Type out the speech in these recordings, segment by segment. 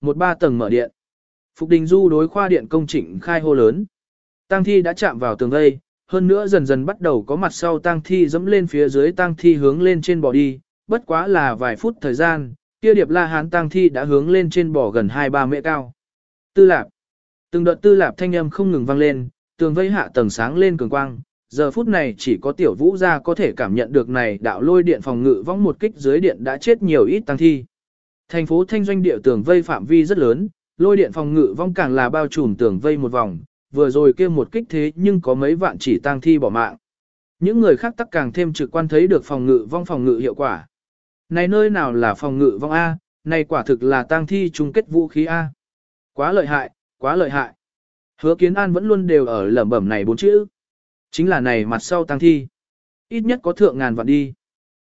một ba tầng mở điện. Phục Đình Du đối khoa điện công trình khai hô lớn. Tang thi đã chạm vào tường vây, hơn nữa dần dần bắt đầu có mặt sau tang thi dẫm lên phía dưới tang thi hướng lên trên bò đi, bất quá là vài phút thời gian, kia điệp la hán tang thi đã hướng lên trên bò gần 2-3 mễ cao. Tư lạp. Từng đợt tư lạp thanh âm không ngừng vang lên, tường vây hạ tầng sáng lên cường quang, giờ phút này chỉ có tiểu vũ gia có thể cảm nhận được này đạo lôi điện phòng ngự vong một kích dưới điện đã chết nhiều ít tăng thi. Thành phố thanh doanh địa tường vây phạm vi rất lớn, lôi điện phòng ngự vong càng là bao trùm tường vây một vòng, vừa rồi kia một kích thế nhưng có mấy vạn chỉ tăng thi bỏ mạng. Những người khác tắc càng thêm trực quan thấy được phòng ngự vong phòng ngự hiệu quả. Này nơi nào là phòng ngự vong A, này quả thực là tăng thi chung kết vũ khí A. Quá lợi hại, quá lợi hại. Hứa kiến an vẫn luôn đều ở lẩm bẩm này bốn chữ. Chính là này mặt sau tăng thi. Ít nhất có thượng ngàn vạn đi.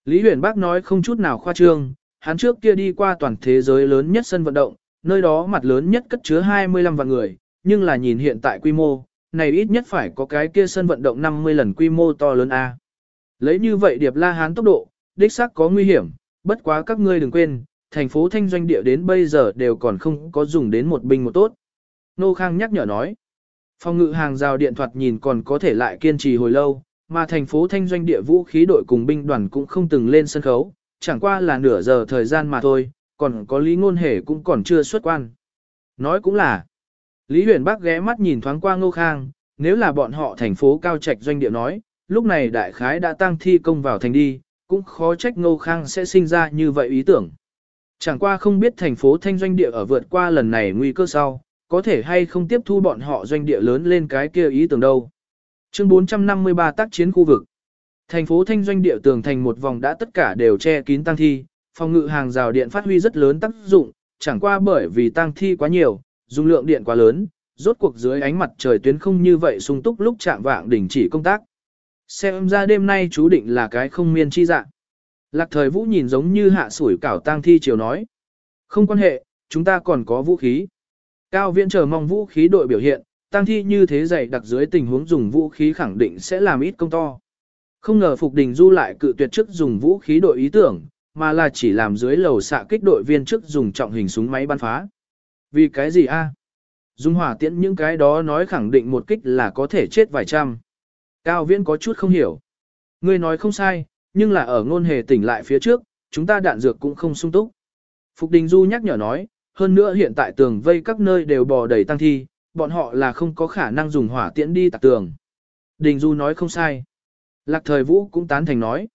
Lý huyền bác nói không chút nào khoa trương, hắn trước kia đi qua toàn thế giới lớn nhất sân vận động, nơi đó mặt lớn nhất cất chứa 25 vạn người, nhưng là nhìn hiện tại quy mô, này ít nhất phải có cái kia sân vận động 50 lần quy mô to lớn A. Lấy như vậy điệp la hán tốc độ, đích xác có nguy hiểm, bất quá các ngươi đừng quên, thành phố thanh doanh địa đến bây giờ đều còn không có dùng đến một binh một tốt. Nô Khang nhắc nhở nói, phòng ngự hàng rào điện thoại nhìn còn có thể lại kiên trì hồi lâu, mà thành phố thanh doanh địa vũ khí đội cùng binh đoàn cũng không từng lên sân khấu, chẳng qua là nửa giờ thời gian mà thôi, còn có lý ngôn hề cũng còn chưa xuất quan. Nói cũng là, Lý huyền bác ghé mắt nhìn thoáng qua ngô khang, nếu là bọn họ thành phố cao trạch doanh địa nói, lúc này đại khái đã tăng thi công vào thành đi, cũng khó trách ngô khang sẽ sinh ra như vậy ý tưởng. Chẳng qua không biết thành phố thanh doanh địa ở vượt qua lần này nguy cơ sau, có thể hay không tiếp thu bọn họ doanh địa lớn lên cái kia ý tưởng đâu. Chương 453 tác chiến khu vực. Thành phố thanh doanh địa tường thành một vòng đã tất cả đều che kín tăng thi, phòng ngự hàng rào điện phát huy rất lớn tác dụng, chẳng qua bởi vì tăng thi quá nhiều, dung lượng điện quá lớn, rốt cuộc dưới ánh mặt trời tuyến không như vậy sung túc lúc chạm vạng đình chỉ công tác. Xem ra đêm nay chú định là cái không miên chi dạng. Lạc thời vũ nhìn giống như hạ sủi cảo tang thi chiều nói. Không quan hệ, chúng ta còn có vũ khí. Cao viễn chờ mong vũ khí đội biểu hiện, tang thi như thế dày đặc dưới tình huống dùng vũ khí khẳng định sẽ làm ít công to. Không ngờ Phục Đình Du lại cự tuyệt trước dùng vũ khí đội ý tưởng, mà là chỉ làm dưới lầu xạ kích đội viên trước dùng trọng hình súng máy bắn phá. Vì cái gì a? À? Dung hỏa tiễn những cái đó nói khẳng định một kích là có thể chết vài trăm. Cao viễn có chút không hiểu. Ngươi nói không sai, nhưng là ở ngôn hề tỉnh lại phía trước, chúng ta đạn dược cũng không sung túc. Phục Đình Du nhắc nhở nói, hơn nữa hiện tại tường vây các nơi đều bò đầy tăng thi, bọn họ là không có khả năng dùng hỏa tiễn đi tạc tường. Đình Du nói không sai. Lạc thời vũ cũng tán thành nói.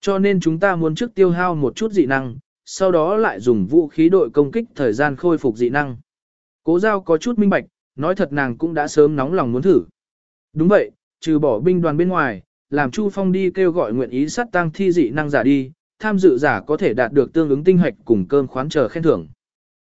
Cho nên chúng ta muốn trước tiêu hao một chút dị năng, sau đó lại dùng vũ khí đội công kích thời gian khôi phục dị năng. Cố giao có chút minh bạch, nói thật nàng cũng đã sớm nóng lòng muốn thử. Đúng vậy, trừ bỏ binh đoàn bên ngoài, làm Chu Phong đi kêu gọi nguyện ý sát tăng thi dị năng giả đi, tham dự giả có thể đạt được tương ứng tinh hoạch cùng cơm khoán chờ khen thưởng.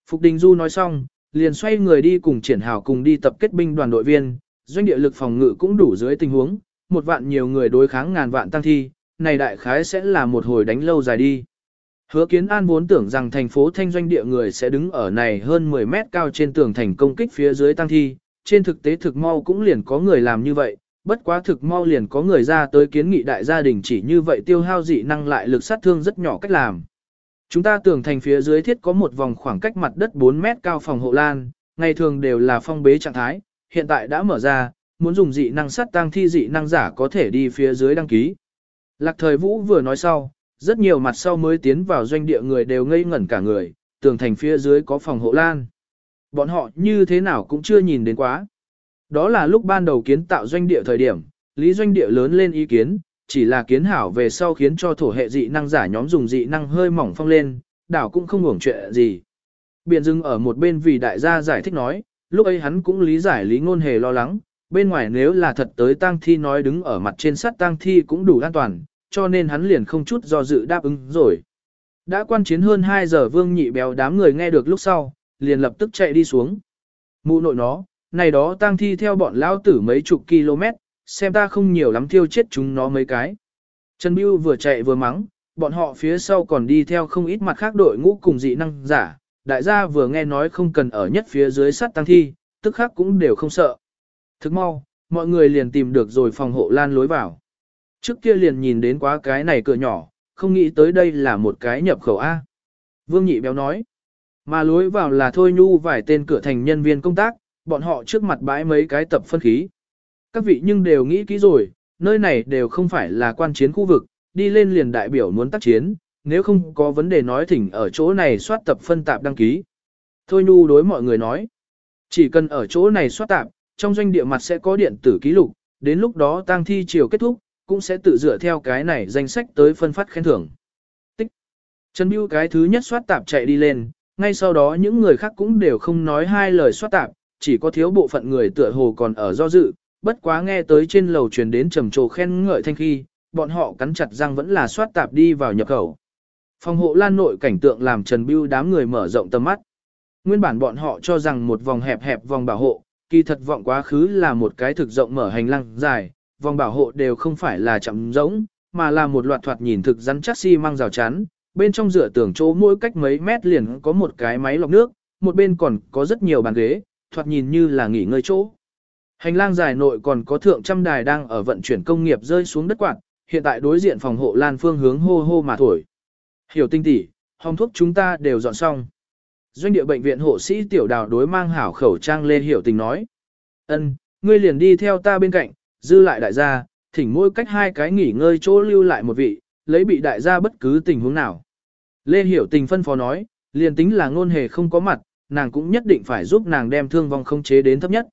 Phục Đình Du nói xong, liền xoay người đi cùng triển hào cùng đi tập kết binh đoàn đội viên, doanh địa lực phòng ngự cũng đủ dưới tình huống, một vạn nhiều người đối kháng ngàn vạn tăng thi, này đại khái sẽ là một hồi đánh lâu dài đi. Hứa kiến an vốn tưởng rằng thành phố thanh doanh địa người sẽ đứng ở này hơn 10 mét cao trên tường thành công kích phía dưới tăng thi, trên thực tế thực mau cũng liền có người làm như vậy, bất quá thực mau liền có người ra tới kiến nghị đại gia đình chỉ như vậy tiêu hao dị năng lại lực sát thương rất nhỏ cách làm. Chúng ta tường thành phía dưới thiết có một vòng khoảng cách mặt đất 4 mét cao phòng hộ lan, ngày thường đều là phong bế trạng thái, hiện tại đã mở ra, muốn dùng dị năng sát tăng thi dị năng giả có thể đi phía dưới đăng ký. Lạc thời vũ vừa nói sau, rất nhiều mặt sau mới tiến vào doanh địa người đều ngây ngẩn cả người, tường thành phía dưới có phòng hộ lan. Bọn họ như thế nào cũng chưa nhìn đến quá. Đó là lúc ban đầu kiến tạo doanh địa thời điểm, lý doanh địa lớn lên ý kiến, chỉ là kiến hảo về sau khiến cho thổ hệ dị năng giả nhóm dùng dị năng hơi mỏng phong lên, đảo cũng không hưởng chuyện gì. Biện dưng ở một bên vì đại gia giải thích nói, lúc ấy hắn cũng lý giải lý ngôn hề lo lắng, bên ngoài nếu là thật tới tang thi nói đứng ở mặt trên sắt tang thi cũng đủ an toàn, cho nên hắn liền không chút do dự đáp ứng rồi. Đã quan chiến hơn 2 giờ vương nhị béo đám người nghe được lúc sau, liền lập tức chạy đi xuống. Mụ nội nó, này đó tang thi theo bọn lao tử mấy chục km, xem ta không nhiều lắm thiêu chết chúng nó mấy cái. Trần Bưu vừa chạy vừa mắng, bọn họ phía sau còn đi theo không ít mặt khác đội ngũ cùng dị năng giả, đại gia vừa nghe nói không cần ở nhất phía dưới sắt tăng thi, tức khác cũng đều không sợ. Thức mau, mọi người liền tìm được rồi phòng hộ lan lối vào. Trước kia liền nhìn đến quá cái này cửa nhỏ, không nghĩ tới đây là một cái nhập khẩu A. Vương Nhị Béo nói. Mà lối vào là Thôi Nhu vài tên cửa thành nhân viên công tác, bọn họ trước mặt bãi mấy cái tập phân khí. Các vị nhưng đều nghĩ kỹ rồi, nơi này đều không phải là quan chiến khu vực, đi lên liền đại biểu muốn tác chiến, nếu không có vấn đề nói thỉnh ở chỗ này soát tập phân tạp đăng ký. Thôi Nhu đối mọi người nói, chỉ cần ở chỗ này soát tạp, trong doanh địa mặt sẽ có điện tử ký lục, đến lúc đó tang thi chiều kết thúc, cũng sẽ tự dựa theo cái này danh sách tới phân phát khen thưởng. Tích. Trần Bưu cái thứ nhất soát tạp chạy đi lên, ngay sau đó những người khác cũng đều không nói hai lời soát tạp, chỉ có thiếu bộ phận người tựa hồ còn ở do dự, bất quá nghe tới trên lầu truyền đến trầm trồ khen ngợi thanh khi, bọn họ cắn chặt răng vẫn là soát tạp đi vào nhập khẩu. Phòng hộ lan nội cảnh tượng làm Trần Bưu đám người mở rộng tầm mắt. Nguyên bản bọn họ cho rằng một vòng hẹp hẹp vòng bảo hộ, kỳ thật vọng quá khứ là một cái thực rộng mở hành lang dài, vòng bảo hộ đều không phải là chậm rỗng, mà là một loạt thoạt nhìn thực rắn chắc xi si măng rào chắn, bên trong rửa tường chỗ mỗi cách mấy mét liền có một cái máy lọc nước, một bên còn có rất nhiều bàn ghế, thoạt nhìn như là nghỉ ngơi chỗ. Hành lang dài nội còn có thượng trăm đài đang ở vận chuyển công nghiệp rơi xuống đất quạt, hiện tại đối diện phòng hộ lan phương hướng hô hô mà thổi. Hiểu tinh tỉ, hồng thuốc chúng ta đều dọn xong. Doanh địa bệnh viện hộ sĩ tiểu đào đối mang hảo khẩu trang lê hiểu tình nói. ân ngươi liền đi theo ta bên cạnh, dư lại đại gia, thỉnh mỗi cách hai cái nghỉ ngơi chỗ lưu lại một vị, lấy bị đại gia bất cứ tình huống nào. Lê Hiểu Tình phân phó nói, liền tính là ngôn hề không có mặt, nàng cũng nhất định phải giúp nàng đem thương vong không chế đến thấp nhất.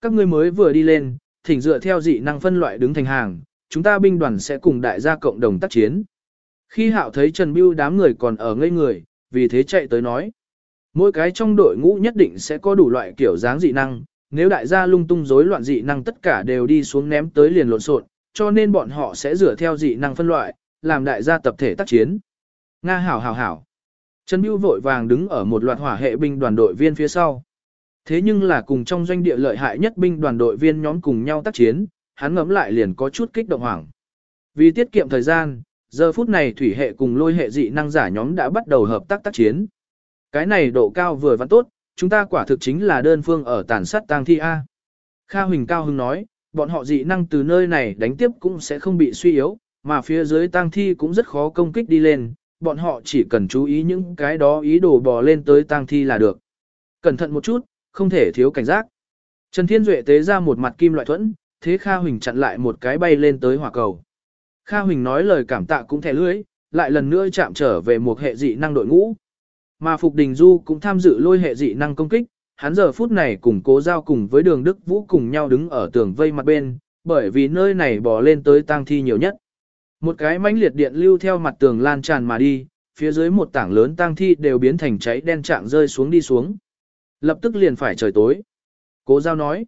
Các ngươi mới vừa đi lên, thỉnh dựa theo dị năng phân loại đứng thành hàng, chúng ta binh đoàn sẽ cùng đại gia cộng đồng tác chiến. Khi hạo thấy Trần bưu đám người còn ở ngây người, vì thế chạy tới nói. Mỗi cái trong đội ngũ nhất định sẽ có đủ loại kiểu dáng dị năng, nếu đại gia lung tung rối loạn dị năng tất cả đều đi xuống ném tới liền lộn xộn, cho nên bọn họ sẽ dựa theo dị năng phân loại, làm đại gia tập thể tác chiến. Nga hảo hảo hảo. Trần Bưu vội vàng đứng ở một loạt hỏa hệ binh đoàn đội viên phía sau. Thế nhưng là cùng trong doanh địa lợi hại nhất binh đoàn đội viên nhóm cùng nhau tác chiến, hắn ngẫm lại liền có chút kích động hoảng. Vì tiết kiệm thời gian, giờ phút này thủy hệ cùng lôi hệ dị năng giả nhóm đã bắt đầu hợp tác tác chiến. Cái này độ cao vừa vặn tốt, chúng ta quả thực chính là đơn phương ở tàn sát tang thi A. Kha Huỳnh Cao Hưng nói, bọn họ dị năng từ nơi này đánh tiếp cũng sẽ không bị suy yếu, mà phía dưới tang thi cũng rất khó công kích đi lên, bọn họ chỉ cần chú ý những cái đó ý đồ bò lên tới tang thi là được. Cẩn thận một chút, không thể thiếu cảnh giác. Trần Thiên Duệ tế ra một mặt kim loại thuẫn, thế Kha Huỳnh chặn lại một cái bay lên tới hỏa cầu. Kha Huỳnh nói lời cảm tạ cũng thẻ lưỡi, lại lần nữa chạm trở về một hệ dị năng đội ngũ. Mà Phục Đình Du cũng tham dự lôi hệ dị năng công kích, hắn giờ phút này cùng cố giao cùng với đường Đức Vũ cùng nhau đứng ở tường vây mặt bên, bởi vì nơi này bò lên tới tang thi nhiều nhất. Một cái mãnh liệt điện lưu theo mặt tường lan tràn mà đi, phía dưới một tảng lớn tang thi đều biến thành cháy đen trạng rơi xuống đi xuống. Lập tức liền phải trời tối. Cố giao nói.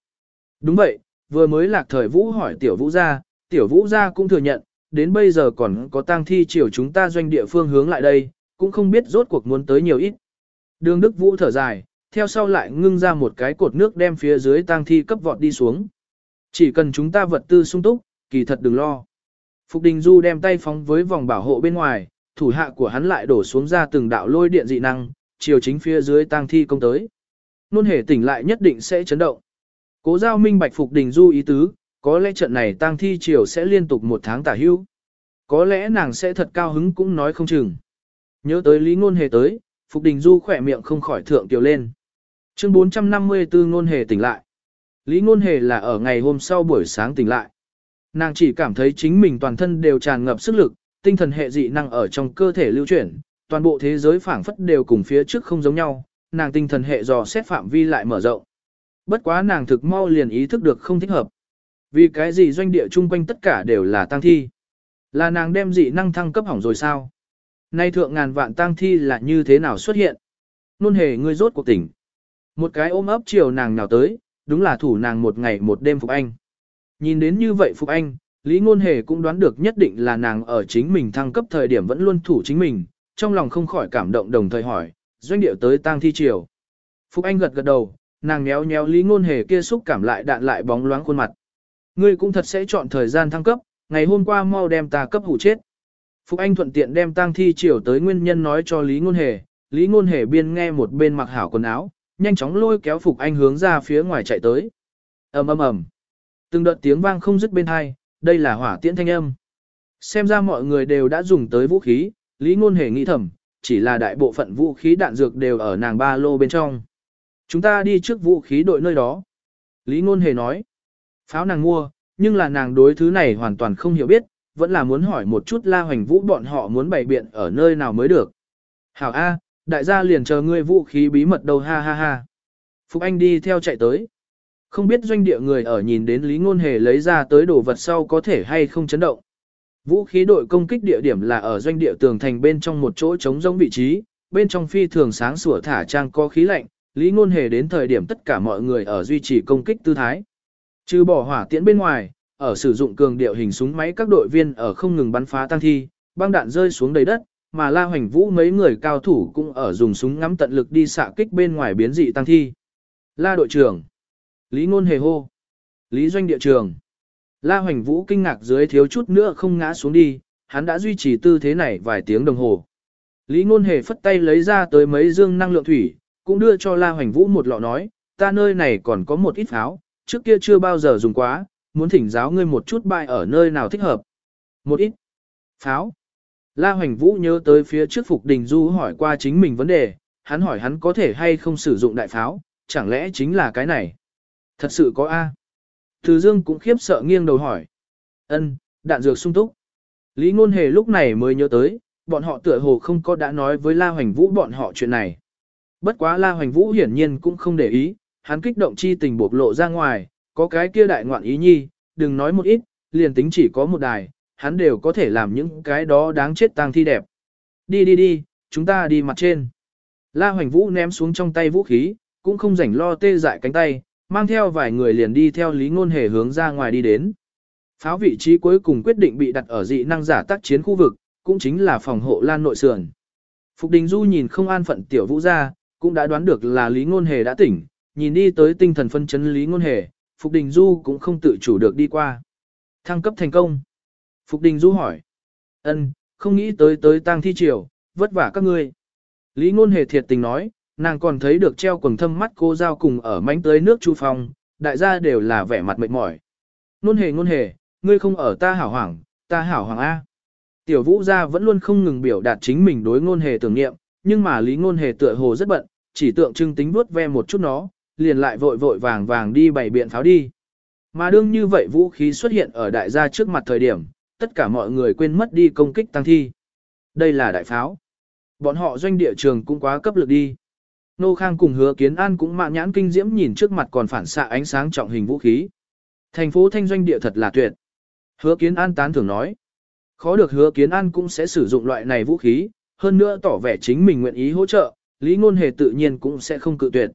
Đúng vậy, vừa mới lạc thời vũ hỏi tiểu vũ gia, tiểu vũ gia cũng thừa nhận, đến bây giờ còn có tang thi chiều chúng ta doanh địa phương hướng lại đây, cũng không biết rốt cuộc muốn tới nhiều ít. Đường Đức Vũ thở dài, theo sau lại ngưng ra một cái cột nước đem phía dưới tang thi cấp vọt đi xuống. Chỉ cần chúng ta vật tư sung túc, kỳ thật đừng lo. Phục Đình Du đem tay phóng với vòng bảo hộ bên ngoài, thủ hạ của hắn lại đổ xuống ra từng đạo lôi điện dị năng, chiều chính phía dưới tang thi công tới. Nôn hề tỉnh lại nhất định sẽ chấn động. Cố giao minh bạch Phục Đình Du ý tứ, có lẽ trận này tang thi chiều sẽ liên tục một tháng tả hưu. Có lẽ nàng sẽ thật cao hứng cũng nói không chừng. Nhớ tới Lý Ngôn Hề tới, Phục Đình Du khỏe miệng không khỏi thượng tiểu lên. Chương 454 Ngôn Hề tỉnh lại. Lý Ngôn Hề là ở ngày hôm sau buổi sáng tỉnh lại. Nàng chỉ cảm thấy chính mình toàn thân đều tràn ngập sức lực, tinh thần hệ dị năng ở trong cơ thể lưu chuyển, toàn bộ thế giới phảng phất đều cùng phía trước không giống nhau, nàng tinh thần hệ dò xét phạm vi lại mở rộng. Bất quá nàng thực mau liền ý thức được không thích hợp. Vì cái gì doanh địa chung quanh tất cả đều là tăng thi? Là nàng đem dị năng thăng cấp hỏng rồi sao? Nay thượng ngàn vạn tang thi là như thế nào xuất hiện? Nôn hề ngươi rốt cuộc tỉnh. Một cái ôm ấp chiều nàng nào tới, đúng là thủ nàng một ngày một đêm Phục Anh. Nhìn đến như vậy Phục Anh, Lý Ngôn Hề cũng đoán được nhất định là nàng ở chính mình thăng cấp thời điểm vẫn luôn thủ chính mình, trong lòng không khỏi cảm động đồng thời hỏi, doanh điệu tới tang thi chiều. Phục Anh gật gật đầu, nàng nhéo nhéo Lý Ngôn Hề kia xúc cảm lại đạn lại bóng loáng khuôn mặt. Ngươi cũng thật sẽ chọn thời gian thăng cấp, ngày hôm qua mau đem ta cấp hủ chết. Phục Anh thuận tiện đem tang thi chiều tới nguyên nhân nói cho Lý Ngôn Hề, Lý Ngôn Hề biên nghe một bên mặc hảo quần áo, nhanh chóng lôi kéo Phục Anh hướng ra phía ngoài chạy tới. ầm ầm ầm, từng đợt tiếng vang không dứt bên hai, đây là hỏa tiễn thanh âm. Xem ra mọi người đều đã dùng tới vũ khí, Lý Ngôn Hề nghĩ thầm, chỉ là đại bộ phận vũ khí đạn dược đều ở nàng ba lô bên trong. Chúng ta đi trước vũ khí đội nơi đó. Lý Ngôn Hề nói, pháo nàng mua, nhưng là nàng đối thứ này hoàn toàn không hiểu biết, vẫn là muốn hỏi một chút La Hoành Vũ bọn họ muốn bày biện ở nơi nào mới được. Hảo A, đại gia liền chờ ngươi vũ khí bí mật đâu ha ha ha. Phục Anh đi theo chạy tới. Không biết doanh địa người ở nhìn đến Lý Ngôn Hề lấy ra tới đồ vật sau có thể hay không chấn động. Vũ khí đội công kích địa điểm là ở doanh địa tường thành bên trong một chỗ trống rỗng vị trí, bên trong phi thường sáng sủa thả trang có khí lạnh, Lý Ngôn Hề đến thời điểm tất cả mọi người ở duy trì công kích tư thái. Trừ bỏ hỏa tiễn bên ngoài, ở sử dụng cường điệu hình súng máy các đội viên ở không ngừng bắn phá tăng thi, băng đạn rơi xuống đầy đất, mà La Hoành Vũ mấy người cao thủ cũng ở dùng súng ngắm tận lực đi xạ kích bên ngoài biến dị tăng thi. La đội trưởng. Lý Ngôn Hề hô. Lý Doanh địa trường. La Hoành Vũ kinh ngạc dưới thiếu chút nữa không ngã xuống đi, hắn đã duy trì tư thế này vài tiếng đồng hồ. Lý Ngôn Hề phất tay lấy ra tới mấy dương năng lượng thủy, cũng đưa cho La Hoành Vũ một lọ nói, ta nơi này còn có một ít pháo, trước kia chưa bao giờ dùng quá, muốn thỉnh giáo ngươi một chút bài ở nơi nào thích hợp. Một ít pháo. La Hoành Vũ nhớ tới phía trước Phục Đình Du hỏi qua chính mình vấn đề, hắn hỏi hắn có thể hay không sử dụng đại pháo, chẳng lẽ chính là cái này? Thật sự có A. Từ Dương cũng khiếp sợ nghiêng đầu hỏi. Ân, đạn dược sung túc. Lý Ngôn Hề lúc này mới nhớ tới, bọn họ tựa hồ không có đã nói với La Hoành Vũ bọn họ chuyện này. Bất quá La Hoành Vũ hiển nhiên cũng không để ý, hắn kích động chi tình bộc lộ ra ngoài, có cái kia đại ngoạn ý nhi, đừng nói một ít, liền tính chỉ có một đài, hắn đều có thể làm những cái đó đáng chết tang thi đẹp. Đi đi đi, chúng ta đi mặt trên. La Hoành Vũ ném xuống trong tay vũ khí, cũng không rảnh lo tê dại cánh tay, mang theo vài người liền đi theo Lý Ngôn Hề hướng ra ngoài đi đến. Pháo vị trí cuối cùng quyết định bị đặt ở dị năng giả tác chiến khu vực, cũng chính là phòng hộ lan nội sườn. Phục Đình Du nhìn không an phận tiểu vũ ra, cũng đã đoán được là Lý Ngôn Hề đã tỉnh, nhìn đi tới tinh thần phân chấn Lý Ngôn Hề, Phục Đình Du cũng không tự chủ được đi qua. Thăng cấp thành công. Phục Đình Du hỏi. ân không nghĩ tới tới tang thi triều, vất vả các ngươi. Lý Ngôn Hề thiệt tình nói, nàng còn thấy được treo quần thâm mắt cô giao cùng ở mánh tới nước chu phong, đại gia đều là vẻ mặt mệt mỏi. Ngôn Hề Ngôn Hề, ngươi không ở ta hảo hoàng, ta hảo hoàng A. Tiểu vũ gia vẫn luôn không ngừng biểu đạt chính mình đối Ngôn Hề tưởng niệm, nhưng mà Lý Ngôn Hề tựa hồ rất bận, chỉ tượng trưng tính vuốt ve một chút nó, liền lại vội vội vàng vàng đi bày biện pháo đi. Mà đương như vậy vũ khí xuất hiện ở đại gia trước mặt thời điểm, tất cả mọi người quên mất đi công kích tăng thi. Đây là đại pháo. Bọn họ doanh địa trường cũng quá cấp lực đi. Nô Khang cùng hứa kiến an cũng mạn nhãn kinh diễm nhìn trước mặt còn phản xạ ánh sáng trọng hình vũ khí. Thành phố thanh doanh địa thật là tuyệt. Hứa kiến an tán thường nói. Khó được hứa kiến an cũng sẽ sử dụng loại này vũ khí, hơn nữa tỏ vẻ chính mình nguyện ý hỗ trợ, lý ngôn hề tự nhiên cũng sẽ không cự tuyệt.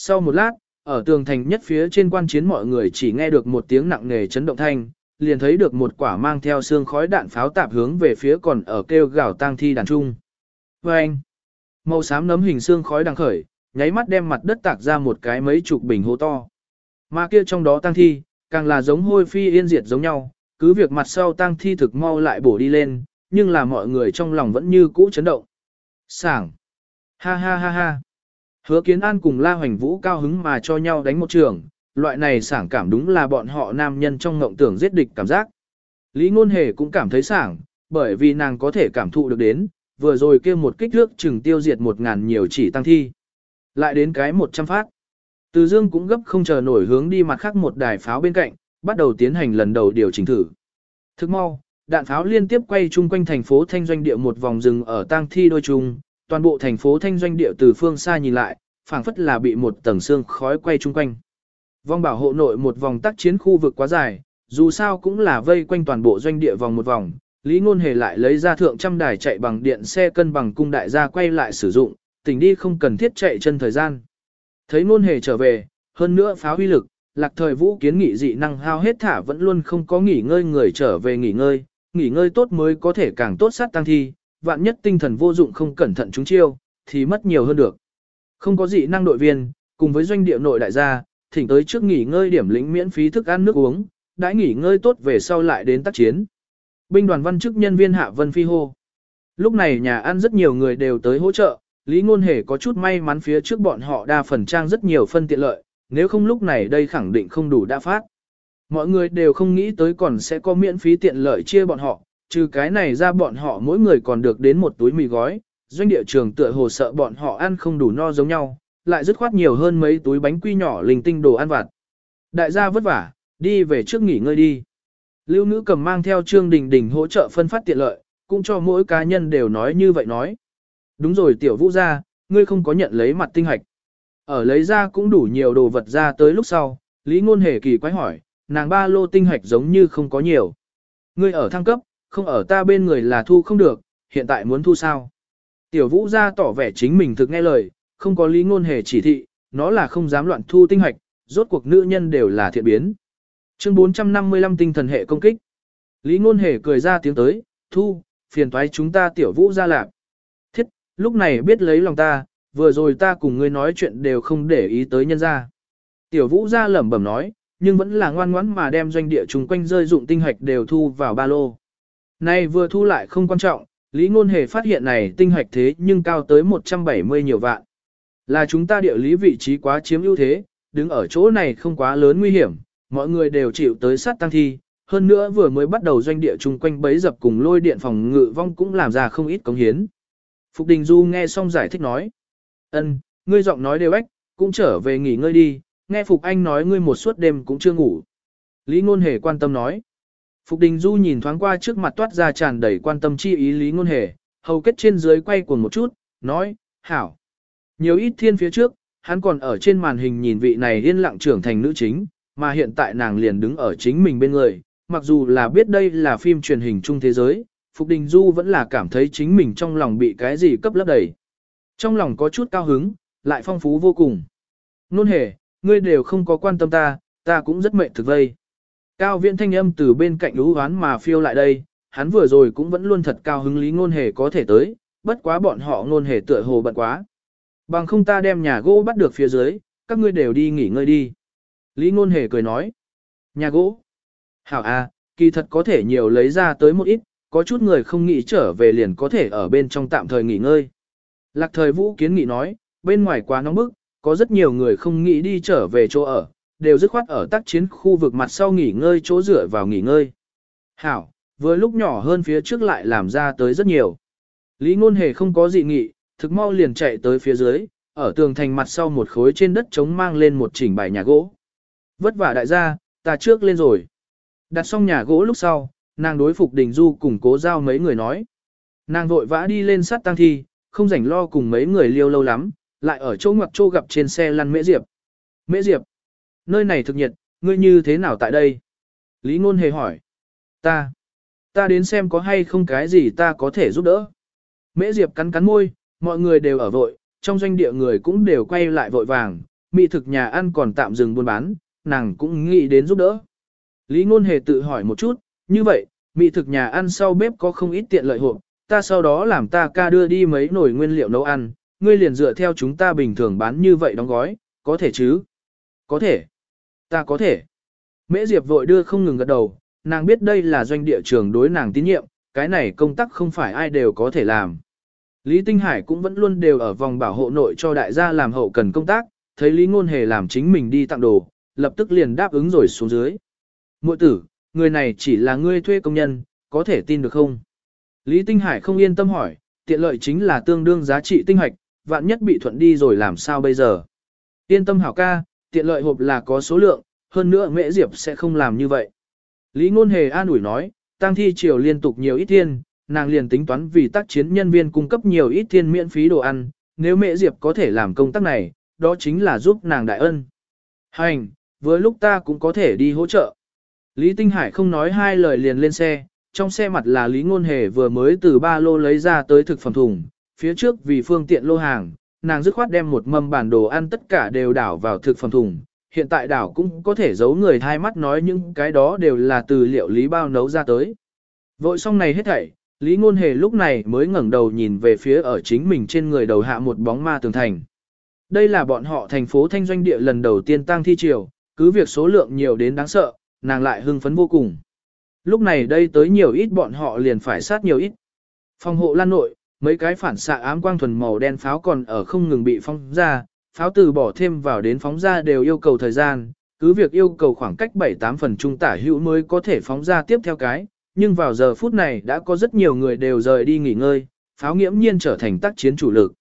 Sau một lát, ở tường thành nhất phía trên quan chiến mọi người chỉ nghe được một tiếng nặng nề chấn động thanh, liền thấy được một quả mang theo xương khói đạn pháo tạp hướng về phía còn ở kêu gào tang thi đàn trung. Và anh, màu xám nấm hình xương khói đang khởi, nháy mắt đem mặt đất tạc ra một cái mấy chục bình hố to. Mà kia trong đó tang thi, càng là giống hôi phi yên diệt giống nhau, cứ việc mặt sau tang thi thực mau lại bổ đi lên, nhưng là mọi người trong lòng vẫn như cũ chấn động. Sảng. Ha ha ha ha. Hứa kiến an cùng La Hoành Vũ cao hứng mà cho nhau đánh một trường, loại này sảng cảm đúng là bọn họ nam nhân trong ngộng tưởng giết địch cảm giác. Lý Ngôn Hề cũng cảm thấy sảng, bởi vì nàng có thể cảm thụ được đến, vừa rồi kia một kích thước chừng tiêu diệt một ngàn nhiều chỉ tăng thi. Lại đến cái một trăm phát. Từ Dương cũng gấp không chờ nổi hướng đi mặt khác một đài pháo bên cạnh, bắt đầu tiến hành lần đầu điều chỉnh thử. Thức mau, đạn pháo liên tiếp quay chung quanh thành phố Thanh Doanh địa một vòng rừng ở tang thi đôi chung, toàn bộ thành phố Thanh Doanh địa từ phương xa nhìn lại, phảng phất là bị một tầng xương khói quay chung quanh. Vòng bảo hộ nội một vòng tác chiến khu vực quá dài, dù sao cũng là vây quanh toàn bộ doanh địa vòng một vòng, Lý Ngôn Hề lại lấy ra thượng trăm đài chạy bằng điện xe cân bằng cung đại gia quay lại sử dụng, tỉnh đi không cần thiết chạy chân thời gian. Thấy Ngôn Hề trở về, hơn nữa phá huy lực, lạc thời vũ kiến nghị dị năng hao hết thả vẫn luôn không có nghỉ ngơi người trở về nghỉ ngơi, nghỉ ngơi tốt mới có thể càng tốt sát tăng thi, vạn nhất tinh thần vô dụng không cẩn thận chúng chiêu, thì mất nhiều hơn được. Không có dị năng đội viên, cùng với doanh địa nội đại gia, thỉnh tới trước nghỉ ngơi điểm lĩnh miễn phí thức ăn nước uống, đã nghỉ ngơi tốt về sau lại đến tác chiến. Binh đoàn văn chức nhân viên Hạ Vân Phi hô. Lúc này nhà ăn rất nhiều người đều tới hỗ trợ, Lý Ngôn Hề có chút may mắn phía trước bọn họ đa phần trang rất nhiều phân tiện lợi, nếu không lúc này đây khẳng định không đủ đã phát. Mọi người đều không nghĩ tới còn sẽ có miễn phí tiện lợi chia bọn họ, trừ cái này ra bọn họ mỗi người còn được đến một túi mì gói, doanh địa trường tựa hồ sợ bọn họ ăn không đủ no giống nhau, lại dứt khoát nhiều hơn mấy túi bánh quy nhỏ linh tinh đồ ăn vặt. Đại gia vất vả, đi về trước nghỉ ngơi đi. Lưu nữ cầm mang theo Trương Đình Đình hỗ trợ phân phát tiện lợi, cũng cho mỗi cá nhân đều nói như vậy nói. Đúng rồi tiểu vũ gia, ngươi không có nhận lấy mặt tinh hạch. Ở lấy ra cũng đủ nhiều đồ vật ra tới lúc sau, Lý Ngôn Hề kỳ quái hỏi, nàng ba lô tinh hạch giống như không có nhiều. Ngươi ở thăng cấp, không ở ta bên người là thu không được, hiện tại muốn thu sao? Tiểu vũ gia tỏ vẻ chính mình thực nghe lời, không có Lý Ngôn Hề chỉ thị, nó là không dám loạn thu tinh hạch, rốt cuộc nữ nhân đều là thiện biến. Chương 455 tinh thần hệ công kích. Lý Ngôn Hề cười ra tiếng tới, thu, phiền toái chúng ta tiểu vũ ra lạc. Thiết, lúc này biết lấy lòng ta, vừa rồi ta cùng ngươi nói chuyện đều không để ý tới nhân ra. Tiểu vũ ra lẩm bẩm nói, nhưng vẫn là ngoan ngoãn mà đem doanh địa chung quanh rơi dụng tinh hạch đều thu vào ba lô. Này vừa thu lại không quan trọng, Lý Ngôn Hề phát hiện này tinh hạch thế nhưng cao tới 170 nhiều vạn. Là chúng ta địa lý vị trí quá chiếm ưu thế, đứng ở chỗ này không quá lớn nguy hiểm, mọi người đều chịu tới sát tăng thi, hơn nữa vừa mới bắt đầu doanh địa chung quanh bấy dập cùng lôi điện phòng ngự vong cũng làm ra không ít công hiến. Phục Đình Du nghe xong giải thích nói, ân, ngươi giọng nói đều ếch, cũng trở về nghỉ ngơi đi, nghe Phục Anh nói ngươi một suốt đêm cũng chưa ngủ. Lý Ngôn Hề quan tâm nói. Phục Đình Du nhìn thoáng qua trước mặt toát ra tràn đầy quan tâm chi ý Lý Ngôn Hề, hầu kết trên dưới quay cuồng một chút, nói, hảo. Nhiều ít thiên phía trước, hắn còn ở trên màn hình nhìn vị này yên lặng trưởng thành nữ chính, mà hiện tại nàng liền đứng ở chính mình bên người, mặc dù là biết đây là phim truyền hình chung thế giới, Phục Đình Du vẫn là cảm thấy chính mình trong lòng bị cái gì cấp lấp đầy. Trong lòng có chút cao hứng, lại phong phú vô cùng. Nôn hề, ngươi đều không có quan tâm ta, ta cũng rất mệt thực vây. Cao viễn thanh âm từ bên cạnh lũ hoán mà phiêu lại đây, hắn vừa rồi cũng vẫn luôn thật cao hứng lý ngôn hề có thể tới, bất quá bọn họ ngôn hề tựa hồ bận quá. Bằng không ta đem nhà gỗ bắt được phía dưới, các ngươi đều đi nghỉ ngơi đi. Lý ngôn hề cười nói. Nhà gỗ. Hảo à, kỳ thật có thể nhiều lấy ra tới một ít, có chút người không nghĩ trở về liền có thể ở bên trong tạm thời nghỉ ngơi. Lạc thời vũ kiến nghị nói, bên ngoài quá nóng bức, có rất nhiều người không nghĩ đi trở về chỗ ở, đều dứt khoát ở tác chiến khu vực mặt sau nghỉ ngơi chỗ rửa vào nghỉ ngơi. Hảo, với lúc nhỏ hơn phía trước lại làm ra tới rất nhiều. Lý ngôn hề không có dị nghị, thực mau liền chạy tới phía dưới, ở tường thành mặt sau một khối trên đất trống mang lên một chỉnh bài nhà gỗ. Vất vả đại gia, ta trước lên rồi. Đặt xong nhà gỗ lúc sau, nàng đối phục đình du cùng cố giao mấy người nói. Nàng vội vã đi lên sát tăng thi, không rảnh lo cùng mấy người liêu lâu lắm, lại ở chỗ ngoặc chỗ gặp trên xe lăn mễ diệp. Mễ diệp, nơi này thực nhiệt, ngươi như thế nào tại đây? Lý ngôn hề hỏi. Ta, ta đến xem có hay không cái gì ta có thể giúp đỡ. Mễ diệp cắn cắn môi, mọi người đều ở vội, trong doanh địa người cũng đều quay lại vội vàng, mỹ thực nhà ăn còn tạm dừng buôn bán, nàng cũng nghĩ đến giúp đỡ. Lý Ngôn Hề tự hỏi một chút, như vậy, mỹ thực nhà ăn sau bếp có không ít tiện lợi hộp, ta sau đó làm ta ca đưa đi mấy nồi nguyên liệu nấu ăn, ngươi liền dựa theo chúng ta bình thường bán như vậy đóng gói, có thể chứ? Có thể. Ta có thể. Mễ Diệp vội đưa không ngừng gật đầu, nàng biết đây là doanh địa trường đối nàng tín nhiệm, cái này công tác không phải ai đều có thể làm. Lý Tinh Hải cũng vẫn luôn đều ở vòng bảo hộ nội cho đại gia làm hậu cần công tác, thấy Lý Ngôn Hề làm chính mình đi tặng đồ, lập tức liền đáp ứng rồi xuống dưới. Muội tử, người này chỉ là ngươi thuê công nhân, có thể tin được không? Lý Tinh Hải không yên tâm hỏi, tiện lợi chính là tương đương giá trị tinh hoạch, vạn nhất bị thuận đi rồi làm sao bây giờ? Yên tâm hảo ca, tiện lợi hộp là có số lượng, hơn nữa mễ diệp sẽ không làm như vậy. Lý Ngôn Hề an ủi nói, tăng thi triều liên tục nhiều ít thiên, nàng liền tính toán vì tác chiến nhân viên cung cấp nhiều ít thiên miễn phí đồ ăn, nếu mễ diệp có thể làm công tác này, đó chính là giúp nàng đại ân. Hành, với lúc ta cũng có thể đi hỗ trợ. Lý Tinh Hải không nói hai lời liền lên xe, trong xe mặt là Lý Ngôn Hề vừa mới từ ba lô lấy ra tới thực phẩm thùng, phía trước vì phương tiện lô hàng, nàng dứt khoát đem một mâm bản đồ ăn tất cả đều đảo vào thực phẩm thùng. Hiện tại đảo cũng có thể giấu người thai mắt nói những cái đó đều là từ liệu lý bao nấu ra tới. Vội xong này hết thảy, Lý Ngôn Hề lúc này mới ngẩng đầu nhìn về phía ở chính mình trên người đầu hạ một bóng ma tường thành. Đây là bọn họ thành phố Thanh Doanh Địa lần đầu tiên tăng thi triều, cứ việc số lượng nhiều đến đáng sợ, nàng lại hưng phấn vô cùng. Lúc này đây tới nhiều ít bọn họ liền phải sát nhiều ít. Phòng hộ lan nội, mấy cái phản xạ ám quang thuần màu đen pháo còn ở không ngừng bị phóng ra, pháo từ bỏ thêm vào đến phóng ra đều yêu cầu thời gian, cứ việc yêu cầu khoảng cách 7-8 phần trung tả hữu mới có thể phóng ra tiếp theo cái, nhưng vào giờ phút này đã có rất nhiều người đều rời đi nghỉ ngơi, pháo nghiễm nhiên trở thành tác chiến chủ lực.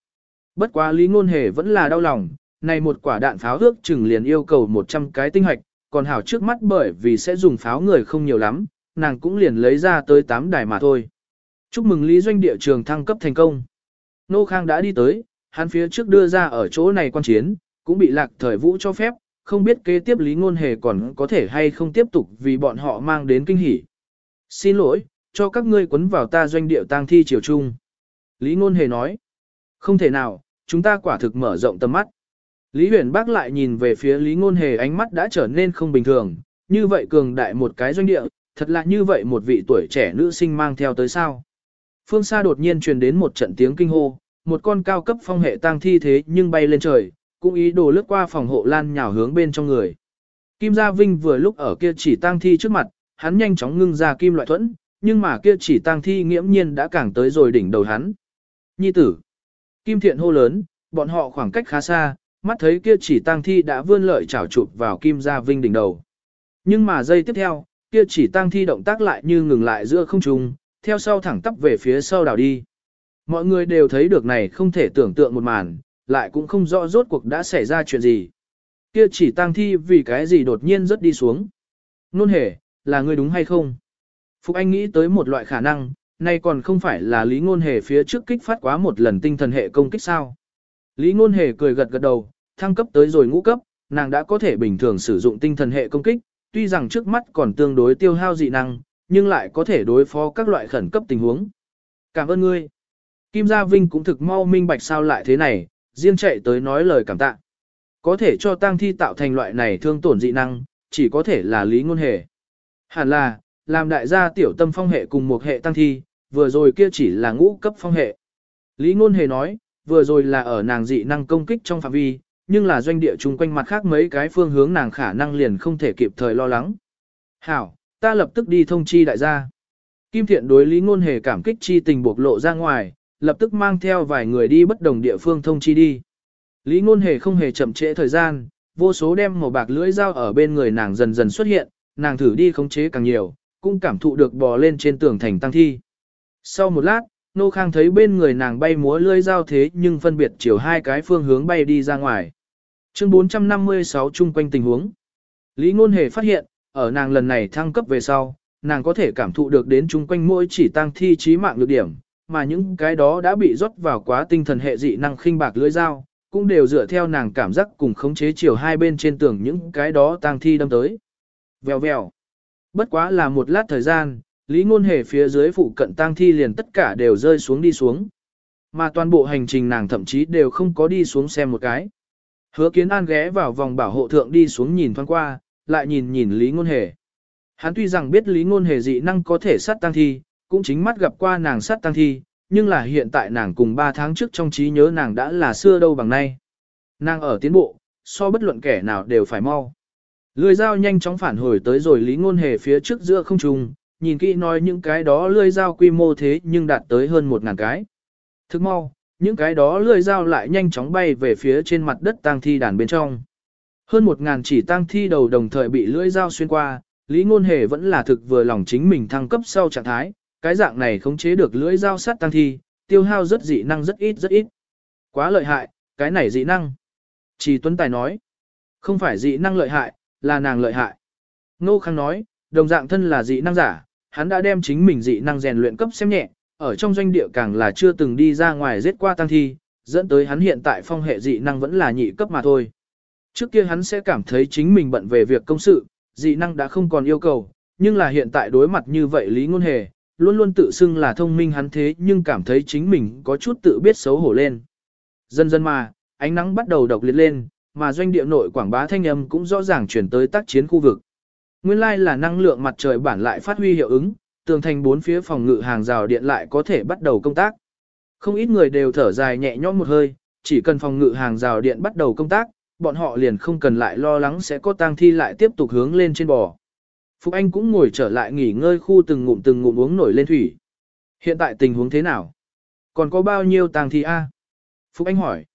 Bất quá Lý Ngôn Hề vẫn là đau lòng, này một quả đạn pháo ước chừng liền yêu cầu 100 cái tinh hạch, còn hảo trước mắt bởi vì sẽ dùng pháo người không nhiều lắm, nàng cũng liền lấy ra tới 8 đài mà thôi. Chúc mừng Lý Doanh địa trường thăng cấp thành công. Nô Khang đã đi tới, hắn phía trước đưa ra ở chỗ này quan chiến, cũng bị lạc thời vũ cho phép, không biết kế tiếp Lý Ngôn Hề còn có thể hay không tiếp tục vì bọn họ mang đến kinh hỉ. Xin lỗi, cho các ngươi quấn vào ta doanh địa tang thi triều trung. Lý Ngôn Hề nói, không thể nào, chúng ta quả thực mở rộng tầm mắt. Lý huyền bác lại nhìn về phía Lý Ngôn Hề ánh mắt đã trở nên không bình thường, như vậy cường đại một cái doanh địa, thật là như vậy một vị tuổi trẻ nữ sinh mang theo tới sao. Phương xa đột nhiên truyền đến một trận tiếng kinh hô, một con cao cấp phong hệ tang thi thế nhưng bay lên trời, cũng ý đồ lướt qua phòng hộ lan nhào hướng bên trong người. Kim Gia Vinh vừa lúc ở kia chỉ tang thi trước mặt, hắn nhanh chóng ngưng ra kim loại thuẫn, nhưng mà kia chỉ tang thi nghiễm nhiên đã càng tới rồi đỉnh đầu hắn. Nhi tử. Kim Thiện hô lớn, bọn họ khoảng cách khá xa, mắt thấy kia chỉ tang thi đã vươn lợi chảo chụp vào Kim Gia Vinh đỉnh đầu. Nhưng mà giây tiếp theo, kia chỉ tang thi động tác lại như ngừng lại giữa không trung, theo sau thẳng tắp về phía sau đảo đi. Mọi người đều thấy được này không thể tưởng tượng một màn, lại cũng không rõ rốt cuộc đã xảy ra chuyện gì. Kia chỉ tang thi vì cái gì đột nhiên rất đi xuống. Nôn hề, là ngươi đúng hay không? Phục Anh nghĩ tới một loại khả năng, nay còn không phải là Lý Ngôn Hề phía trước kích phát quá một lần tinh thần hệ công kích sao. Lý Ngôn Hề cười gật gật đầu, thăng cấp tới rồi ngũ cấp, nàng đã có thể bình thường sử dụng tinh thần hệ công kích, tuy rằng trước mắt còn tương đối tiêu hao dị năng, nhưng lại có thể đối phó các loại khẩn cấp tình huống. Cảm ơn ngươi. Kim Gia Vinh cũng thực mau minh bạch sao lại thế này, riêng chạy tới nói lời cảm tạ. Có thể cho tang thi tạo thành loại này thương tổn dị năng, chỉ có thể là lý ngôn hề. Hẳn là, làm đại gia tiểu tâm phong hệ cùng một hệ tăng thi, vừa rồi kia chỉ là ngũ cấp phong hệ. Lý ngôn hề nói, vừa rồi là ở nàng dị năng công kích trong phạm vi, nhưng là doanh địa chung quanh mặt khác mấy cái phương hướng nàng khả năng liền không thể kịp thời lo lắng. Hảo, ta lập tức đi thông chi đại gia. Kim thiện đối lý ngôn hề cảm kích chi tình bộc lộ ra ngoài, lập tức mang theo vài người đi bất đồng địa phương thông chi đi. Lý ngôn hề không hề chậm trễ thời gian, vô số đem màu bạc lưỡi dao ở bên người nàng dần dần xuất hiện, nàng thử đi khống chế càng nhiều, cũng cảm thụ được bò lên trên tường thành tăng thi. Sau một lát, Nô Khang thấy bên người nàng bay múa lưỡi dao thế nhưng phân biệt chiều hai cái phương hướng bay đi ra ngoài. Chương 456 chung quanh tình huống. Lý Ngôn Hề phát hiện, ở nàng lần này thăng cấp về sau, nàng có thể cảm thụ được đến chung quanh mỗi chỉ tăng thi trí mạng lược điểm, mà những cái đó đã bị rót vào quá tinh thần hệ dị năng khinh bạc lưỡi dao, cũng đều dựa theo nàng cảm giác cùng khống chế chiều hai bên trên tường những cái đó tăng thi đâm tới. Vèo vèo. Bất quá là một lát thời gian, Lý Ngôn Hề phía dưới phụ cận tang thi liền tất cả đều rơi xuống đi xuống. Mà toàn bộ hành trình nàng thậm chí đều không có đi xuống xem một cái. Hứa kiến an ghé vào vòng bảo hộ thượng đi xuống nhìn thoáng qua, lại nhìn nhìn Lý Ngôn Hề. Hắn tuy rằng biết Lý Ngôn Hề dị năng có thể sát tăng thi, cũng chính mắt gặp qua nàng sát tăng thi, nhưng là hiện tại nàng cùng 3 tháng trước trong trí nhớ nàng đã là xưa đâu bằng nay. Nàng ở tiến bộ, so bất luận kẻ nào đều phải mau. Lưỡi dao nhanh chóng phản hồi tới rồi Lý Ngôn Hề phía trước giữa không trung, nhìn kỹ nói những cái đó lưỡi dao quy mô thế nhưng đạt tới hơn một ngàn cái. Thức mau, những cái đó lưỡi dao lại nhanh chóng bay về phía trên mặt đất tang thi đàn bên trong. Hơn một ngàn chỉ tang thi đầu đồng thời bị lưỡi dao xuyên qua, Lý Ngôn Hề vẫn là thực vừa lòng chính mình thăng cấp sau trạng thái, cái dạng này khống chế được lưỡi dao sát tang thi, tiêu hao rất dị năng rất ít rất ít. Quá lợi hại, cái này dị năng. Chỉ Tuấn Tài nói, không phải dị năng lợi hại, là nàng lợi hại. Nô Khang nói, đồng dạng thân là dị năng giả, hắn đã đem chính mình dị năng rèn luyện cấp xem nhẹ, ở trong doanh địa càng là chưa từng đi ra ngoài giết qua tăng thi, dẫn tới hắn hiện tại phong hệ dị năng vẫn là nhị cấp mà thôi. Trước kia hắn sẽ cảm thấy chính mình bận về việc công sự, dị năng đã không còn yêu cầu, nhưng là hiện tại đối mặt như vậy Lý Ngôn Hề, luôn luôn tự xưng là thông minh hắn thế nhưng cảm thấy chính mình có chút tự biết xấu hổ lên. Dần dần mà, ánh nắng bắt đầu độc liệt lên, mà doanh địa nội quảng bá thanh âm cũng rõ ràng chuyển tới tác chiến khu vực. Nguyên lai là năng lượng mặt trời bản lại phát huy hiệu ứng, tường thành bốn phía phòng ngự hàng rào điện lại có thể bắt đầu công tác. Không ít người đều thở dài nhẹ nhõm một hơi, chỉ cần phòng ngự hàng rào điện bắt đầu công tác, bọn họ liền không cần lại lo lắng sẽ có tang thi lại tiếp tục hướng lên trên bò. Phục Anh cũng ngồi trở lại nghỉ ngơi khu từng ngụm từng ngụm uống nổi lên thủy. Hiện tại tình huống thế nào? Còn có bao nhiêu tang thi a? Phục Anh hỏi.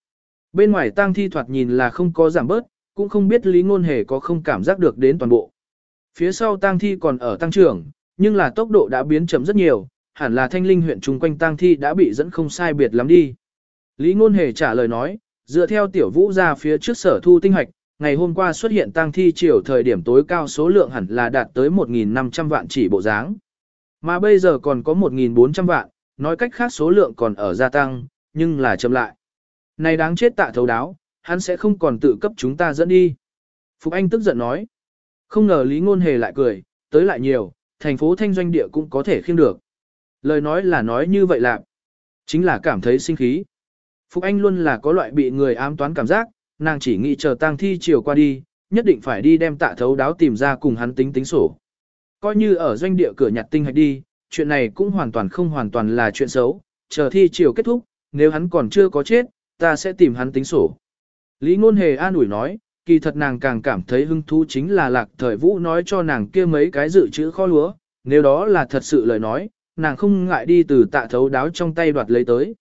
Bên ngoài tang thi thoạt nhìn là không có giảm bớt, cũng không biết Lý Ngôn Hề có không cảm giác được đến toàn bộ. Phía sau tang thi còn ở tăng trưởng, nhưng là tốc độ đã biến chậm rất nhiều, hẳn là thanh linh huyện chung quanh tang thi đã bị dẫn không sai biệt lắm đi. Lý Ngôn Hề trả lời nói, dựa theo tiểu vũ ra phía trước sở thu tinh hoạch, ngày hôm qua xuất hiện tăng thi chiều thời điểm tối cao số lượng hẳn là đạt tới 1.500 vạn chỉ bộ dáng. Mà bây giờ còn có 1.400 vạn, nói cách khác số lượng còn ở gia tăng, nhưng là chậm lại. Này đáng chết tạ thấu đáo, hắn sẽ không còn tự cấp chúng ta dẫn đi. Phục Anh tức giận nói. Không ngờ Lý Ngôn Hề lại cười, tới lại nhiều, thành phố thanh doanh địa cũng có thể khiêm được. Lời nói là nói như vậy lạc. Chính là cảm thấy sinh khí. Phục Anh luôn là có loại bị người ám toán cảm giác, nàng chỉ nghĩ chờ tang thi chiều qua đi, nhất định phải đi đem tạ thấu đáo tìm ra cùng hắn tính tính sổ. Coi như ở doanh địa cửa nhặt tinh hạch đi, chuyện này cũng hoàn toàn không hoàn toàn là chuyện xấu, chờ thi chiều kết thúc, nếu hắn còn chưa có chết, ta sẽ tìm hắn tính sổ. Lý Ngôn Hề an ủi nói, kỳ thật nàng càng cảm thấy hứng thú chính là lạc thời vũ nói cho nàng kia mấy cái dự trữ kho lúa, nếu đó là thật sự lời nói, nàng không ngại đi từ tạ thấu đáo trong tay đoạt lấy tới.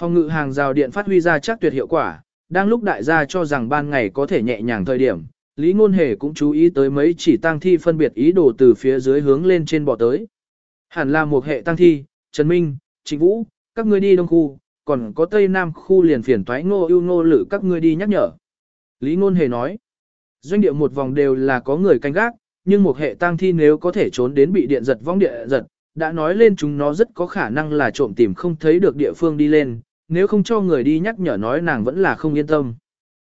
Phòng ngự hàng rào điện phát huy ra chắc tuyệt hiệu quả, đang lúc đại gia cho rằng ban ngày có thể nhẹ nhàng thời điểm, Lý Ngôn Hề cũng chú ý tới mấy chỉ tăng thi phân biệt ý đồ từ phía dưới hướng lên trên bò tới. Hẳn là một hệ tăng thi, Trần Minh, Trịnh Vũ, các ngươi đi đông khu, còn có tây nam khu liền phiền toái ngô ưu ngô Lữ các ngươi đi nhắc nhở. Lý Ngôn Hề nói, doanh địa một vòng đều là có người canh gác, nhưng một hệ tăng thi nếu có thể trốn đến bị điện giật vong địa giật, đã nói lên chúng nó rất có khả năng là trộm tìm không thấy được địa phương đi lên, nếu không cho người đi nhắc nhở nói nàng vẫn là không yên tâm.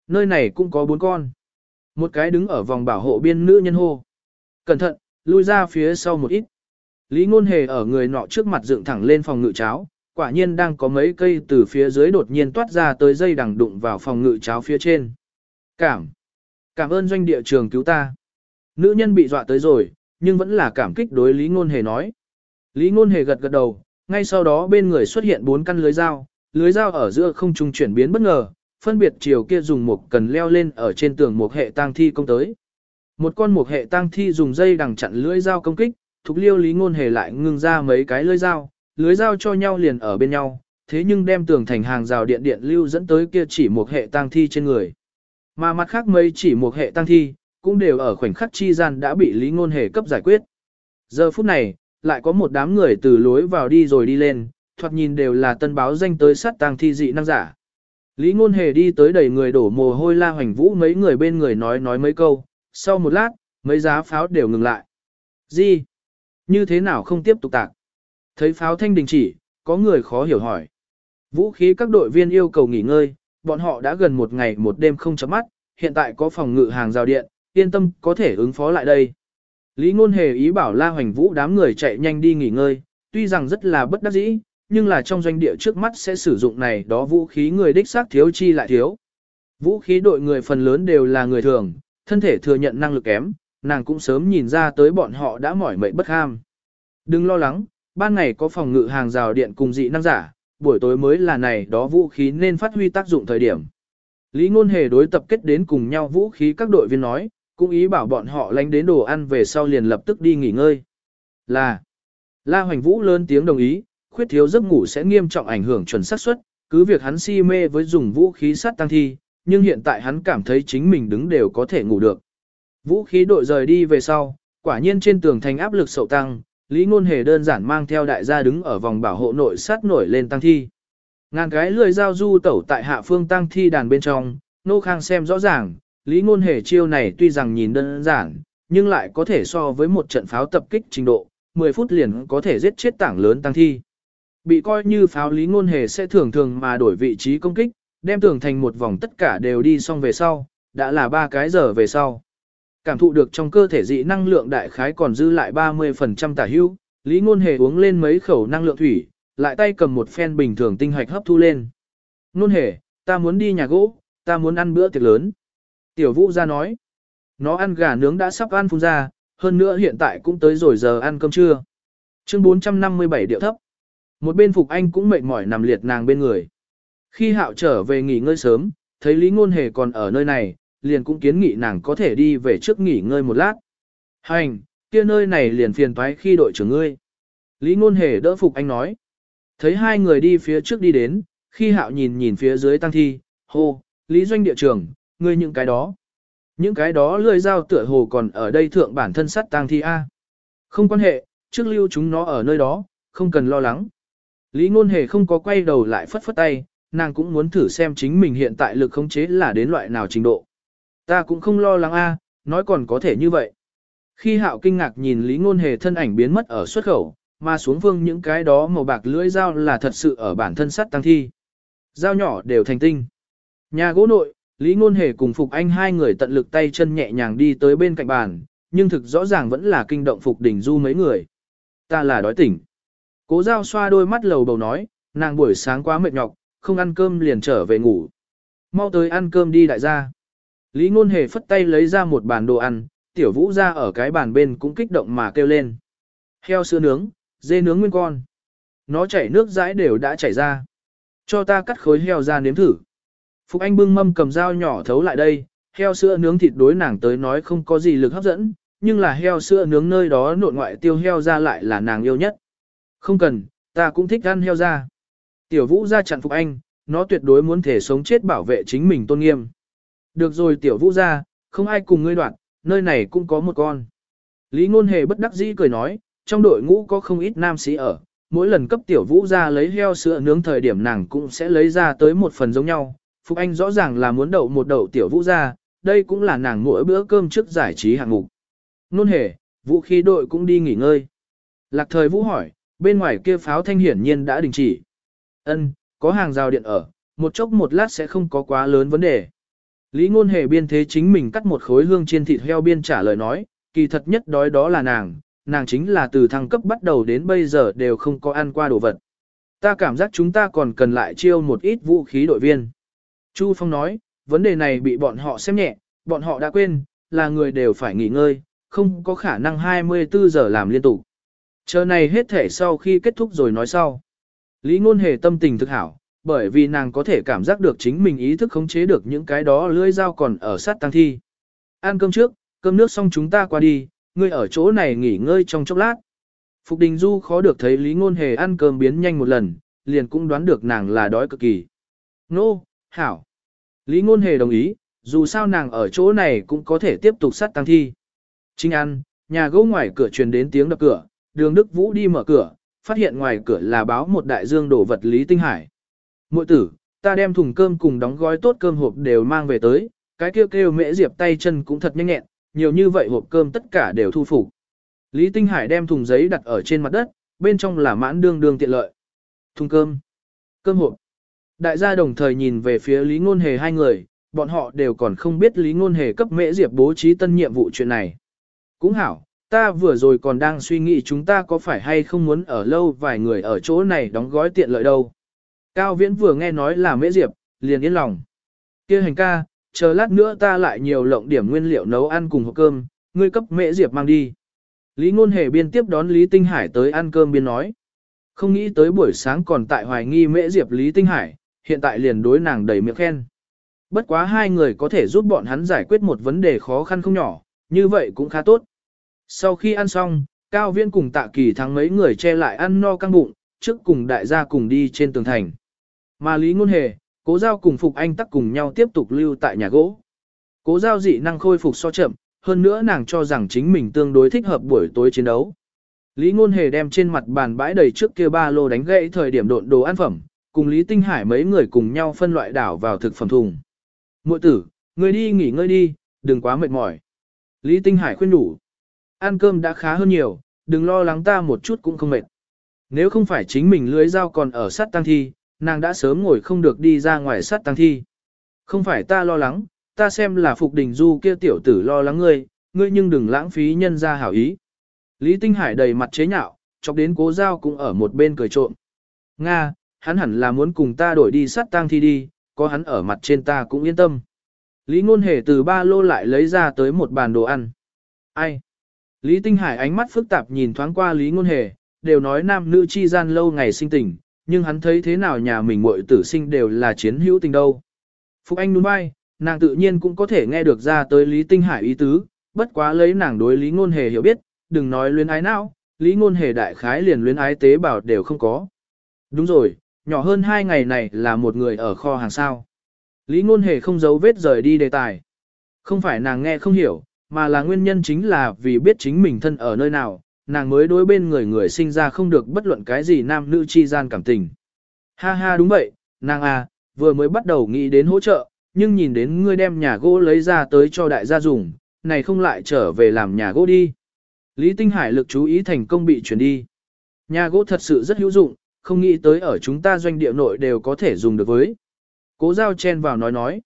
Nơi này cũng có bốn con. Một cái đứng ở vòng bảo hộ biên nữ nhân hô. Cẩn thận, lui ra phía sau một ít. Lý ngôn hề ở người nọ trước mặt dựng thẳng lên phòng ngự cháo, quả nhiên đang có mấy cây từ phía dưới đột nhiên toát ra tới dây đằng đụng vào phòng ngự cháo phía trên. Cảm. Cảm ơn doanh địa trường cứu ta. Nữ nhân bị dọa tới rồi, nhưng vẫn là cảm kích đối Lý ngôn hề nói. Lý ngôn hề gật gật đầu, ngay sau đó bên người xuất hiện bốn căn lưới dao, lưới dao ở giữa không trung chuyển biến bất ngờ, phân biệt chiều kia dùng một cần leo lên ở trên tường một hệ tang thi công tới. Một con một hệ tang thi dùng dây đằng chặn lưới dao công kích, thục liêu lý ngôn hề lại ngưng ra mấy cái lưới dao, lưới dao cho nhau liền ở bên nhau, thế nhưng đem tường thành hàng rào điện điện lưu dẫn tới kia chỉ một hệ tang thi trên người. Mà mặt khác mấy chỉ một hệ tang thi, cũng đều ở khoảnh khắc chi gian đã bị lý ngôn hề cấp giải quyết. Giờ phút này, lại có một đám người từ lối vào đi rồi đi lên, thoạt nhìn đều là tân báo danh tới sát tang thi dị năng giả. Lý Ngôn Hề đi tới đầy người đổ mồ hôi la hoành vũ mấy người bên người nói nói mấy câu, sau một lát, mấy giá pháo đều ngừng lại. Gì? Như thế nào không tiếp tục tạc? Thấy pháo thanh đình chỉ, có người khó hiểu hỏi. Vũ khí các đội viên yêu cầu nghỉ ngơi, bọn họ đã gần một ngày một đêm không chấm mắt, hiện tại có phòng ngự hàng rào điện, yên tâm có thể ứng phó lại đây. Lý Ngôn Hề ý bảo La Hoành Vũ đám người chạy nhanh đi nghỉ ngơi, tuy rằng rất là bất đắc dĩ, nhưng là trong doanh địa trước mắt sẽ sử dụng này đó vũ khí người đích xác thiếu chi lại thiếu. Vũ khí đội người phần lớn đều là người thường, thân thể thừa nhận năng lực kém, nàng cũng sớm nhìn ra tới bọn họ đã mỏi mệt bất ham. Đừng lo lắng, ban ngày có phòng ngự hàng rào điện cùng dị năng giả, buổi tối mới là này đó vũ khí nên phát huy tác dụng thời điểm. Lý ngôn hề đối tập kết đến cùng nhau vũ khí các đội viên nói, cũng ý bảo bọn họ lánh đến đồ ăn về sau liền lập tức đi nghỉ ngơi. Là, La Hoành Vũ lớn tiếng đồng ý, khuyết thiếu giấc ngủ sẽ nghiêm trọng ảnh hưởng chuẩn xác suất, cứ việc hắn si mê với dùng vũ khí sát tăng thi, nhưng hiện tại hắn cảm thấy chính mình đứng đều có thể ngủ được. Vũ khí đội rời đi về sau, quả nhiên trên tường thành áp lực sậu tăng, Lý Ngôn Hề đơn giản mang theo đại gia đứng ở vòng bảo hộ nội sát nổi lên tăng thi. Ngàn cái lười giao du tẩu tại hạ phương tăng thi đàn bên trong, nô khang xem rõ ràng, Lý Ngôn Hề chiêu này tuy rằng nhìn đơn giản, nhưng lại có thể so với một trận pháo tập kích trình độ, 10 phút liền có thể giết chết tảng lớn tăng thi. Bị coi như pháo lý ngôn hề sẽ thường thường mà đổi vị trí công kích, đem tường thành một vòng tất cả đều đi xong về sau, đã là ba cái giờ về sau. Cảm thụ được trong cơ thể dị năng lượng đại khái còn dư lại 30% tả hữu, Lý Ngôn Hề uống lên mấy khẩu năng lượng thủy, lại tay cầm một phen bình thường tinh hạch hấp thu lên. Ngôn Hề, ta muốn đi nhà gỗ, ta muốn ăn bữa tiệc lớn. Tiểu Vũ ra nói, nó ăn gà nướng đã sắp ăn phun ra, hơn nữa hiện tại cũng tới rồi giờ ăn cơm trưa. Chương 457 điệu thấp. Một bên Phục Anh cũng mệt mỏi nằm liệt nàng bên người. Khi Hạo trở về nghỉ ngơi sớm, thấy Lý Ngôn Hề còn ở nơi này, liền cũng kiến nghị nàng có thể đi về trước nghỉ ngơi một lát. Hành, kia nơi này liền phiền toái khi đội trưởng ngươi. Lý Ngôn Hề đỡ Phục Anh nói. Thấy hai người đi phía trước đi đến, khi Hạo nhìn nhìn phía dưới tăng thi, hô, Lý Doanh địa trưởng, ngươi những cái đó. Những cái đó lười dao tựa hồ còn ở đây thượng bản thân sắt tang thi A. Không quan hệ, trước lưu chúng nó ở nơi đó, không cần lo lắng. Lý ngôn hề không có quay đầu lại phất phất tay, nàng cũng muốn thử xem chính mình hiện tại lực khống chế là đến loại nào trình độ. Ta cũng không lo lắng a, nói còn có thể như vậy. Khi hạo kinh ngạc nhìn Lý ngôn hề thân ảnh biến mất ở xuất khẩu, mà xuống vương những cái đó màu bạc lưỡi dao là thật sự ở bản thân sắt tăng thi. Dao nhỏ đều thành tinh. Nhà gỗ nội, Lý Ngôn Hề cùng Phục Anh hai người tận lực tay chân nhẹ nhàng đi tới bên cạnh bàn, nhưng thực rõ ràng vẫn là kinh động Phục Đình Du mấy người. Ta là đói tỉnh. Cố giao xoa đôi mắt lầu bầu nói, nàng buổi sáng quá mệt nhọc, không ăn cơm liền trở về ngủ. Mau tới ăn cơm đi đại gia. Lý Ngôn Hề phất tay lấy ra một bàn đồ ăn, tiểu vũ ra ở cái bàn bên cũng kích động mà kêu lên. Heo sữa nướng, dê nướng nguyên con. Nó chảy nước dãi đều đã chảy ra. Cho ta cắt khối heo ra nếm thử. Phục Anh bưng mâm cầm dao nhỏ thấu lại đây, heo sữa nướng thịt đối nàng tới nói không có gì lực hấp dẫn, nhưng là heo sữa nướng nơi đó nội ngoại tiêu heo ra lại là nàng yêu nhất. Không cần, ta cũng thích ăn heo ra. Tiểu vũ ra chặn Phục Anh, nó tuyệt đối muốn thể sống chết bảo vệ chính mình tôn nghiêm. Được rồi tiểu vũ ra, không ai cùng ngươi đoạn, nơi này cũng có một con. Lý ngôn hề bất đắc dĩ cười nói, trong đội ngũ có không ít nam sĩ ở, mỗi lần cấp tiểu vũ ra lấy heo sữa nướng thời điểm nàng cũng sẽ lấy ra tới một phần giống nhau. Phục Anh rõ ràng là muốn đậu một đậu tiểu vũ ra, đây cũng là nàng mỗi bữa cơm trước giải trí hạng mục. Nôn hề, vũ khí đội cũng đi nghỉ ngơi. Lạc thời vũ hỏi, bên ngoài kia pháo thanh hiển nhiên đã đình chỉ. Ân, có hàng rào điện ở, một chốc một lát sẽ không có quá lớn vấn đề. Lý ngôn hề biên thế chính mình cắt một khối hương chiên thịt heo biên trả lời nói, kỳ thật nhất đói đó là nàng, nàng chính là từ thăng cấp bắt đầu đến bây giờ đều không có ăn qua đồ vật. Ta cảm giác chúng ta còn cần lại chiêu một ít vũ khí đội viên. Chu Phong nói, vấn đề này bị bọn họ xem nhẹ, bọn họ đã quên, là người đều phải nghỉ ngơi, không có khả năng 24 giờ làm liên tục. Chờ này hết thể sau khi kết thúc rồi nói sau. Lý ngôn hề tâm tình thực hảo, bởi vì nàng có thể cảm giác được chính mình ý thức khống chế được những cái đó lưỡi dao còn ở sát tăng thi. Ăn cơm trước, cơm nước xong chúng ta qua đi, ngươi ở chỗ này nghỉ ngơi trong chốc lát. Phục Đình Du khó được thấy Lý Ngôn Hề ăn cơm biến nhanh một lần, liền cũng đoán được nàng là đói cực kỳ. Nô, hảo. Lý Ngôn Hề đồng ý, dù sao nàng ở chỗ này cũng có thể tiếp tục sát tăng thi. Chính ăn, nhà gỗ ngoài cửa truyền đến tiếng đập cửa, đường Đức Vũ đi mở cửa, phát hiện ngoài cửa là báo một đại dương đổ vật Lý Tinh Hải. Mội tử, ta đem thùng cơm cùng đóng gói tốt cơm hộp đều mang về tới, cái kêu kêu mễ diệp tay chân cũng thật nhanh nhẹn, nhiều như vậy hộp cơm tất cả đều thu phục. Lý Tinh Hải đem thùng giấy đặt ở trên mặt đất, bên trong là mãn đương đương tiện lợi. Thùng cơm, cơm hộp. Đại gia đồng thời nhìn về phía Lý Ngôn Hề hai người, bọn họ đều còn không biết Lý Ngôn Hề cấp mễ diệp bố trí tân nhiệm vụ chuyện này. Cũng hảo, ta vừa rồi còn đang suy nghĩ chúng ta có phải hay không muốn ở lâu vài người ở chỗ này đóng gói tiện lợi đâu. Cao Viễn vừa nghe nói là mễ diệp, liền yên lòng. kia hành ca, chờ lát nữa ta lại nhiều lộng điểm nguyên liệu nấu ăn cùng hộp cơm, ngươi cấp mễ diệp mang đi. Lý Ngôn Hề biên tiếp đón Lý Tinh Hải tới ăn cơm biên nói. Không nghĩ tới buổi sáng còn tại hoài nghi mễ diệp Lý Tinh Hải, hiện tại liền đối nàng đầy miệng khen. Bất quá hai người có thể giúp bọn hắn giải quyết một vấn đề khó khăn không nhỏ, như vậy cũng khá tốt. Sau khi ăn xong, Cao Viễn cùng Tạ Kỳ thắng mấy người che lại ăn no căng bụng, trước cùng đại gia cùng đi trên tường thành. Mà Lý Ngôn Hề, Cố giao cùng Phục Anh tắc cùng nhau tiếp tục lưu tại nhà gỗ. Cố giao dị năng khôi phục so chậm, hơn nữa nàng cho rằng chính mình tương đối thích hợp buổi tối chiến đấu. Lý Ngôn Hề đem trên mặt bàn bãi đầy trước kia ba lô đánh gãy thời điểm độn đồ ăn phẩm, cùng Lý Tinh Hải mấy người cùng nhau phân loại đảo vào thực phẩm thùng. Muội tử, người đi nghỉ ngơi đi, đừng quá mệt mỏi. Lý Tinh Hải khuyên đủ. Ăn cơm đã khá hơn nhiều, đừng lo lắng ta một chút cũng không mệt. Nếu không phải chính mình lưới dao còn ở sát tăng thi, nàng đã sớm ngồi không được đi ra ngoài sát tăng thi. Không phải ta lo lắng, ta xem là Phục Đình Du kia tiểu tử lo lắng ngươi, ngươi nhưng đừng lãng phí nhân ra hảo ý. Lý Tinh Hải đầy mặt chế nhạo, chọc đến cố giao cũng ở một bên cười trộm. Nga, hắn hẳn là muốn cùng ta đổi đi sát tang thi đi, có hắn ở mặt trên ta cũng yên tâm. Lý Ngôn Hề từ ba lô lại lấy ra tới một bàn đồ ăn. Ai? Lý Tinh Hải ánh mắt phức tạp nhìn thoáng qua Lý Ngôn Hề, đều nói nam nữ chi gian lâu ngày sinh tình, nhưng hắn thấy thế nào nhà mình muội tử sinh đều là chiến hữu tình đâu. Phục Anh đúng bay, nàng tự nhiên cũng có thể nghe được ra tới Lý Tinh Hải ý tứ, bất quá lấy nàng đối Lý Ngôn Hề hiểu biết, đừng nói luyến ái nào, Lý Ngôn Hề đại khái liền luyến ái tế bào đều không có. Đúng rồi, nhỏ hơn hai ngày này là một người ở kho hàng sao. Lý Ngôn Hề không giấu vết rời đi đề tài. Không phải nàng nghe không hiểu, mà là nguyên nhân chính là vì biết chính mình thân ở nơi nào, nàng mới đối bên người người sinh ra không được bất luận cái gì nam nữ chi gian cảm tình. Ha ha đúng vậy, nàng à, vừa mới bắt đầu nghĩ đến hỗ trợ, nhưng nhìn đến ngươi đem nhà gỗ lấy ra tới cho đại gia dùng, này không lại trở về làm nhà gỗ đi. Lý Tinh Hải lực chú ý thành công bị chuyển đi. Nhà gỗ thật sự rất hữu dụng, không nghĩ tới ở chúng ta doanh địa nội đều có thể dùng được với. Cố giao chen vào nói nói.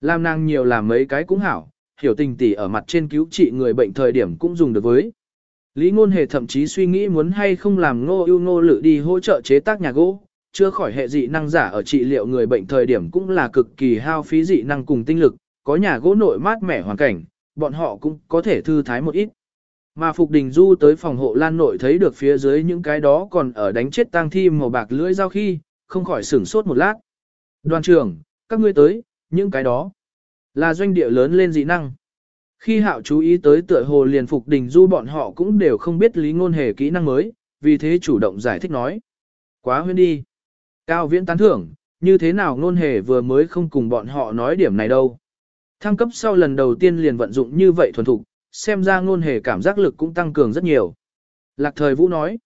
Làm nàng nhiều làm mấy cái cũng hảo, hiểu tình tỷ ở mặt trên cứu trị người bệnh thời điểm cũng dùng được với. Lý ngôn hề thậm chí suy nghĩ muốn hay không làm ngô ưu ngô lự đi hỗ trợ chế tác nhà gỗ, chưa khỏi hệ dị năng giả ở trị liệu người bệnh thời điểm cũng là cực kỳ hao phí dị năng cùng tinh lực, có nhà gỗ nội mát mẻ hoàn cảnh, bọn họ cũng có thể thư thái một ít. Mà Phục Đình Du tới phòng hộ lan nội thấy được phía dưới những cái đó còn ở đánh chết tang thi màu bạc lưỡi dao khi, không khỏi sửng sốt một lát. Đoàn trưởng, các ngươi tới, những cái đó là doanh địa lớn lên dị năng. Khi hạo chú ý tới tựa hồ liền Phục Đình Du bọn họ cũng đều không biết lý ngôn hề kỹ năng mới, vì thế chủ động giải thích nói. Quá huyên đi. Cao viễn tán thưởng, như thế nào ngôn hề vừa mới không cùng bọn họ nói điểm này đâu. Thăng cấp sau lần đầu tiên liền vận dụng như vậy thuần thục, xem ra ngôn hề cảm giác lực cũng tăng cường rất nhiều. Lạc thời Vũ nói,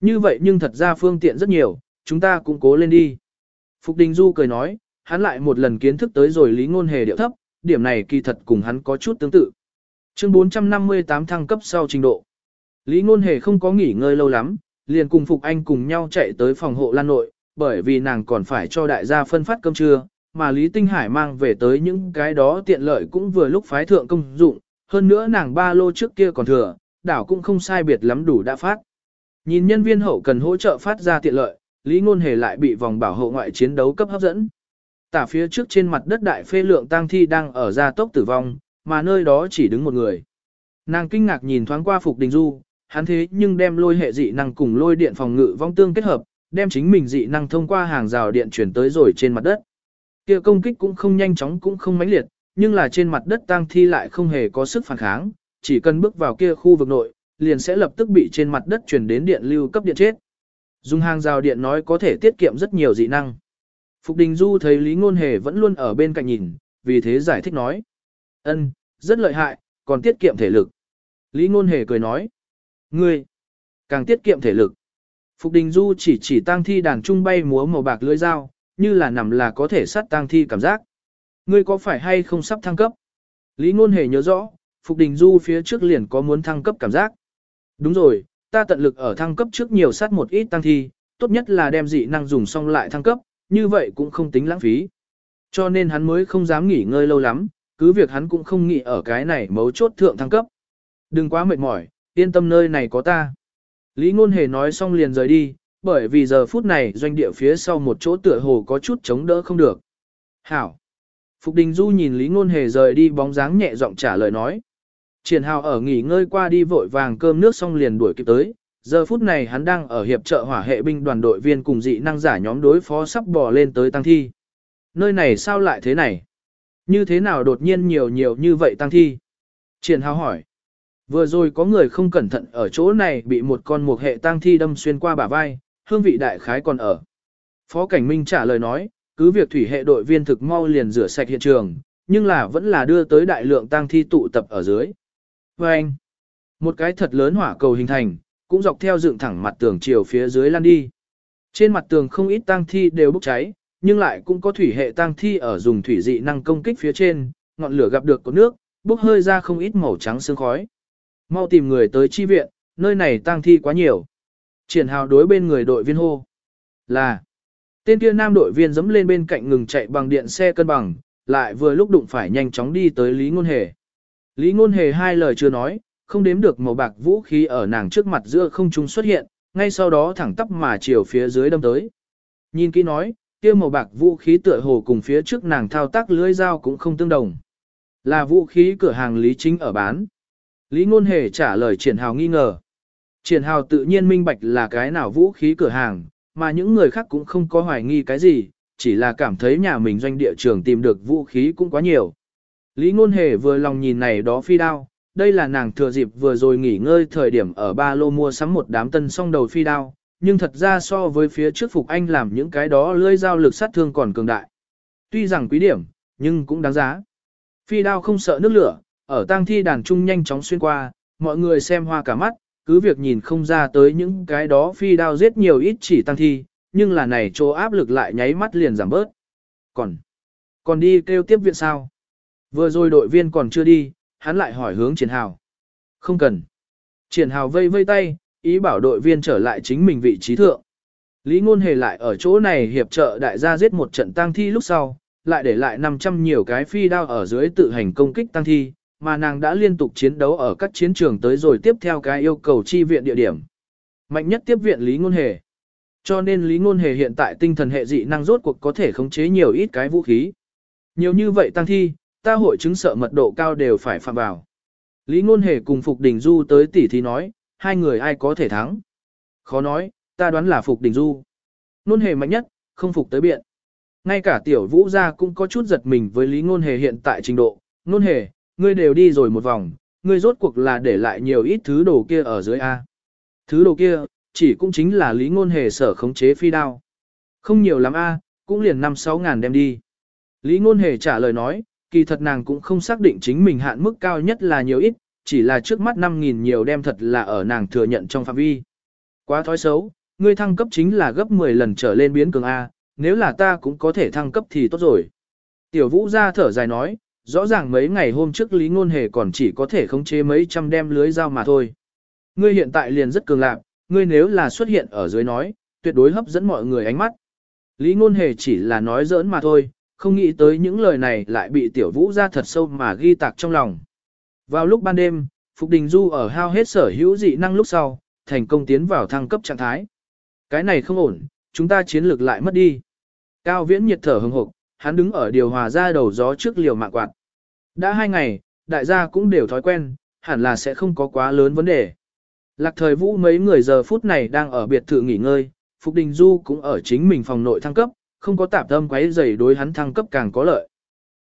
như vậy nhưng thật ra phương tiện rất nhiều, chúng ta cũng cố lên đi. Phục Đình Du cười nói, hắn lại một lần kiến thức tới rồi lý ngôn hề điệu thấp, điểm này kỳ thật cùng hắn có chút tương tự. Chương 458 thăng cấp sau trình độ. Lý ngôn hề không có nghỉ ngơi lâu lắm, liền cùng Phục Anh cùng nhau chạy tới phòng hộ lan nội, bởi vì nàng còn phải cho đại gia phân phát cơm trưa, mà Lý Tinh Hải mang về tới những cái đó tiện lợi cũng vừa lúc phái thượng công dụng, hơn nữa nàng ba lô trước kia còn thừa, đảo cũng không sai biệt lắm đủ đã phát. Nhìn nhân viên hậu cần hỗ trợ phát ra tiện lợi, Lý Ngôn Hề lại bị vòng bảo hộ ngoại chiến đấu cấp hấp dẫn. Tả phía trước trên mặt đất đại phê lượng tang thi đang ở gia tốc tử vong, mà nơi đó chỉ đứng một người. Nàng kinh ngạc nhìn thoáng qua Phục Đình Du, hắn thế nhưng đem lôi hệ dị năng cùng lôi điện phòng ngự vong tương kết hợp, đem chính mình dị năng thông qua hàng rào điện chuyển tới rồi trên mặt đất. Kia công kích cũng không nhanh chóng cũng không mãnh liệt, nhưng là trên mặt đất tang thi lại không hề có sức phản kháng, chỉ cần bước vào kia khu vực nội, liền sẽ lập tức bị trên mặt đất chuyển đến điện lưu cấp điện chết. Dùng hàng rào điện nói có thể tiết kiệm rất nhiều dị năng. Phục Đình Du thấy Lý Ngôn Hề vẫn luôn ở bên cạnh nhìn, vì thế giải thích nói. ân, rất lợi hại, còn tiết kiệm thể lực. Lý Ngôn Hề cười nói. Ngươi, càng tiết kiệm thể lực. Phục Đình Du chỉ chỉ tang thi đàn trung bay múa màu bạc lưỡi dao, như là nằm là có thể sát tang thi cảm giác. Ngươi có phải hay không sắp thăng cấp? Lý Ngôn Hề nhớ rõ, Phục Đình Du phía trước liền có muốn thăng cấp cảm giác. Đúng rồi, ta tận lực ở thăng cấp trước nhiều sát một ít tăng thi, tốt nhất là đem dị năng dùng xong lại thăng cấp, như vậy cũng không tính lãng phí. Cho nên hắn mới không dám nghỉ ngơi lâu lắm, cứ việc hắn cũng không nghĩ ở cái này mấu chốt thượng thăng cấp. Đừng quá mệt mỏi, yên tâm nơi này có ta. Lý Ngôn Hề nói xong liền rời đi, bởi vì giờ phút này doanh địa phía sau một chỗ tựa hồ có chút chống đỡ không được. Hảo. Phục Đình Du nhìn Lý Ngôn Hề rời đi bóng dáng nhẹ giọng trả lời nói. Triển Hào ở nghỉ ngơi qua đi vội vàng cơm nước xong liền đuổi kịp tới. Giờ phút này hắn đang ở hiệp trợ hỏa hệ binh đoàn đội viên cùng dị năng giả nhóm đối phó sắp bò lên tới tăng thi. Nơi này sao lại thế này? Như thế nào đột nhiên nhiều nhiều như vậy tăng thi? Triển Hào hỏi. Vừa rồi có người không cẩn thận ở chỗ này bị một con mục hệ tăng thi đâm xuyên qua bả vai, hương vị đại khái còn ở. Phó Cảnh Minh trả lời nói, cứ việc thủy hệ đội viên thực mau liền rửa sạch hiện trường, nhưng là vẫn là đưa tới đại lượng tăng thi tụ tập ở dưới. Và anh, một cái thật lớn hỏa cầu hình thành, cũng dọc theo dựng thẳng mặt tường chiều phía dưới lan đi. Trên mặt tường không ít tang thi đều bốc cháy, nhưng lại cũng có thủy hệ tang thi ở dùng thủy dị năng công kích phía trên, ngọn lửa gặp được có nước, bốc hơi ra không ít màu trắng sương khói. Mau tìm người tới chi viện, nơi này tang thi quá nhiều. Triển hào đối bên người đội viên hô. Là. Tên kia nam đội viên dẫm lên bên cạnh ngừng chạy bằng điện xe cân bằng, lại vừa lúc đụng phải nhanh chóng đi tới Lý Ngôn Hề. Lý Ngôn Hề hai lời chưa nói, không đếm được màu bạc vũ khí ở nàng trước mặt giữa không trung xuất hiện, ngay sau đó thẳng tắp mà chiều phía dưới đâm tới. Nhìn kỹ nói, kia màu bạc vũ khí tựa hồ cùng phía trước nàng thao tác lưỡi dao cũng không tương đồng. Là vũ khí cửa hàng Lý Chính ở bán. Lý Ngôn Hề trả lời triển hào nghi ngờ. Triển hào tự nhiên minh bạch là cái nào vũ khí cửa hàng, mà những người khác cũng không có hoài nghi cái gì, chỉ là cảm thấy nhà mình doanh địa trường tìm được vũ khí cũng quá nhiều. Lý Ngôn Hề vừa lòng nhìn này đó phi đao, đây là nàng thừa dịp vừa rồi nghỉ ngơi thời điểm ở ba lô mua sắm một đám tân song đầu phi đao, nhưng thật ra so với phía trước Phục Anh làm những cái đó lưỡi dao lực sát thương còn cường đại. Tuy rằng quý điểm, nhưng cũng đáng giá. Phi đao không sợ nước lửa, ở tang thi đàn trung nhanh chóng xuyên qua, mọi người xem hoa cả mắt, cứ việc nhìn không ra tới những cái đó phi đao giết nhiều ít chỉ tăng thi, nhưng là này chỗ áp lực lại nháy mắt liền giảm bớt. Còn, còn đi kêu tiếp viện sao? Vừa rồi đội viên còn chưa đi, hắn lại hỏi hướng triển hào. Không cần. Triển hào vây vây tay, ý bảo đội viên trở lại chính mình vị trí thượng. Lý ngôn hề lại ở chỗ này hiệp trợ đại gia giết một trận Tang thi lúc sau, lại để lại 500 nhiều cái phi đao ở dưới tự hành công kích Tang thi, mà nàng đã liên tục chiến đấu ở các chiến trường tới rồi tiếp theo cái yêu cầu chi viện địa điểm. Mạnh nhất tiếp viện Lý Ngôn Hề. Cho nên Lý Ngôn Hề hiện tại tinh thần hệ dị năng rốt cuộc có thể khống chế nhiều ít cái vũ khí. Nhiều như vậy tăng thi, ta hội chứng sợ mật độ cao đều phải phạm vào. Lý Ngôn Hề cùng Phục Đình Du tới tỉ thì nói, hai người ai có thể thắng. Khó nói, ta đoán là Phục Đình Du. Ngôn Hề mạnh nhất, không phục tới biện. Ngay cả tiểu vũ gia cũng có chút giật mình với Lý Ngôn Hề hiện tại trình độ. Ngôn Hề, ngươi đều đi rồi một vòng, ngươi rốt cuộc là để lại nhiều ít thứ đồ kia ở dưới A. Thứ đồ kia, chỉ cũng chính là Lý Ngôn Hề sở khống chế phi đao. Không nhiều lắm A, cũng liền 5-6 ngàn đem đi. Lý Ngôn Hề trả lời nói, kỳ thật nàng cũng không xác định chính mình hạn mức cao nhất là nhiều ít, chỉ là trước mắt 5.000 nhiều đem thật là ở nàng thừa nhận trong phạm vi. Quá thói xấu, ngươi thăng cấp chính là gấp 10 lần trở lên biến cường A, nếu là ta cũng có thể thăng cấp thì tốt rồi. Tiểu vũ ra thở dài nói, rõ ràng mấy ngày hôm trước Lý Ngôn Hề còn chỉ có thể khống chế mấy trăm đem lưới dao mà thôi. Ngươi hiện tại liền rất cường lạc, ngươi nếu là xuất hiện ở dưới nói, tuyệt đối hấp dẫn mọi người ánh mắt. Lý Ngôn Hề chỉ là nói giỡn mà thôi, không nghĩ tới những lời này lại bị tiểu vũ ra thật sâu mà ghi tạc trong lòng. Vào lúc ban đêm, Phục Đình Du ở hao hết sở hữu dị năng lúc sau, thành công tiến vào thăng cấp trạng thái. Cái này không ổn, chúng ta chiến lược lại mất đi. Cao viễn nhiệt thở hừng hực, hắn đứng ở điều hòa ra đầu gió trước liều mạng quạt. Đã hai ngày, đại gia cũng đều thói quen, hẳn là sẽ không có quá lớn vấn đề. Lạc thời vũ mấy người giờ phút này đang ở biệt thự nghỉ ngơi, Phục Đình Du cũng ở chính mình phòng nội thăng cấp, không có tạp tâm quấy rầy đối hắn thăng cấp càng có lợi.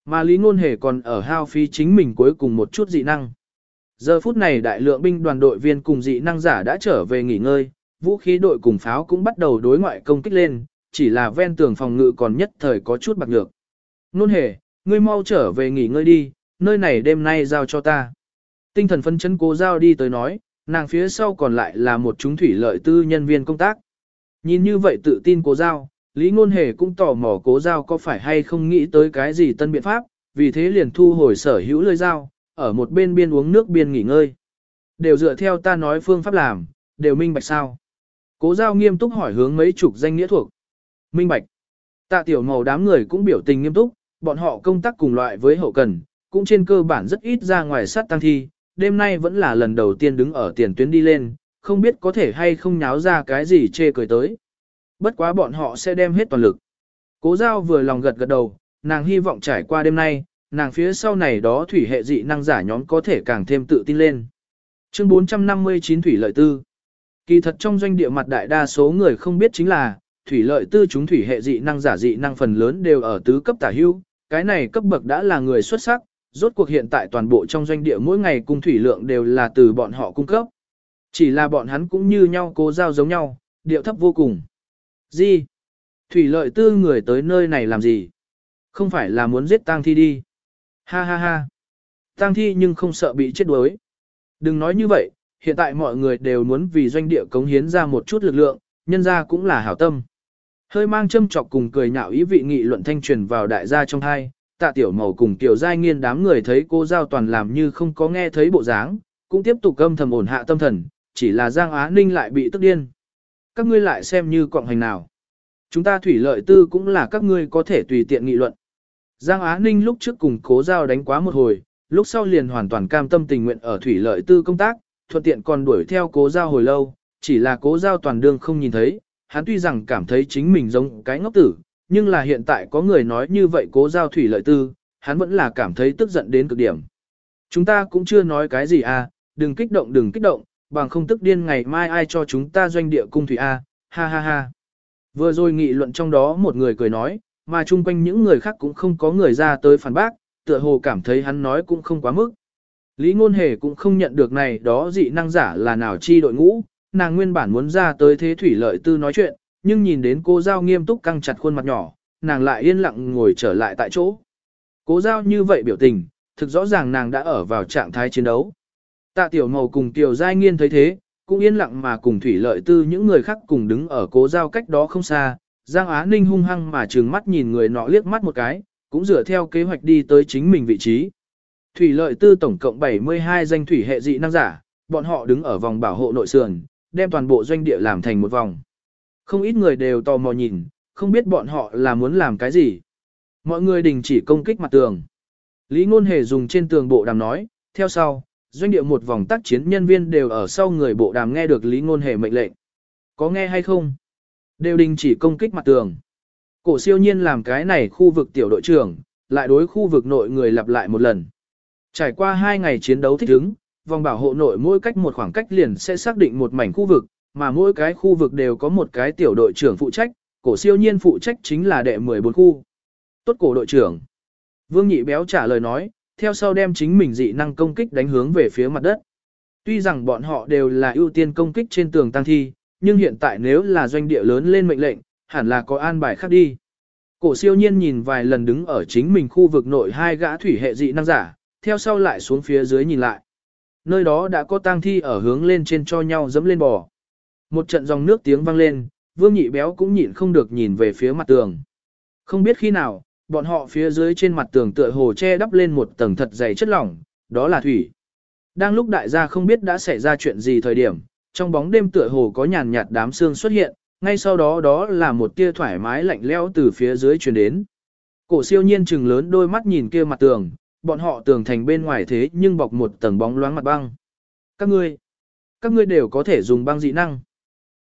Mà Lý Ngôn Hề còn ở hao phí chính mình cuối cùng một chút dị năng. Giờ phút này đại lượng binh đoàn đội viên cùng dị năng giả đã trở về nghỉ ngơi, vũ khí đội cùng pháo cũng bắt đầu đối ngoại công kích lên, chỉ là ven tường phòng ngự còn nhất thời có chút bạc nhược. Nôn hề, ngươi mau trở về nghỉ ngơi đi, nơi này đêm nay giao cho ta. Tinh thần phân chân cố giao đi tới nói, nàng phía sau còn lại là một chúng thủy lợi tư nhân viên công tác. Nhìn như vậy tự tin cố giao, Lý Ngôn Hề cũng tò mò cố giao có phải hay không nghĩ tới cái gì tân biện pháp, vì thế liền thu hồi sở hữu lơi dao, ở một bên biên uống nước biên nghỉ ngơi. Đều dựa theo ta nói phương pháp làm, đều minh bạch sao. Cố giao nghiêm túc hỏi hướng mấy chục danh nghĩa thuộc. Minh bạch. Tạ tiểu màu đám người cũng biểu tình nghiêm túc, bọn họ công tác cùng loại với hậu cần, cũng trên cơ bản rất ít ra ngoài sát tăng thi, đêm nay vẫn là lần đầu tiên đứng ở tiền tuyến đi lên, không biết có thể hay không nháo ra cái gì chê cười tới. Bất quá bọn họ sẽ đem hết toàn lực. Cố giao vừa lòng gật gật đầu, nàng hy vọng trải qua đêm nay, nàng phía sau này đó thủy hệ dị năng giả nhóm có thể càng thêm tự tin lên. Chương 459 Thủy Lợi Tư Kỳ thật trong doanh địa mặt đại đa số người không biết chính là, thủy lợi tư chúng thủy hệ dị năng giả dị năng phần lớn đều ở tứ cấp tả hưu, cái này cấp bậc đã là người xuất sắc, rốt cuộc hiện tại toàn bộ trong doanh địa mỗi ngày cung thủy lượng đều là từ bọn họ cung cấp. Chỉ là bọn hắn cũng như nhau cố giao giống nhau, điệu thấp vô cùng. Gì? Thủy lợi tư người tới nơi này làm gì? Không phải là muốn giết tang thi đi. Ha ha ha. Tang thi nhưng không sợ bị chết đuối. Đừng nói như vậy, hiện tại mọi người đều muốn vì doanh địa cống hiến ra một chút lực lượng, nhân ra cũng là hảo tâm. Hơi mang châm chọc cùng cười nhạo ý vị nghị luận thanh truyền vào đại gia trong hai, tạ tiểu màu cùng tiểu giai nghiên đám người thấy cô giao toàn làm như không có nghe thấy bộ dáng, cũng tiếp tục âm thầm ổn hạ tâm thần, chỉ là Giang Á Ninh lại bị tức điên. Các ngươi lại xem như cộng hành nào. Chúng ta thủy lợi tư cũng là các ngươi có thể tùy tiện nghị luận. Giang Á Ninh lúc trước cùng cố giao đánh quá một hồi, lúc sau liền hoàn toàn cam tâm tình nguyện ở thủy lợi tư công tác, thuận tiện còn đuổi theo cố giao hồi lâu, chỉ là cố giao toàn đương không nhìn thấy, hắn tuy rằng cảm thấy chính mình giống cái ngốc tử, nhưng là hiện tại có người nói như vậy cố giao thủy lợi tư, hắn vẫn là cảm thấy tức giận đến cực điểm. Chúng ta cũng chưa nói cái gì à, đừng kích động đừng kích động, bằng không tức điên ngày mai ai cho chúng ta doanh địa cung thủy a, à, ha ha ha. Vừa rồi nghị luận trong đó một người cười nói, mà chung quanh những người khác cũng không có người ra tới phản bác, tựa hồ cảm thấy hắn nói cũng không quá mức. Lý Ngôn Hề cũng không nhận được này đó dị năng giả là nào chi đội ngũ, nàng nguyên bản muốn ra tới thế thủy lợi tư nói chuyện, nhưng nhìn đến cô giao nghiêm túc căng chặt khuôn mặt nhỏ, nàng lại yên lặng ngồi trở lại tại chỗ. Cố giao như vậy biểu tình, thực rõ ràng nàng đã ở vào trạng thái chiến đấu. Tạ tiểu màu cùng tiểu giai nghiên thấy thế, cũng yên lặng mà cùng thủy lợi tư những người khác cùng đứng ở cố giao cách đó không xa. Giang Á Ninh hung hăng mà trừng mắt nhìn người nọ liếc mắt một cái, cũng dựa theo kế hoạch đi tới chính mình vị trí. Thủy lợi tư tổng cộng 72 danh thủy hệ dị năng giả, bọn họ đứng ở vòng bảo hộ nội sườn, đem toàn bộ doanh địa làm thành một vòng. Không ít người đều tò mò nhìn, không biết bọn họ là muốn làm cái gì. Mọi người đình chỉ công kích mặt tường. Lý Ngôn Hề dùng trên tường bộ đàm nói, theo sau, doanh địa một vòng tác chiến nhân viên đều ở sau người bộ đàm nghe được Lý Ngôn Hề mệnh lệnh. Có nghe hay không? Đều đình chỉ công kích mặt tường. Cổ siêu nhiên làm cái này khu vực tiểu đội trưởng, lại đối khu vực nội người lặp lại một lần. Trải qua hai ngày chiến đấu thích ứng, vòng bảo hộ nội mỗi cách một khoảng cách liền sẽ xác định một mảnh khu vực, mà mỗi cái khu vực đều có một cái tiểu đội trưởng phụ trách, cổ siêu nhiên phụ trách chính là đệ 14 khu. Tốt cổ đội trưởng. Vương Nhị Béo trả lời nói, theo sau đem chính mình dị năng công kích đánh hướng về phía mặt đất. Tuy rằng bọn họ đều là ưu tiên công kích trên tường tăng thi, nhưng hiện tại nếu là doanh địa lớn lên mệnh lệnh, hẳn là có an bài khác đi. Cổ siêu nhiên nhìn vài lần đứng ở chính mình khu vực nội hai gã thủy hệ dị năng giả, theo sau lại xuống phía dưới nhìn lại. Nơi đó đã có tang thi ở hướng lên trên cho nhau dẫm lên bò. Một trận dòng nước tiếng vang lên, vương nhị béo cũng nhịn không được nhìn về phía mặt tường. Không biết khi nào, bọn họ phía dưới trên mặt tường tựa hồ che đắp lên một tầng thật dày chất lỏng, đó là thủy. Đang lúc đại gia không biết đã xảy ra chuyện gì thời điểm, trong bóng đêm tựa hồ có nhàn nhạt đám sương xuất hiện, ngay sau đó đó là một tia thoải mái lạnh lẽo từ phía dưới truyền đến. Cổ siêu nhiên trừng lớn đôi mắt nhìn kia mặt tường, bọn họ tường thành bên ngoài thế nhưng bọc một tầng bóng loáng mặt băng. Các ngươi, các ngươi đều có thể dùng băng dị năng.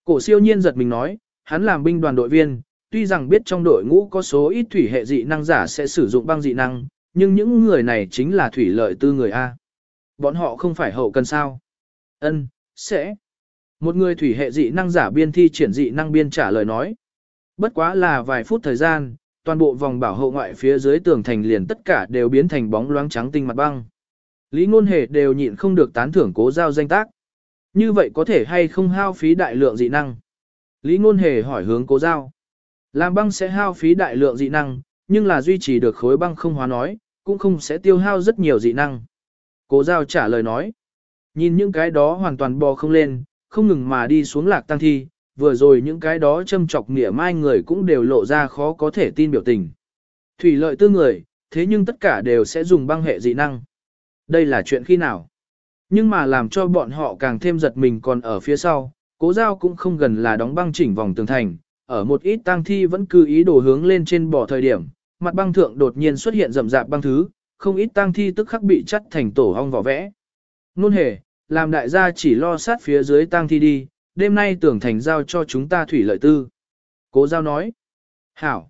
Cổ siêu nhiên giật mình nói, hắn làm binh đoàn đội viên, tuy rằng biết trong đội ngũ có số ít thủy hệ dị năng giả sẽ sử dụng băng dị năng, nhưng những người này chính là thủy lợi tư người A. Bọn họ không phải hậu cần sao. Ân, sẽ. Một người thủy hệ dị năng giả biên thi triển dị năng biên trả lời nói. Bất quá là vài phút thời gian, toàn bộ vòng bảo hộ ngoại phía dưới tường thành liền tất cả đều biến thành bóng loáng trắng tinh mặt băng. Lý ngôn hề đều nhịn không được tán thưởng cố giao danh tác. Như vậy có thể hay không hao phí đại lượng dị năng? Lý ngôn hề hỏi hướng cố giao. Làm băng sẽ hao phí đại lượng dị năng, nhưng là duy trì được khối băng không hóa nói, cũng không sẽ tiêu hao rất nhiều dị năng. Cố giao trả lời nói. Nhìn những cái đó hoàn toàn bò không lên, không ngừng mà đi xuống lạc tăng thi, vừa rồi những cái đó châm chọc nghĩa mai người cũng đều lộ ra khó có thể tin biểu tình. Thủy lợi tư người, thế nhưng tất cả đều sẽ dùng băng hệ dị năng. Đây là chuyện khi nào? Nhưng mà làm cho bọn họ càng thêm giật mình còn ở phía sau, cố giao cũng không gần là đóng băng chỉnh vòng tường thành, ở một ít tang thi vẫn cứ ý đồ hướng lên trên bỏ thời điểm, mặt băng thượng đột nhiên xuất hiện rậm rạp băng thứ, không ít tang thi tức khắc bị chắt thành tổ hong vỏ vẽ. Nôn hề, làm đại gia chỉ lo sát phía dưới tang thi đi, đêm nay tưởng thành giao cho chúng ta thủy lợi tư. Cố giao nói. Hảo.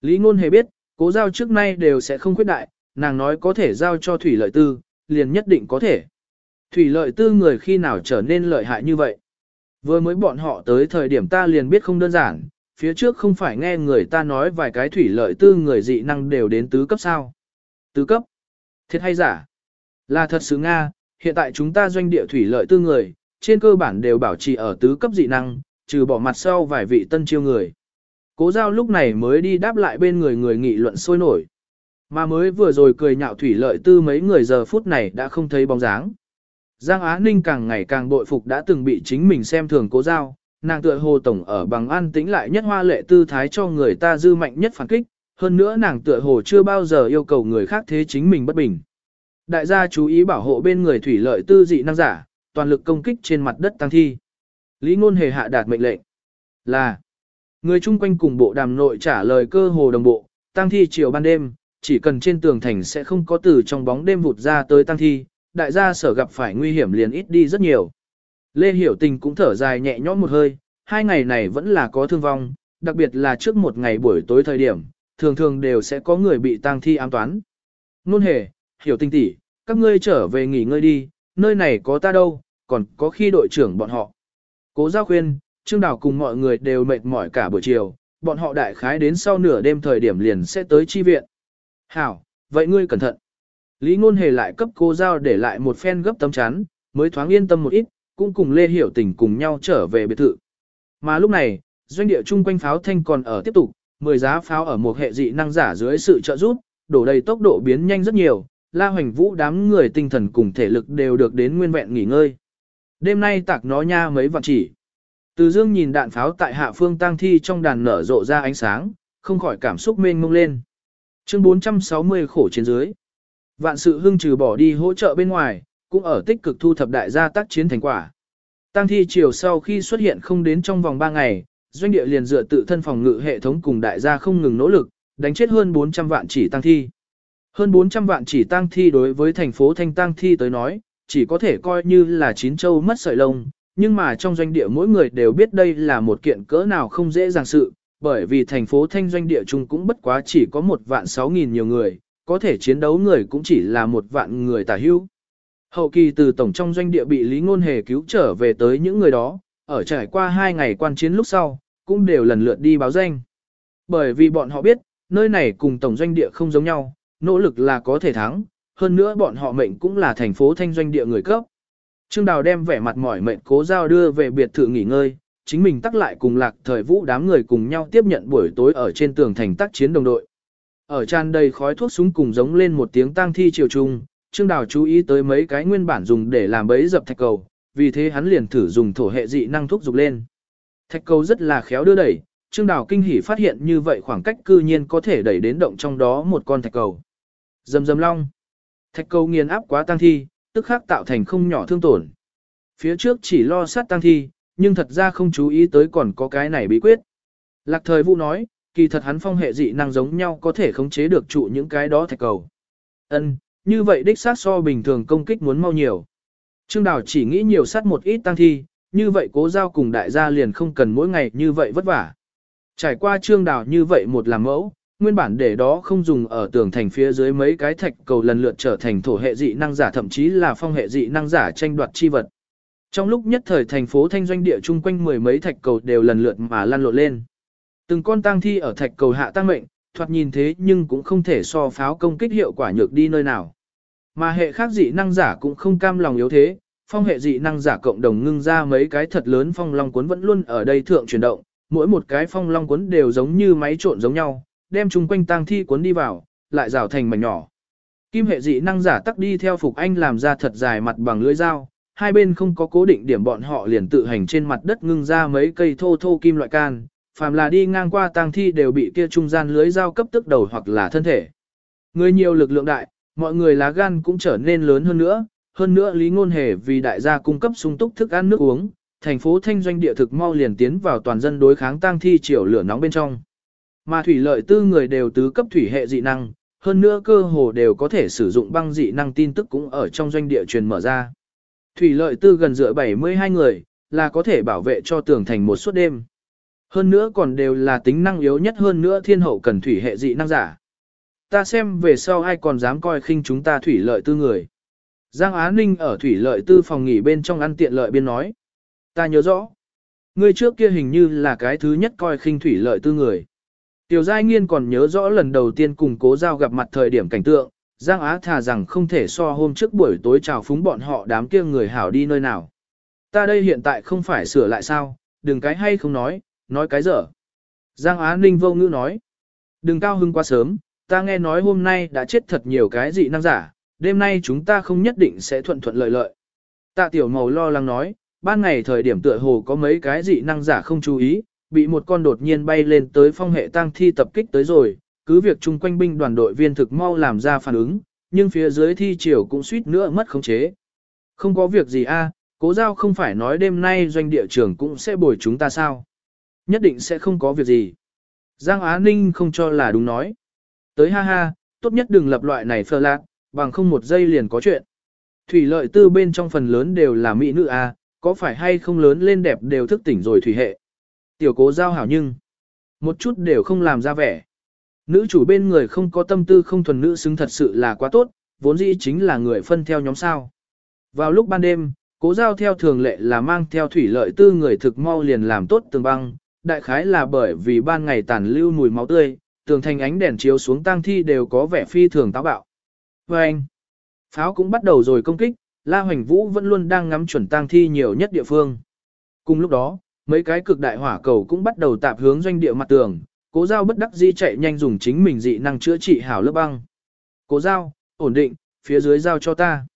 Lý ngôn hề biết, cố giao trước nay đều sẽ không quyết đại, nàng nói có thể giao cho thủy lợi tư, liền nhất định có thể. Thủy lợi tư người khi nào trở nên lợi hại như vậy? Vừa mới bọn họ tới thời điểm ta liền biết không đơn giản, phía trước không phải nghe người ta nói vài cái thủy lợi tư người dị năng đều đến tứ cấp sao. Tứ cấp? Thiệt hay giả? Là thật sự Nga, hiện tại chúng ta doanh địa thủy lợi tư người, trên cơ bản đều bảo trì ở tứ cấp dị năng, trừ bỏ mặt sau vài vị tân chiêu người. Cố giao lúc này mới đi đáp lại bên người người nghị luận sôi nổi. Mà mới vừa rồi cười nhạo thủy lợi tư mấy người giờ phút này đã không thấy bóng dáng. Giang Á Ninh càng ngày càng bội phục đã từng bị chính mình xem thường cố giao, nàng tựa hồ tổng ở bằng an tĩnh lại nhất hoa lệ tư thái cho người ta dư mạnh nhất phản kích, hơn nữa nàng tựa hồ chưa bao giờ yêu cầu người khác thế chính mình bất bình. Đại gia chú ý bảo hộ bên người thủy lợi tư dị năng giả, toàn lực công kích trên mặt đất tăng thi. Lý ngôn hề hạ đạt mệnh lệnh là người chung quanh cùng bộ đàm nội trả lời cơ hồ đồng bộ, tăng thi chiều ban đêm, chỉ cần trên tường thành sẽ không có từ trong bóng đêm vụt ra tới tăng thi, đại gia sở gặp phải nguy hiểm liền ít đi rất nhiều. Lê Hiểu Tình cũng thở dài nhẹ nhõm một hơi, hai ngày này vẫn là có thương vong, đặc biệt là trước một ngày buổi tối thời điểm, thường thường đều sẽ có người bị tang thi ám toán. Nôn hề, Hiểu Tình tỷ, các ngươi trở về nghỉ ngơi đi, nơi này có ta đâu, còn có khi đội trưởng bọn họ. Cố giao khuyên, Trương Đào cùng mọi người đều mệt mỏi cả buổi chiều, bọn họ đại khái đến sau nửa đêm thời điểm liền sẽ tới chi viện. Hảo, vậy ngươi cẩn thận. Lý Ngôn Hề lại cấp cô giao để lại một phen gấp tấm chắn, mới thoáng yên tâm một ít, cũng cùng Lê Hiểu Tình cùng nhau trở về biệt thự. Mà lúc này, doanh địa chung quanh pháo thanh còn ở tiếp tục, 10 giá pháo ở một hệ dị năng giả dưới sự trợ giúp, đổ đầy tốc độ biến nhanh rất nhiều, La Hoành Vũ đám người tinh thần cùng thể lực đều được đến nguyên vẹn nghỉ ngơi. Đêm nay tạc nó nha mấy vạn chỉ. Từ dương nhìn đạn pháo tại hạ phương tang thi trong đàn nở rộ ra ánh sáng, không khỏi cảm xúc mênh mông lên. Chương 460 khổ trên dưới. Vạn sự hưng trừ bỏ đi hỗ trợ bên ngoài, cũng ở tích cực thu thập đại gia tác chiến thành quả. Tăng thi chiều sau khi xuất hiện không đến trong vòng 3 ngày, doanh địa liền dựa tự thân phòng ngự hệ thống cùng đại gia không ngừng nỗ lực, đánh chết hơn 400 vạn chỉ tăng thi. Hơn 400 vạn chỉ tăng thi đối với thành phố Thanh tăng thi tới nói, chỉ có thể coi như là chín châu mất sợi lông, nhưng mà trong doanh địa mỗi người đều biết đây là một kiện cỡ nào không dễ dàng sự, bởi vì thành phố Thanh doanh địa chung cũng bất quá chỉ có một vạn sáu nghìn nhiều người, có thể chiến đấu người cũng chỉ là một vạn người tả hưu. Hậu kỳ từ tổng trong doanh địa bị Lý Ngôn Hề cứu trở về tới những người đó, ở trải qua hai ngày quan chiến lúc sau, cũng đều lần lượt đi báo danh. Bởi vì bọn họ biết, nơi này cùng tổng doanh địa không giống nhau, nỗ lực là có thể thắng, hơn nữa bọn họ mệnh cũng là thành phố thanh doanh địa người cấp. Trương Đào đem vẻ mặt mỏi mệnh cố giao đưa về biệt thự nghỉ ngơi, chính mình tắc lại cùng lạc thời vũ đám người cùng nhau tiếp nhận buổi tối ở trên tường thành tác chiến đồng đội. Ở tràn đầy khói thuốc súng cùng giống lên một tiếng tang thi chiều trung, Trương Đào chú ý tới mấy cái nguyên bản dùng để làm bẫy dập thạch cầu, vì thế hắn liền thử dùng thổ hệ dị năng thuốc dục lên. Thạch cầu rất là khéo đưa đẩy, Trương Đào kinh hỉ phát hiện như vậy khoảng cách cư nhiên có thể đẩy đến động trong đó một con thạch cầu. Dầm dầm long. Thạch cầu nghiền áp quá tang thi, tức khắc tạo thành không nhỏ thương tổn. Phía trước chỉ lo sát tang thi, nhưng thật ra không chú ý tới còn có cái này bí quyết. Lạc thời vũ nói, kỳ thật hắn phong hệ dị năng giống nhau có thể khống chế được trụ những cái đó thạch cầu. Ân, như vậy đích sát so bình thường công kích muốn mau nhiều. Trương Đào chỉ nghĩ nhiều sát một ít tăng thi, như vậy cố giao cùng đại gia liền không cần mỗi ngày như vậy vất vả. Trải qua Trương Đào như vậy một làm mẫu, nguyên bản để đó không dùng ở tường thành phía dưới mấy cái thạch cầu lần lượt trở thành thổ hệ dị năng giả thậm chí là phong hệ dị năng giả tranh đoạt chi vật. Trong lúc nhất thời thành phố thanh doanh địa chung quanh mười mấy thạch cầu đều lần lượt mà lan lộn lên. Từng con tang thi ở thạch cầu hạ tăng mệnh, thoạt nhìn thế nhưng cũng không thể so pháo công kích hiệu quả nhược đi nơi nào. Mà hệ khác dị năng giả cũng không cam lòng yếu thế, phong hệ dị năng giả cộng đồng ngưng ra mấy cái thật lớn phong long cuốn vẫn luôn ở đây thượng chuyển động, mỗi một cái phong long cuốn đều giống như máy trộn giống nhau, đem chung quanh tang thi cuốn đi vào, lại rào thành mảnh nhỏ. Kim hệ dị năng giả tắc đi theo Phục Anh làm ra thật dài mặt bằng lưỡi dao, hai bên không có cố định điểm bọn họ liền tự hành trên mặt đất ngưng ra mấy cây thô thô kim loại can, phàm là đi ngang qua tang thi đều bị kia trung gian lưới dao cấp tức đầu hoặc là thân thể. Người nhiều lực lượng đại, mọi người lá gan cũng trở nên lớn hơn nữa, hơn nữa Lý Ngôn Hề vì đại gia cung cấp sung túc thức ăn nước uống, thành phố thanh doanh địa thực mau liền tiến vào toàn dân đối kháng tang thi chiều lửa nóng bên trong. Mà thủy lợi tư người đều tứ cấp thủy hệ dị năng, hơn nữa cơ hồ đều có thể sử dụng băng dị năng tin tức cũng ở trong doanh địa truyền mở ra. Thủy lợi tư gần dựa 72 người, là có thể bảo vệ cho tường thành một suốt đêm. Hơn nữa còn đều là tính năng yếu nhất hơn nữa thiên hậu cần thủy hệ dị năng giả. Ta xem về sau ai còn dám coi khinh chúng ta thủy lợi tư người. Giang Á Ninh ở thủy lợi tư phòng nghỉ bên trong ăn tiện lợi biên nói. Ta nhớ rõ. Người trước kia hình như là cái thứ nhất coi khinh thủy lợi tư người. Tiểu Giai Nghiên còn nhớ rõ lần đầu tiên cùng cố giao gặp mặt thời điểm cảnh tượng, Giang Á thà rằng không thể so hôm trước buổi tối chào phúng bọn họ đám kia người hảo đi nơi nào. Ta đây hiện tại không phải sửa lại sao, đừng cái hay không nói, nói cái dở. Giang Á Ninh vô ngữ nói, đừng cao hưng quá sớm, ta nghe nói hôm nay đã chết thật nhiều cái dị năng giả, đêm nay chúng ta không nhất định sẽ thuận thuận lợi lợi. Tạ Tiểu Màu lo lắng nói, ban ngày thời điểm tựa hồ có mấy cái dị năng giả không chú ý, bị một con đột nhiên bay lên tới phong hệ tăng thi tập kích tới rồi, cứ việc chung quanh binh đoàn đội viên thực mau làm ra phản ứng, nhưng phía dưới thi triều cũng suýt nữa mất khống chế. Không có việc gì a, cố giao không phải nói đêm nay doanh địa trưởng cũng sẽ bồi chúng ta sao. Nhất định sẽ không có việc gì. Giang Á Ninh không cho là đúng nói. Tới ha ha, tốt nhất đừng lập loại này phơ lạc, bằng không một giây liền có chuyện. Thủy lợi tư bên trong phần lớn đều là mỹ nữ a, có phải hay không lớn lên đẹp đều thức tỉnh rồi thủy hệ. Tiểu cố giao hảo nhưng, một chút đều không làm ra vẻ. Nữ chủ bên người không có tâm tư không thuần nữ xứng thật sự là quá tốt, vốn dĩ chính là người phân theo nhóm sao. Vào lúc ban đêm, cố giao theo thường lệ là mang theo thủy lợi tư người thực mau liền làm tốt tường băng, đại khái là bởi vì ban ngày tàn lưu mùi máu tươi, tường thành ánh đèn chiếu xuống tang thi đều có vẻ phi thường táo bạo. Và anh, pháo cũng bắt đầu rồi công kích, La Hoành Vũ vẫn luôn đang ngắm chuẩn tang thi nhiều nhất địa phương. Cùng lúc đó, mấy cái cực đại hỏa cầu cũng bắt đầu tạp hướng doanh địa mặt tường, cố giao bất đắc di chạy nhanh dùng chính mình dị năng chữa trị hảo lớp băng. Cố giao, ổn định, phía dưới giao cho ta.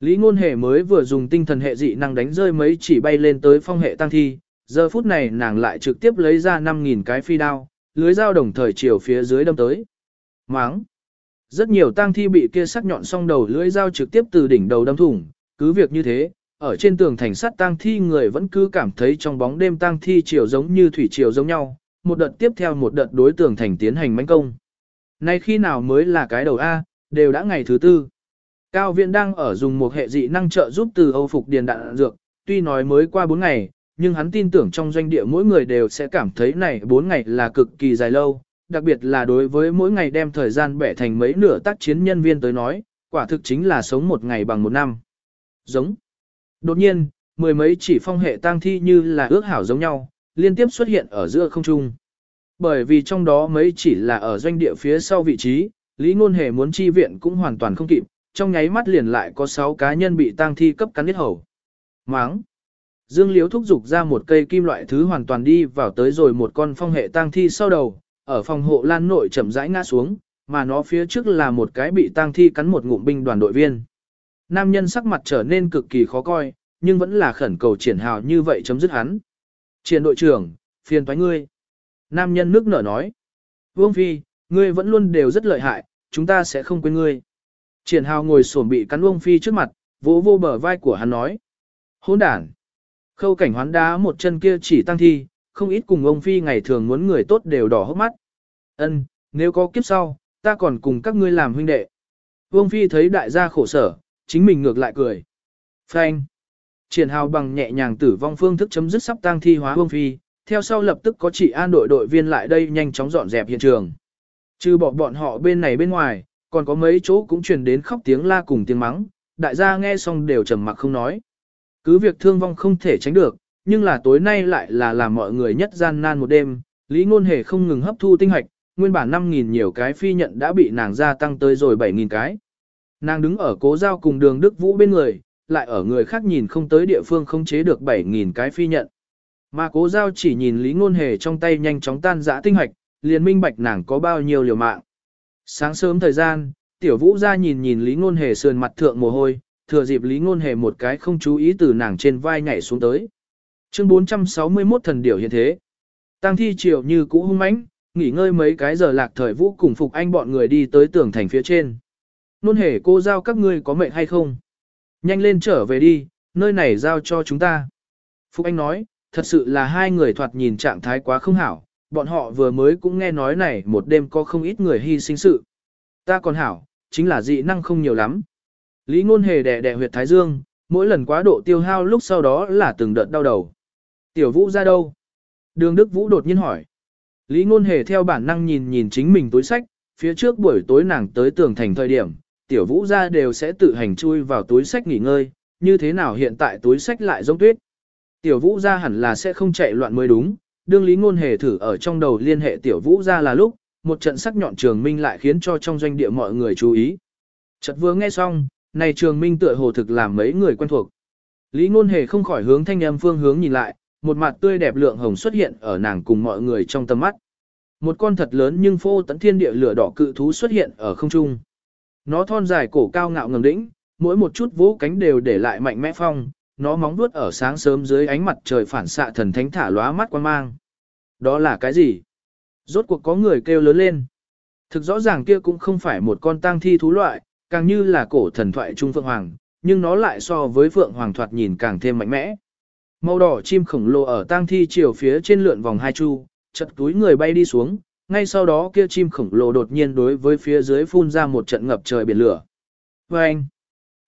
Lý Ngôn Hề mới vừa dùng tinh thần hệ dị năng đánh rơi mấy chỉ bay lên tới phong hệ tăng thi, giờ phút này nàng lại trực tiếp lấy ra 5.000 cái phi đao, lưới dao đồng thời chiều phía dưới đâm tới. Máng! Rất nhiều tang thi bị kia sắc nhọn song đầu lưỡi dao trực tiếp từ đỉnh đầu đâm thủng, cứ việc như thế, ở trên tường thành sắt tang thi người vẫn cứ cảm thấy trong bóng đêm tang thi chiều giống như thủy chiều giống nhau, một đợt tiếp theo một đợt đối tường thành tiến hành mãnh công. Nay khi nào mới là cái đầu A, đều đã ngày thứ tư. Cao viện đang ở dùng một hệ dị năng trợ giúp từ Âu phục điền đạn dược, tuy nói mới qua 4 ngày, nhưng hắn tin tưởng trong doanh địa mỗi người đều sẽ cảm thấy này 4 ngày là cực kỳ dài lâu, đặc biệt là đối với mỗi ngày đem thời gian bẻ thành mấy nửa tác chiến nhân viên tới nói, quả thực chính là sống một ngày bằng một năm. Giống. Đột nhiên, mười mấy chỉ phong hệ tang thi như là ước hảo giống nhau, liên tiếp xuất hiện ở giữa không trung. Bởi vì trong đó mấy chỉ là ở doanh địa phía sau vị trí, Lý Ngôn Hề muốn chi viện cũng hoàn toàn không kịp, trong nháy mắt liền lại có 6 cá nhân bị tang thi cấp cắn huyết hầu. Máng. Dương Liếu thúc giục ra một cây kim loại thứ hoàn toàn đi vào tới rồi một con phong hệ tang thi sau đầu, ở phòng hộ lan nội chậm rãi ngã xuống, mà nó phía trước là một cái bị tang thi cắn một ngụm binh đoàn đội viên. Nam nhân sắc mặt trở nên cực kỳ khó coi, nhưng vẫn là khẩn cầu triển hào như vậy chấm dứt hắn. Triển đội trưởng, phiền toái ngươi. Nam nhân nước nở nói. Vương Phi, ngươi vẫn luôn đều rất lợi hại, chúng ta sẽ không quên ngươi. Triển hào ngồi sổm bị cắn Vương Phi trước mặt, vỗ vô bờ vai của hắn nói. Hỗn đản. Khâu cảnh hoán đá một chân kia chỉ tăng thi, không ít cùng ông Phi ngày thường muốn người tốt đều đỏ hốc mắt. Ân, nếu có kiếp sau, ta còn cùng các ngươi làm huynh đệ. Vương Phi thấy đại gia khổ sở, chính mình ngược lại cười. Phanh. Triển hào bằng nhẹ nhàng tử vong phương thức chấm dứt sắp tang thi hóa Vương Phi, theo sau lập tức có chỉ an đội đội viên lại đây nhanh chóng dọn dẹp hiện trường. Trừ bỏ bọn họ bên này bên ngoài, còn có mấy chỗ cũng truyền đến khóc tiếng la cùng tiếng mắng, đại gia nghe xong đều trầm mặc không nói. Cứ việc thương vong không thể tránh được, nhưng là tối nay lại là làm mọi người nhất gian nan một đêm, Lý Ngôn Hề không ngừng hấp thu tinh hạch, nguyên bản 5.000 nhiều cái phi nhận đã bị nàng gia tăng tới rồi 7.000 cái. Nàng đứng ở cố giao cùng đường Đức Vũ bên người, lại ở người khác nhìn không tới địa phương không chế được 7.000 cái phi nhận. Mà cố giao chỉ nhìn Lý Ngôn Hề trong tay nhanh chóng tan dã tinh hạch, liền minh bạch nàng có bao nhiêu liều mạng. Sáng sớm thời gian, tiểu vũ ra nhìn nhìn Lý Ngôn Hề sườn mặt thượng mồ hôi, thừa dịp Lý Ngôn Hề một cái không chú ý từ nàng trên vai nhảy xuống tới. Chương 461 thần điểu hiện thế. Tăng thi chiều như cũ hung mãnh, nghỉ ngơi mấy cái giờ lạc thời vũ cùng phục anh bọn người đi tới tường thành phía trên. Nôn hề cô giao các ngươi có mệnh hay không? Nhanh lên trở về đi, nơi này giao cho chúng ta. Phục anh nói, thật sự là hai người thoạt nhìn trạng thái quá không hảo, bọn họ vừa mới cũng nghe nói này một đêm có không ít người hy sinh sự. Ta còn hảo, chính là dị năng không nhiều lắm. Lý ngôn hề đè đè huyệt thái dương, mỗi lần quá độ tiêu hao lúc sau đó là từng đợt đau đầu. Tiểu vũ ra đâu? Đường Đức Vũ đột nhiên hỏi. Lý ngôn hề theo bản năng nhìn nhìn chính mình túi sách, phía trước buổi tối nàng tới tường thành thời điểm, tiểu vũ ra đều sẽ tự hành chui vào túi sách nghỉ ngơi, như thế nào hiện tại túi sách lại giống tuyết. Tiểu vũ ra hẳn là sẽ không chạy loạn mới đúng, đương lý ngôn hề thử ở trong đầu liên hệ tiểu vũ ra là lúc, một trận sắc nhọn trường minh lại khiến cho trong doanh địa mọi người chú ý. Chợt vừa nghe xong, này trường minh tựa hồ thực làm mấy người quen thuộc. Lý ngôn hề không khỏi hướng thanh âm phương hướng nhìn lại, một mặt tươi đẹp lượng hồng xuất hiện ở nàng cùng mọi người trong tầm mắt. Một con thật lớn nhưng phô tấn thiên địa lửa đỏ cự thú xuất hiện ở không trung. Nó thon dài cổ cao ngạo ngầm đĩnh, mỗi một chút vỗ cánh đều để lại mạnh mẽ phong, nó móng vuốt ở sáng sớm dưới ánh mặt trời phản xạ thần thánh thả lóa mắt quan mang. Đó là cái gì? Rốt cuộc có người kêu lớn lên. Thực rõ ràng kia cũng không phải một con tang thi thú loại, càng như là cổ thần thoại trung phượng hoàng, nhưng nó lại so với phượng hoàng thoạt nhìn càng thêm mạnh mẽ. Màu đỏ chim khổng lồ ở tang thi chiều phía trên lượn vòng hai chu, chật túi người bay đi xuống, ngay sau đó kia chim khổng lồ đột nhiên đối với phía dưới phun ra một trận ngập trời biển lửa. Và anh,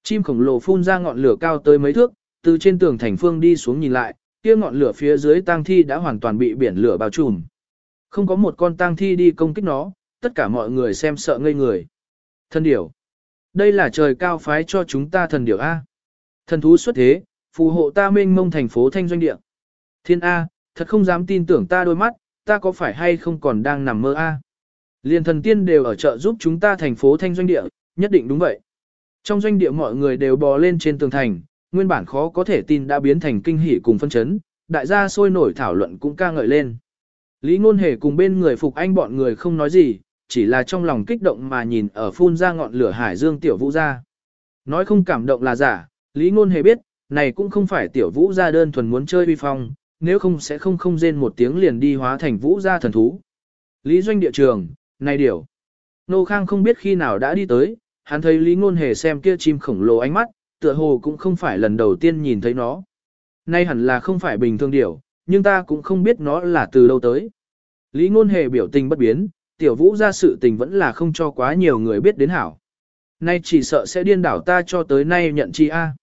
chim khổng lồ phun ra ngọn lửa cao tới mấy thước, từ trên tường thành phương đi xuống nhìn lại, kia ngọn lửa phía dưới tang thi đã hoàn toàn bị biển lửa bao trùm. Không có một con tang thi đi công kích nó, tất cả mọi người xem sợ ngây người. Thân điểu. Đây là trời cao phái cho chúng ta thần điểu A. Thần thú xuất thế, phù hộ ta mênh mông thành phố thanh doanh địa. Thiên A, thật không dám tin tưởng ta đôi mắt, ta có phải hay không còn đang nằm mơ A. Liên thần tiên đều ở chợ giúp chúng ta thành phố thanh doanh địa, nhất định đúng vậy. Trong doanh địa mọi người đều bò lên trên tường thành, nguyên bản khó có thể tin đã biến thành kinh hỉ cùng phân chấn, đại gia sôi nổi thảo luận cũng ca ngợi lên. Lý ngôn hề cùng bên người phục anh bọn người không nói gì, chỉ là trong lòng kích động mà nhìn ở phun ra ngọn lửa hải dương tiểu vũ ra. Nói không cảm động là giả, Lý Ngôn hề biết, này cũng không phải tiểu vũ gia đơn thuần muốn chơi uy phong, nếu không sẽ không không rên một tiếng liền đi hóa thành vũ gia thần thú. Lý doanh địa trường, này điều. Nô Khang không biết khi nào đã đi tới, hắn thấy Lý Ngôn hề xem kia chim khổng lồ ánh mắt, tựa hồ cũng không phải lần đầu tiên nhìn thấy nó. Nay hẳn là không phải bình thường điểu, nhưng ta cũng không biết nó là từ đâu tới. Lý Ngôn hề biểu tình bất biến, tiểu vũ ra sự tình vẫn là không cho quá nhiều người biết đến hảo. Nay chỉ sợ sẽ điên đảo ta cho tới nay nhận chi a.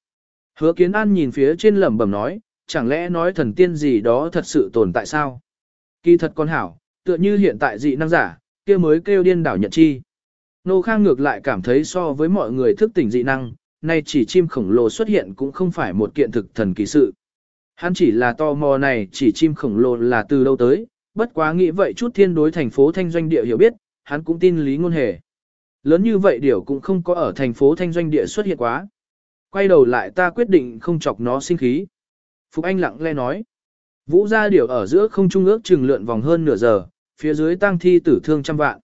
Hứa kiến an nhìn phía trên lẩm bẩm nói, chẳng lẽ nói thần tiên gì đó thật sự tồn tại sao? Kỳ thật con hảo, tựa như hiện tại dị năng giả, kia mới kêu điên đảo nhận chi. Nô Khang ngược lại cảm thấy so với mọi người thức tỉnh dị năng, nay chỉ chim khổng lồ xuất hiện cũng không phải một kiện thực thần kỳ sự. Hắn chỉ là tò mò này chỉ chim khổng lồ là từ đâu tới, bất quá nghĩ vậy chút thiên đối thành phố thanh doanh địa hiểu biết, hắn cũng tin lý ngôn hề. Lớn như vậy điều cũng không có ở thành phố thanh doanh địa xuất hiện quá. Quay đầu lại ta quyết định không chọc nó sinh khí. Phục Anh lặng lẽ nói. Vũ gia điều ở giữa không trung ước chừng lượn vòng hơn nửa giờ, phía dưới tang thi tử thương trăm vạn.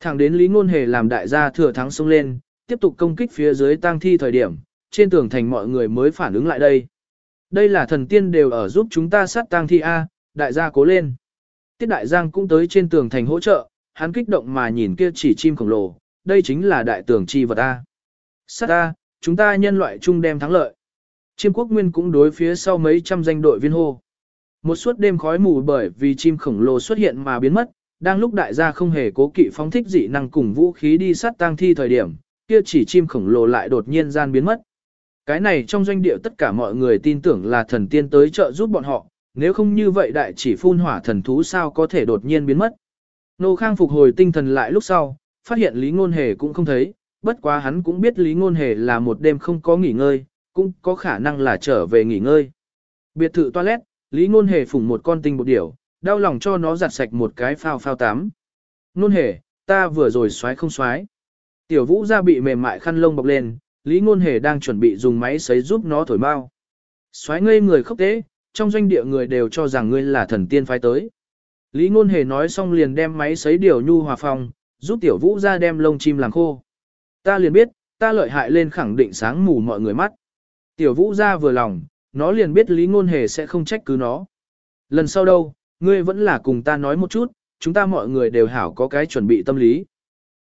Thẳng đến Lý Ngôn Hề làm đại gia thừa thắng xông lên, tiếp tục công kích phía dưới tang thi thời điểm, trên tường thành mọi người mới phản ứng lại đây. Đây là thần tiên đều ở giúp chúng ta sát tang thi A, đại gia cố lên. Tiết đại giang cũng tới trên tường thành hỗ trợ, hắn kích động mà nhìn kia chỉ chim khổng lồ, đây chính là đại tường chi vật A. Sát A, chúng ta nhân loại chung đem thắng lợi. Chiêm quốc nguyên cũng đối phía sau mấy trăm danh đội viên hô. Một suốt đêm khói mù bởi vì chim khổng lồ xuất hiện mà biến mất, đang lúc đại gia không hề cố kỵ phóng thích dị năng cùng vũ khí đi sát tang thi thời điểm, kia chỉ chim khổng lồ lại đột nhiên gian biến mất. Cái này trong doanh địa tất cả mọi người tin tưởng là thần tiên tới trợ giúp bọn họ, nếu không như vậy đại chỉ phun hỏa thần thú sao có thể đột nhiên biến mất. Nô Khang phục hồi tinh thần lại lúc sau, phát hiện Lý Ngôn Hề cũng không thấy, bất quá hắn cũng biết Lý Ngôn Hề là một đêm không có nghỉ ngơi, cũng có khả năng là trở về nghỉ ngơi. Biệt thự toilet, Lý Ngôn Hề phủng một con tinh bột điểu, đau lòng cho nó giặt sạch một cái phao phao tắm. Ngôn Hề, ta vừa rồi xoái không xoái. Tiểu Vũ ra bị mềm mại khăn lông bọc lên, Lý Ngôn Hề đang chuẩn bị dùng máy sấy giúp nó thổi bao. Xoái ngây người khóc tế, trong doanh địa người đều cho rằng ngươi là thần tiên phái tới. Lý Ngôn Hề nói xong liền đem máy sấy điều nhu hòa phòng, giúp Tiểu Vũ ra đem lông chim làm khô. Ta liền biết, ta lợi hại lên khẳng định sáng mù mọi người mắt. Tiểu Vũ ra vừa lòng, nó liền biết Lý Ngôn Hề sẽ không trách cứ nó. Lần sau đâu, ngươi vẫn là cùng ta nói một chút, chúng ta mọi người đều hảo có cái chuẩn bị tâm lý.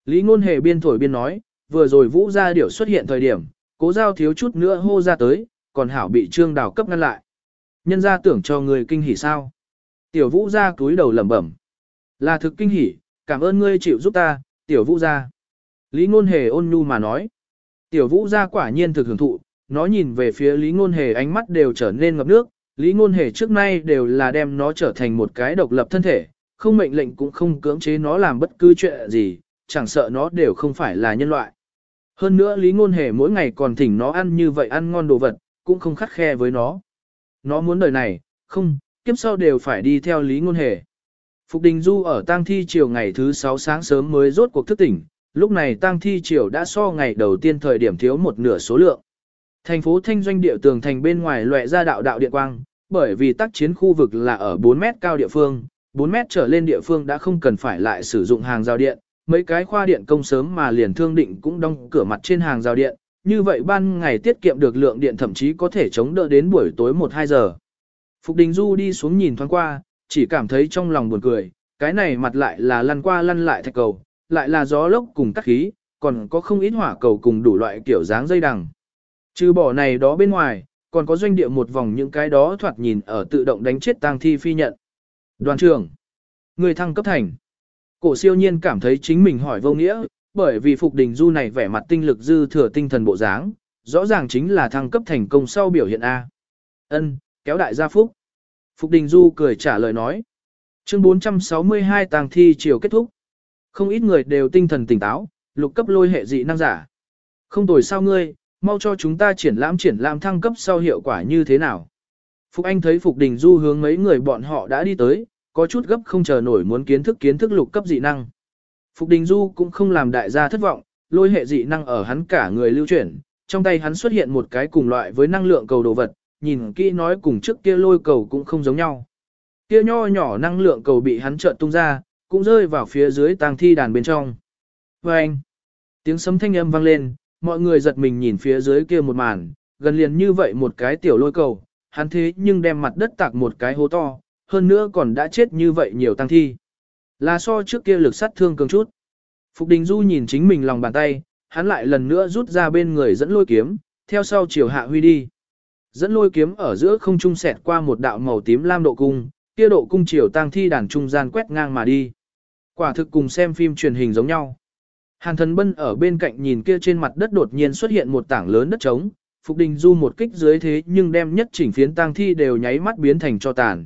Lý Ngôn Hề biên thổi biên nói, vừa rồi Vũ ra điểu xuất hiện thời điểm, cố giao thiếu chút nữa hô ra tới, còn hảo bị trương đào cấp ngăn lại. Nhân ra tưởng cho người kinh hỉ sao. Tiểu Vũ ra túi đầu lẩm bẩm. Là thực kinh hỉ, cảm ơn ngươi chịu giúp ta, Tiểu Vũ ra. Lý Ngôn Hề ôn nhu mà nói. Tiểu Vũ ra quả nhiên thực hưởng thụ, nó nhìn về phía Lý Ngôn Hề ánh mắt đều trở nên ngập nước, Lý Ngôn Hề trước nay đều là đem nó trở thành một cái độc lập thân thể, không mệnh lệnh cũng không cưỡng chế nó làm bất cứ chuyện gì, chẳng sợ nó đều không phải là nhân loại. Hơn nữa Lý Ngôn Hề mỗi ngày còn thỉnh nó ăn như vậy ăn ngon đồ vật, cũng không khắt khe với nó. Nó muốn đời này, không, kiếp sau đều phải đi theo Lý Ngôn Hề. Phục Đình Du ở tang thi chiều ngày thứ 6 sáng sớm mới rốt cuộc thức tỉnh, lúc này tang thi chiều đã so ngày đầu tiên thời điểm thiếu một nửa số lượng. Thành phố Thanh Doanh địa tường thành bên ngoài loại ra đạo đạo điện quang, bởi vì tác chiến khu vực là ở 4 mét cao địa phương, 4 mét trở lên địa phương đã không cần phải lại sử dụng hàng rào điện, mấy cái khoa điện công sớm mà liền thương định cũng đóng cửa mặt trên hàng rào điện, như vậy ban ngày tiết kiệm được lượng điện thậm chí có thể chống đỡ đến buổi tối 1-2 giờ. Phục Đình Du đi xuống nhìn thoáng qua, chỉ cảm thấy trong lòng buồn cười, cái này mặt lại là lăn qua lăn lại thạch cầu, lại là gió lốc cùng tắc khí, còn có không ít hỏa cầu cùng đủ loại kiểu dáng dây đằng. Trừ bỏ này đó bên ngoài, còn có doanh địa một vòng những cái đó thoạt nhìn ở tự động đánh chết tang thi phi nhận. Đoàn trưởng, người thăng cấp thành. Cổ siêu nhiên cảm thấy chính mình hỏi vô nghĩa, bởi vì Phục Đình Du này vẻ mặt tinh lực dư thừa tinh thần bộ dáng, rõ ràng chính là thăng cấp thành công sau biểu hiện A. Ân, kéo đại gia phúc. Phục Đình Du cười trả lời nói. Chương 462 tàng thi chiều kết thúc. Không ít người đều tinh thần tỉnh táo, lục cấp lôi hệ dị năng giả. Không tồi sao ngươi, mau cho chúng ta triển lãm triển lãm thăng cấp sau hiệu quả như thế nào. Phục Anh thấy Phục Đình Du hướng mấy người bọn họ đã đi tới, có chút gấp không chờ nổi muốn kiến thức kiến thức lục cấp dị năng. Phục Đình Du cũng không làm đại gia thất vọng, lôi hệ dị năng ở hắn cả người lưu chuyển, trong tay hắn xuất hiện một cái cùng loại với năng lượng cầu đồ vật, nhìn kỹ nói cùng trước kia lôi cầu cũng không giống nhau. Kia nho nhỏ năng lượng cầu bị hắn trợn tung ra, cũng rơi vào phía dưới tang thi đàn bên trong. Và anh, tiếng sấm thanh âm vang lên, Mọi người giật mình nhìn phía dưới kia một màn, gần liền như vậy một cái tiểu lôi cầu, hắn thế nhưng đem mặt đất tạc một cái hố to, hơn nữa còn đã chết như vậy nhiều tang thi. Là so trước kia lực sát thương cường chút. Phục Đình Du nhìn chính mình lòng bàn tay, hắn lại lần nữa rút ra bên người dẫn lôi kiếm, theo sau chiều hạ huy đi. Dẫn lôi kiếm ở giữa không trung xẹt qua một đạo màu tím lam độ cung, kia độ cung chiều tang thi đàn trung gian quét ngang mà đi. Quả thực cùng xem phim truyền hình giống nhau. Hàn thần bân ở bên cạnh nhìn kia trên mặt đất đột nhiên xuất hiện một tảng lớn đất trống, Phục Đình Du một kích dưới thế nhưng đem nhất chỉnh phiến tang thi đều nháy mắt biến thành cho tàn.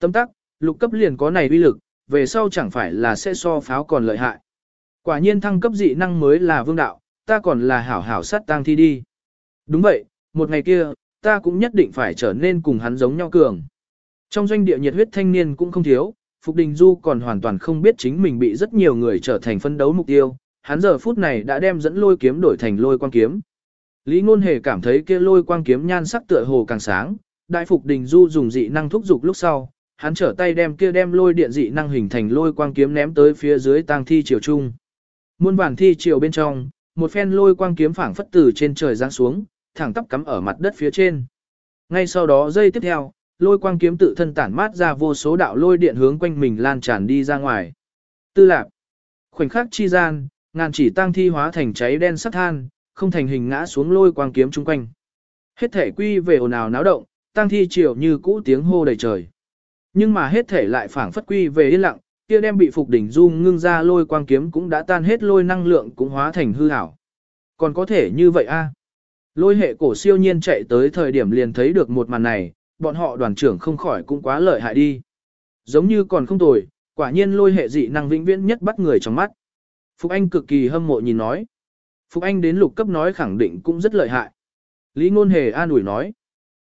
Tâm tắc, lục cấp liền có này uy lực, về sau chẳng phải là sẽ so pháo còn lợi hại. Quả nhiên thăng cấp dị năng mới là vương đạo, ta còn là hảo hảo sát tang thi đi. Đúng vậy, một ngày kia, ta cũng nhất định phải trở nên cùng hắn giống nhau cường. Trong doanh địa nhiệt huyết thanh niên cũng không thiếu, Phục Đình Du còn hoàn toàn không biết chính mình bị rất nhiều người trở thành phân đấu mục tiêu, hắn giờ phút này đã đem dẫn lôi kiếm đổi thành lôi quang kiếm. Lý Ngôn Hề cảm thấy kia lôi quang kiếm nhan sắc tựa hồ càng sáng, đại Phục Đình Du dùng dị năng thúc dục lúc sau, hắn trở tay đem kia đem lôi điện dị năng hình thành lôi quang kiếm ném tới phía dưới tang thi triều trung. Muôn bản thi triều bên trong, một phen lôi quang kiếm phảng phất từ trên trời giáng xuống, thẳng tắp cắm ở mặt đất phía trên. Ngay sau đó giây tiếp theo, lôi quang kiếm tự thân tản mát ra vô số đạo lôi điện hướng quanh mình lan tràn đi ra ngoài. Tư lạc. Khoảnh khắc chi gian, ngàn chỉ tang thi hóa thành cháy đen sắt than, không thành hình ngã xuống lôi quang kiếm chung quanh. Hết thể quy về ồn ào náo động, tang thi triều như cũ tiếng hô đầy trời. Nhưng mà hết thể lại phảng phất quy về yên lặng, kia đem bị phục đỉnh du ngưng ra lôi quang kiếm cũng đã tan hết lôi năng lượng cũng hóa thành hư ảo. Còn có thể như vậy a? Lôi hệ cổ siêu nhiên chạy tới thời điểm liền thấy được một màn này, bọn họ đoàn trưởng không khỏi cũng quá lợi hại đi. Giống như còn không tồi, quả nhiên lôi hệ dị năng vĩnh viễn nhất bắt người trong mắt. Phục Anh cực kỳ hâm mộ nhìn nói. Phục Anh đến lục cấp nói khẳng định cũng rất lợi hại. Lý Ngôn Hề an ủi nói.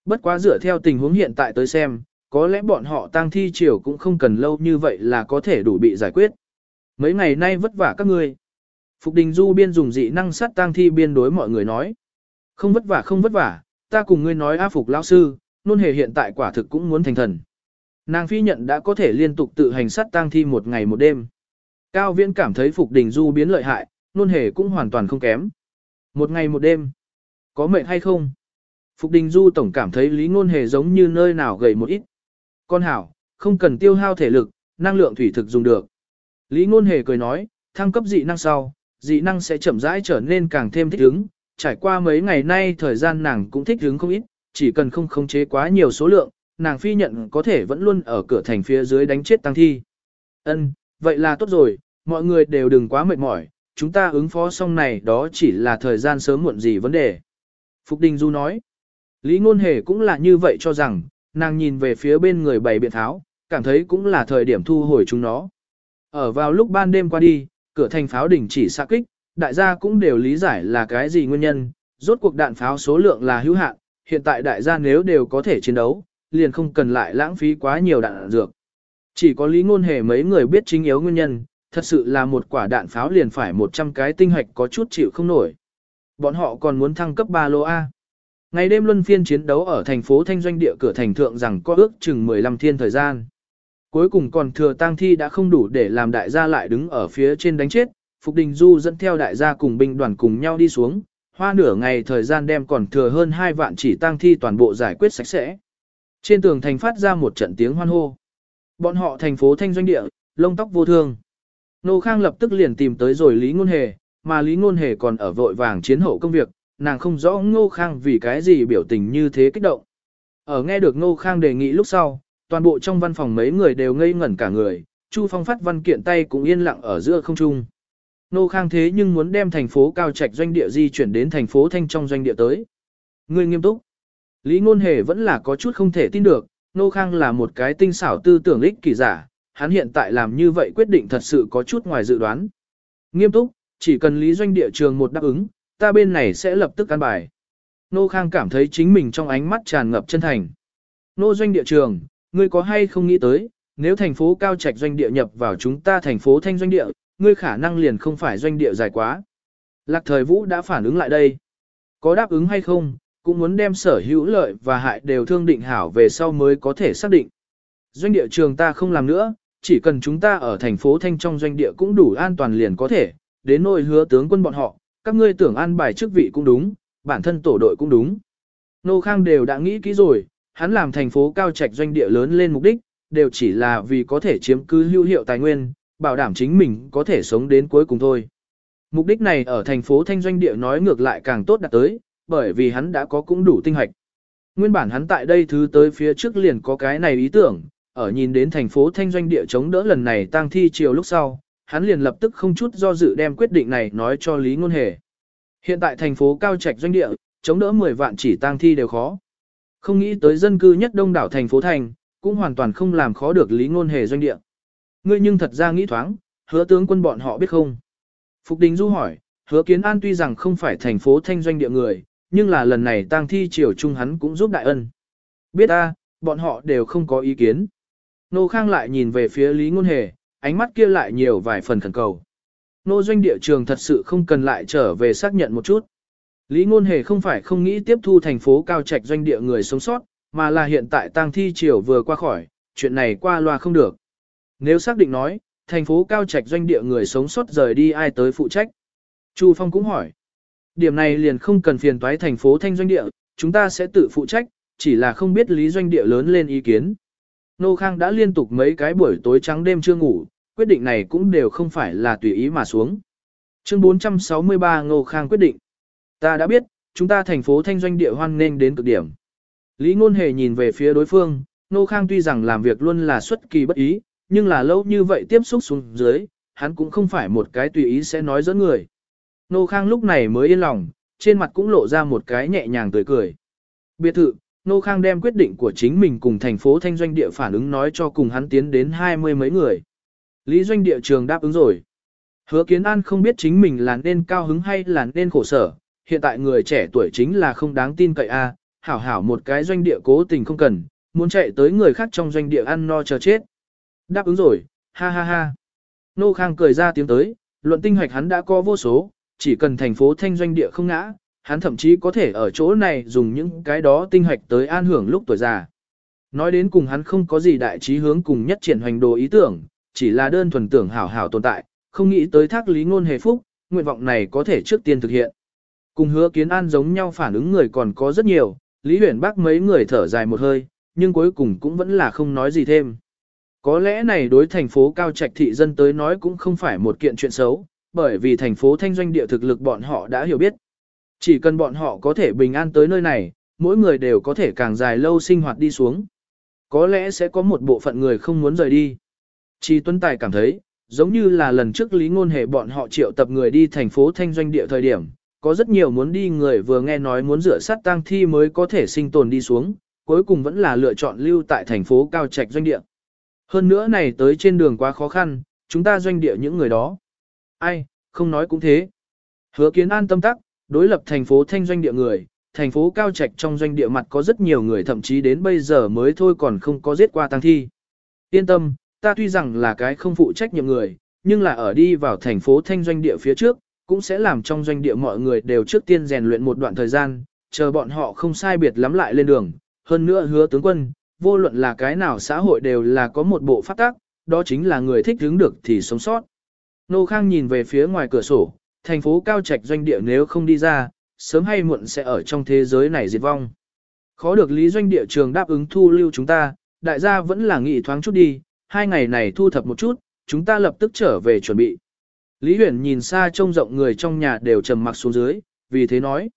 Bất quá dựa theo tình huống hiện tại tới xem, có lẽ bọn họ tang thi triều cũng không cần lâu như vậy là có thể đủ bị giải quyết. Mấy ngày nay vất vả các ngươi. Phục Đình Du biên dùng dị năng sát tang thi biên đối mọi người nói. Không vất vả không vất vả, ta cùng ngươi nói A Phục lão sư, nôn hề hiện tại quả thực cũng muốn thành thần. Nàng phi nhận đã có thể liên tục tự hành sát tang thi một ngày một đêm. Cao Viễn cảm thấy Phục Đình Du biến lợi hại, nôn hề cũng hoàn toàn không kém. Một ngày một đêm. Có mệnh hay không? Phục Đình Du tổng cảm thấy Lý Ngôn Hề giống như nơi nào gầy một ít. Con hảo, không cần tiêu hao thể lực, năng lượng thủy thực dùng được. Lý Ngôn Hề cười nói, thăng cấp dị năng sau, dị năng sẽ chậm rãi trở nên càng thêm thích ứng. Trải qua mấy ngày nay thời gian nàng cũng thích ứng không ít, chỉ cần không khống chế quá nhiều số lượng, nàng phi nhận có thể vẫn luôn ở cửa thành phía dưới đánh chết tăng thi. Ân, vậy là tốt rồi, mọi người đều đừng quá mệt mỏi, chúng ta ứng phó xong này đó chỉ là thời gian sớm muộn gì vấn đề. Phục Đình Du nói, Lý Ngôn Hề cũng là như vậy cho rằng, nàng nhìn về phía bên người bày biện tháo, cảm thấy cũng là thời điểm thu hồi chúng nó. Ở vào lúc ban đêm qua đi, cửa thành pháo đỉnh chỉ xạ kích, đại gia cũng đều lý giải là cái gì nguyên nhân, rốt cuộc đạn pháo số lượng là hữu hạn, hiện tại đại gia nếu đều có thể chiến đấu, liền không cần lại lãng phí quá nhiều đạn dược. Chỉ có lý ngôn hề mấy người biết chính yếu nguyên nhân, thật sự là một quả đạn pháo liền phải 100 cái tinh hạch có chút chịu không nổi. Bọn họ còn muốn thăng cấp 3 lô A. Ngày đêm luân phiên chiến đấu ở thành phố Thanh Doanh địa cửa thành thượng rằng có ước chừng 15 thiên thời gian. Cuối cùng còn thừa tang thi đã không đủ để làm đại gia lại đứng ở phía trên đánh chết, Phục Đình Du dẫn theo đại gia cùng binh đoàn cùng nhau đi xuống, hoa nửa ngày thời gian đem còn thừa hơn 2 vạn chỉ tang thi toàn bộ giải quyết sạch sẽ. Trên tường thành phát ra một trận tiếng hoan hô. Bọn họ thành phố Thanh Doanh địa, lông tóc vô thương. Nô Khang lập tức liền tìm tới rồi Lý Ngôn Hề, mà Lý Ngôn Hề còn ở vội vàng chiến hậu công việc, nàng không rõ Ngô Khang vì cái gì biểu tình như thế kích động. Ở nghe được Ngô Khang đề nghị lúc sau, toàn bộ trong văn phòng mấy người đều ngây ngẩn cả người, Chu Phong phát văn kiện tay cũng yên lặng ở giữa không trung. Ngô Khang thế nhưng muốn đem thành phố Cao Trạch doanh địa di chuyển đến thành phố Thanh trong doanh địa tới. Người nghiêm túc. Lý Ngôn Hề vẫn là có chút không thể tin được, Ngô Khang là một cái tinh xảo tư tưởng ích kỳ giả, hắn hiện tại làm như vậy quyết định thật sự có chút ngoài dự đoán. Nghiêm túc, chỉ cần lý doanh địa trường một đáp ứng, ta bên này sẽ lập tức an bài. Nô Khang cảm thấy chính mình trong ánh mắt tràn ngập chân thành. Nô doanh địa trường, ngươi có hay không nghĩ tới, nếu thành phố cao trạch doanh địa nhập vào chúng ta thành phố thanh doanh địa, ngươi khả năng liền không phải doanh địa dài quá. Lạc thời vũ đã phản ứng lại đây. Có đáp ứng hay không, cũng muốn đem sở hữu lợi và hại đều thương định hảo về sau mới có thể xác định. Doanh địa trường ta không làm nữa, chỉ cần chúng ta ở thành phố Thanh trong doanh địa cũng đủ an toàn liền có thể, đến nỗi hứa tướng quân bọn họ, các ngươi tưởng an bài chức vị cũng đúng, bản thân tổ đội cũng đúng. Nô Khang đều đã nghĩ kỹ rồi, hắn làm thành phố cao trạch doanh địa lớn lên mục đích, đều chỉ là vì có thể chiếm cứ hữu hiệu tài nguyên, bảo đảm chính mình có thể sống đến cuối cùng thôi. Mục đích này ở thành phố thanh doanh địa nói ngược lại càng tốt đạt tới, bởi vì hắn đã có cũng đủ tinh hoạch. Nguyên bản hắn tại đây thứ tới phía trước liền có cái này ý tưởng, ở nhìn đến thành phố thanh doanh địa chống đỡ lần này tăng thi chiều lúc sau, hắn liền lập tức không chút do dự đem quyết định này nói cho Lý Ngôn Hề. Hiện tại thành phố cao trạch doanh địa, chống đỡ 10 vạn chỉ tang thi đều khó. Không nghĩ tới dân cư nhất đông đảo thành phố thành, cũng hoàn toàn không làm khó được Lý Ngôn Hề doanh địa. Ngươi nhưng thật ra nghĩ thoáng, hứa tướng quân bọn họ biết không? Phục Đình Du hỏi, hứa kiến an tuy rằng không phải thành phố thanh doanh địa người, nhưng là lần này tang thi triều trung hắn cũng giúp đại ân. Biết a, bọn họ đều không có ý kiến. Nô Khang lại nhìn về phía Lý Ngôn Hề, ánh mắt kia lại nhiều vài phần khẩn cầu. Nô doanh địa trường thật sự không cần lại trở về xác nhận một chút. Lý Ngôn Hề không phải không nghĩ tiếp thu thành phố cao trạch doanh địa người sống sót, mà là hiện tại tang thi triều vừa qua khỏi, chuyện này qua loa không được. Nếu xác định nói, thành phố cao trạch doanh địa người sống sót rời đi ai tới phụ trách. Chu Phong cũng hỏi. Điểm này liền không cần phiền toái thành phố thanh doanh địa, chúng ta sẽ tự phụ trách, chỉ là không biết lý doanh địa lớn lên ý kiến. Nô Khang đã liên tục mấy cái buổi tối trắng đêm chưa ngủ, quyết định này cũng đều không phải là tùy ý mà xuống. Chương 463 Ngô Khang quyết định. Ta đã biết, chúng ta thành phố thanh doanh địa hoan nên đến cực điểm. Lý Ngôn Hề nhìn về phía đối phương, Nô Khang tuy rằng làm việc luôn là xuất kỳ bất ý, nhưng là lâu như vậy tiếp xúc xuống dưới, hắn cũng không phải một cái tùy ý sẽ nói dẫn người. Nô Khang lúc này mới yên lòng, trên mặt cũng lộ ra một cái nhẹ nhàng tươi cười. Biệt thự, Nô Khang đem quyết định của chính mình cùng thành phố thanh doanh địa phản ứng nói cho cùng hắn tiến đến hai mươi mấy người. Lý doanh địa trường đáp ứng rồi. Hứa kiến an không biết chính mình là nên cao hứng hay là nên khổ sở, hiện tại người trẻ tuổi chính là không đáng tin cậy a à, hảo hảo một cái doanh địa cố tình không cần, muốn chạy tới người khác trong doanh địa ăn no chờ chết. Đáp ứng rồi, ha ha ha. Nô Khang cười ra tiếng tới, luận tinh hoạch hắn đã có vô số, chỉ cần thành phố thanh doanh địa không ngã, hắn thậm chí có thể ở chỗ này dùng những cái đó tinh hoạch tới an hưởng lúc tuổi già. Nói đến cùng hắn không có gì đại trí hướng cùng nhất triển hoành đồ ý tưởng, chỉ là đơn thuần tưởng hảo hảo tồn tại, không nghĩ tới thác lý ngôn hề phúc, nguyện vọng này có thể trước tiên thực hiện. Cùng hứa kiến an giống nhau phản ứng người còn có rất nhiều, Lý Huyền Bắc mấy người thở dài một hơi, nhưng cuối cùng cũng vẫn là không nói gì thêm. Có lẽ này đối thành phố cao trạch thị dân tới nói cũng không phải một kiện chuyện xấu, bởi vì thành phố thanh doanh địa thực lực bọn họ đã hiểu biết. Chỉ cần bọn họ có thể bình an tới nơi này, mỗi người đều có thể càng dài lâu sinh hoạt đi xuống. Có lẽ sẽ có một bộ phận người không muốn rời đi. Chi Tuấn Tài cảm thấy, giống như là lần trước Lý Ngôn Hệ bọn họ triệu tập người đi thành phố thanh doanh địa thời điểm, có rất nhiều muốn đi người vừa nghe nói muốn rửa sát tang thi mới có thể sinh tồn đi xuống, cuối cùng vẫn là lựa chọn lưu tại thành phố cao trạch doanh địa. Hơn nữa này tới trên đường quá khó khăn, chúng ta doanh địa những người đó. Ai, không nói cũng thế. Hứa kiến an tâm tắc, đối lập thành phố thanh doanh địa người, thành phố cao trạch trong doanh địa mặt có rất nhiều người thậm chí đến bây giờ mới thôi còn không có giết qua tăng thi. Yên tâm, ta tuy rằng là cái không phụ trách nhiệm người, nhưng là ở đi vào thành phố thanh doanh địa phía trước, cũng sẽ làm trong doanh địa mọi người đều trước tiên rèn luyện một đoạn thời gian, chờ bọn họ không sai biệt lắm lại lên đường. Hơn nữa hứa tướng quân, vô luận là cái nào xã hội đều là có một bộ pháp tác, đó chính là người thích hướng được thì sống sót. Nô Khang nhìn về phía ngoài cửa sổ, thành phố cao trạch doanh địa nếu không đi ra, sớm hay muộn sẽ ở trong thế giới này diệt vong. Khó được lý doanh địa trường đáp ứng thu lưu chúng ta, đại gia vẫn là nghị thoáng chút đi, hai ngày này thu thập một chút, chúng ta lập tức trở về chuẩn bị. Lý Huyền nhìn xa trông rộng người trong nhà đều trầm mặc xuống dưới, vì thế nói.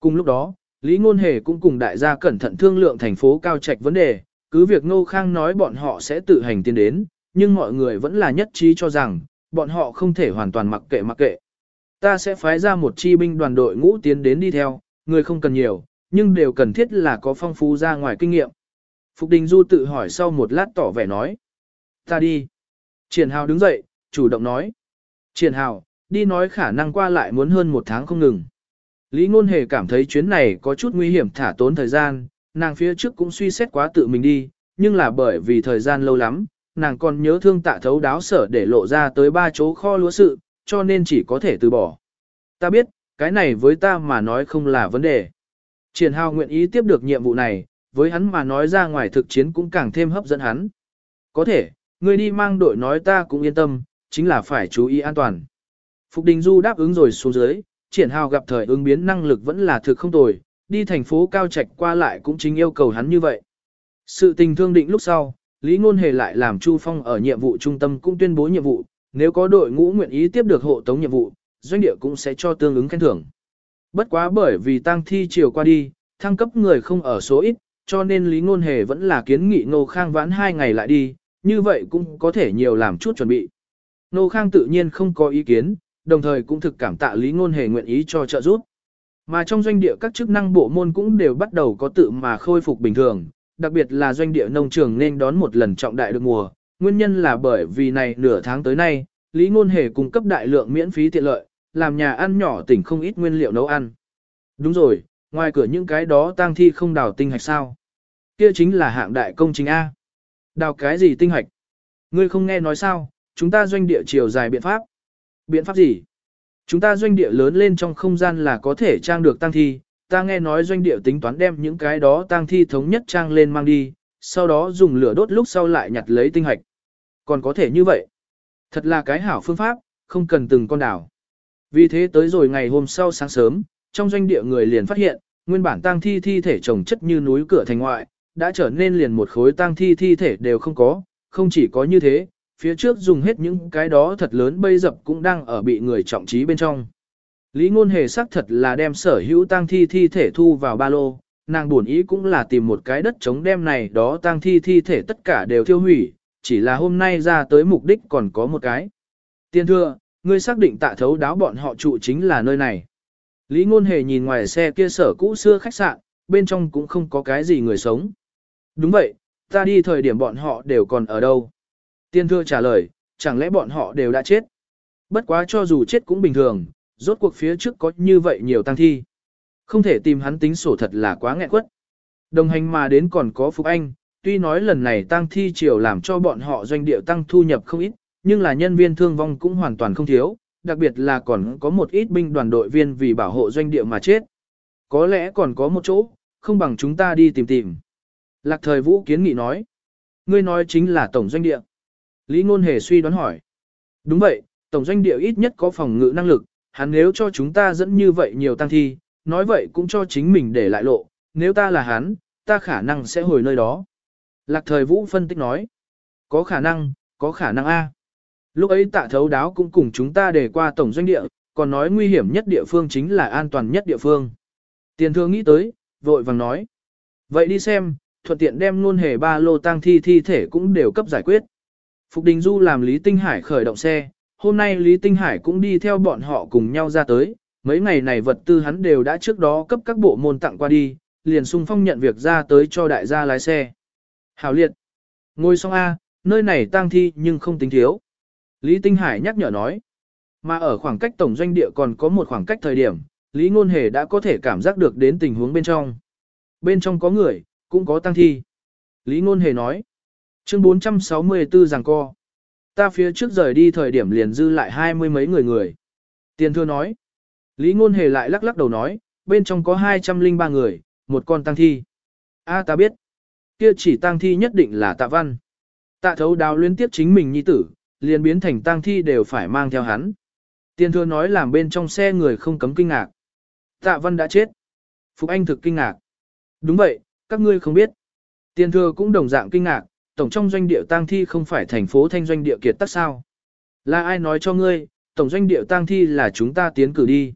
Cùng lúc đó, Lý Ngôn Hề cũng cùng đại gia cẩn thận thương lượng thành phố cao trạch vấn đề, cứ việc Ngô Khang nói bọn họ sẽ tự hành tiến đến, nhưng mọi người vẫn là nhất trí cho rằng, bọn họ không thể hoàn toàn mặc kệ mặc kệ. Ta sẽ phái ra một chi binh đoàn đội ngũ tiến đến đi theo, người không cần nhiều, nhưng đều cần thiết là có phong phú ra ngoài kinh nghiệm. Phục Đình Du tự hỏi sau một lát tỏ vẻ nói. Ta đi. Triển Hào đứng dậy, chủ động nói. Triển Hào, đi nói khả năng qua lại muốn hơn một tháng không ngừng. Lý Ngôn Hề cảm thấy chuyến này có chút nguy hiểm thả tốn thời gian, nàng phía trước cũng suy xét quá tự mình đi, nhưng là bởi vì thời gian lâu lắm, nàng còn nhớ thương tạ thấu đáo sở để lộ ra tới ba chỗ kho lúa sự, cho nên chỉ có thể từ bỏ. Ta biết, cái này với ta mà nói không là vấn đề. Triển Hào nguyện ý tiếp được nhiệm vụ này, với hắn mà nói ra ngoài thực chiến cũng càng thêm hấp dẫn hắn. Có thể, người đi mang đội nói ta cũng yên tâm, chính là phải chú ý an toàn. Phục Đình Du đáp ứng rồi xuống dưới, triển hào gặp thời ứng biến năng lực vẫn là thực không tồi, đi thành phố cao trạch qua lại cũng chính yêu cầu hắn như vậy. Sự tình thương định lúc sau, Lý Ngôn Hề lại làm Chu Phong ở nhiệm vụ trung tâm cũng tuyên bố nhiệm vụ, nếu có đội ngũ nguyện ý tiếp được hộ tống nhiệm vụ, doanh địa cũng sẽ cho tương ứng khen thưởng. Bất quá bởi vì tăng thi chiều qua đi, thăng cấp người không ở số ít, cho nên Lý Ngôn Hề vẫn là kiến nghị Ngô Khang vãn hai ngày lại đi, như vậy cũng có thể nhiều làm chút chuẩn bị. Ngô Khang tự nhiên không có ý kiến, đồng thời cũng thực cảm tạ Lý Ngôn Hề nguyện ý cho trợ giúp. Mà trong doanh địa các chức năng bộ môn cũng đều bắt đầu có tự mà khôi phục bình thường, đặc biệt là doanh địa nông trường nên đón một lần trọng đại được mùa, nguyên nhân là bởi vì này nửa tháng tới nay, Lý Ngôn Hề cung cấp đại lượng miễn phí tiện lợi, làm nhà ăn nhỏ tỉnh không ít nguyên liệu nấu ăn. Đúng rồi, ngoài cửa những cái đó tang thi không đào tinh hạch sao? Kia chính là hạng đại công trình A. Đào cái gì tinh hạch? Ngươi không nghe nói sao, chúng ta doanh địa chiều dài biện pháp. Biện pháp gì? Chúng ta doanh địa lớn lên trong không gian là có thể trang được tang thi, ta nghe nói doanh địa tính toán đem những cái đó tang thi thống nhất trang lên mang đi, sau đó dùng lửa đốt lúc sau lại nhặt lấy tinh hạch. Còn có thể như vậy. Thật là cái hảo phương pháp, không cần từng con đảo. Vì thế tới rồi ngày hôm sau sáng sớm, trong doanh địa người liền phát hiện, nguyên bản tang thi thi thể trồng chất như núi cửa thành ngoại, đã trở nên liền một khối tang thi thi thể đều không có, không chỉ có như thế, phía trước dùng hết những cái đó thật lớn bây dập cũng đang ở bị người trọng trí bên trong. Lý ngôn hề xác thật là đem sở hữu tang thi thi thể thu vào ba lô, nàng buồn ý cũng là tìm một cái đất chống đem này đó tang thi thi thể tất cả đều tiêu hủy, chỉ là hôm nay ra tới mục đích còn có một cái. Tiên thưa, ngươi xác định tạ thấu đáo bọn họ trụ chính là nơi này. Lý ngôn hề nhìn ngoài xe kia sở cũ xưa khách sạn, bên trong cũng không có cái gì người sống. Đúng vậy, ta đi thời điểm bọn họ đều còn ở đâu. Tiên thưa trả lời, chẳng lẽ bọn họ đều đã chết. Bất quá cho dù chết cũng bình thường, rốt cuộc phía trước có như vậy nhiều tăng thi. Không thể tìm hắn tính sổ thật là quá nghẹn quất. Đồng hành mà đến còn có Phục Anh, tuy nói lần này tăng thi triều làm cho bọn họ doanh địa tăng thu nhập không ít, nhưng là nhân viên thương vong cũng hoàn toàn không thiếu, đặc biệt là còn có một ít binh đoàn đội viên vì bảo hộ doanh địa mà chết. Có lẽ còn có một chỗ, không bằng chúng ta đi tìm tìm. Lạc thời vũ kiến nghị nói. Ngươi nói chính là tổng doanh địa. Lý Ngôn Hề suy đoán hỏi. Đúng vậy, tổng doanh địa ít nhất có phòng ngự năng lực, hắn nếu cho chúng ta dẫn như vậy nhiều tăng thi, nói vậy cũng cho chính mình để lại lộ, nếu ta là hắn, ta khả năng sẽ hồi nơi đó. Lạc thời vũ phân tích nói. Có khả năng, có khả năng A. Lúc ấy tạ thấu đáo cũng cùng chúng ta để qua tổng doanh địa, còn nói nguy hiểm nhất địa phương chính là an toàn nhất địa phương. Tiền thương nghĩ tới, vội vàng nói. Vậy đi xem, thuận tiện đem luôn hề ba lô tang thi thi thể cũng đều cấp giải quyết. Phục Đình Du làm Lý Tinh Hải khởi động xe, hôm nay Lý Tinh Hải cũng đi theo bọn họ cùng nhau ra tới, mấy ngày này vật tư hắn đều đã trước đó cấp các bộ môn tặng qua đi, liền sung phong nhận việc ra tới cho đại gia lái xe. Hảo liệt, ngồi xong A, nơi này tang thi nhưng không tính thiếu. Lý Tinh Hải nhắc nhở nói, mà ở khoảng cách tổng doanh địa còn có một khoảng cách thời điểm, Lý Ngôn Hề đã có thể cảm giác được đến tình huống bên trong. Bên trong có người, cũng có tang thi. Lý Ngôn Hề nói, chương 464 rằng co. Ta phía trước rời đi thời điểm liền dư lại hai mươi mấy người người. Tiền thưa nói, Lý Ngôn Hề lại lắc lắc đầu nói, bên trong có 203 người, một con tăng thi. A ta biết, kia chỉ tang thi nhất định là tạ văn. Tạ thấu đào liên tiếp chính mình nhi tử, liền biến thành tang thi đều phải mang theo hắn. Tiên thừa nói làm bên trong xe người không cấm kinh ngạc. Tạ văn đã chết. Phục Anh thực kinh ngạc. Đúng vậy, các ngươi không biết. Tiên thừa cũng đồng dạng kinh ngạc, tổng trong doanh địa tang thi không phải thành phố thanh doanh địa kiệt tắc sao. Là ai nói cho ngươi, tổng doanh địa tang thi là chúng ta tiến cử đi.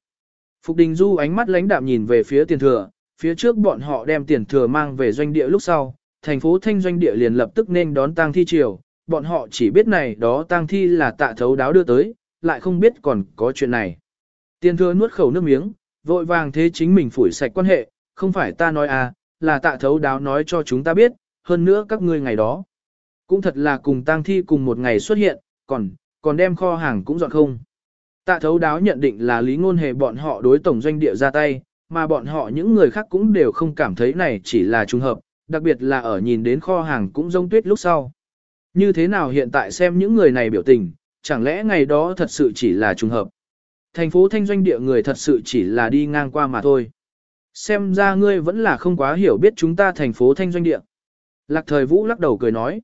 Phục Đình Du ánh mắt lãnh đạm nhìn về phía tiền thừa, phía trước bọn họ đem tiền thừa mang về doanh địa lúc sau, thành phố thanh doanh địa liền lập tức nên đón tang thi triều, bọn họ chỉ biết này đó tang thi là tạ thấu đáo đưa tới, lại không biết còn có chuyện này. Tiên thừa nuốt khẩu nước miếng, vội vàng thế chính mình phủi sạch quan hệ, không phải ta nói à, là tạ thấu đáo nói cho chúng ta biết, hơn nữa các ngươi ngày đó. Cũng thật là cùng tang thi cùng một ngày xuất hiện, còn, còn đem kho hàng cũng dọn không. Tạ thấu đáo nhận định là lý ngôn hề bọn họ đối tổng doanh địa ra tay, mà bọn họ những người khác cũng đều không cảm thấy này chỉ là trùng hợp, đặc biệt là ở nhìn đến kho hàng cũng rông tuyết lúc sau. Như thế nào hiện tại xem những người này biểu tình, chẳng lẽ ngày đó thật sự chỉ là trùng hợp. Thành phố thanh doanh địa người thật sự chỉ là đi ngang qua mà thôi. Xem ra ngươi vẫn là không quá hiểu biết chúng ta thành phố thanh doanh địa. Lạc thời vũ lắc đầu cười nói.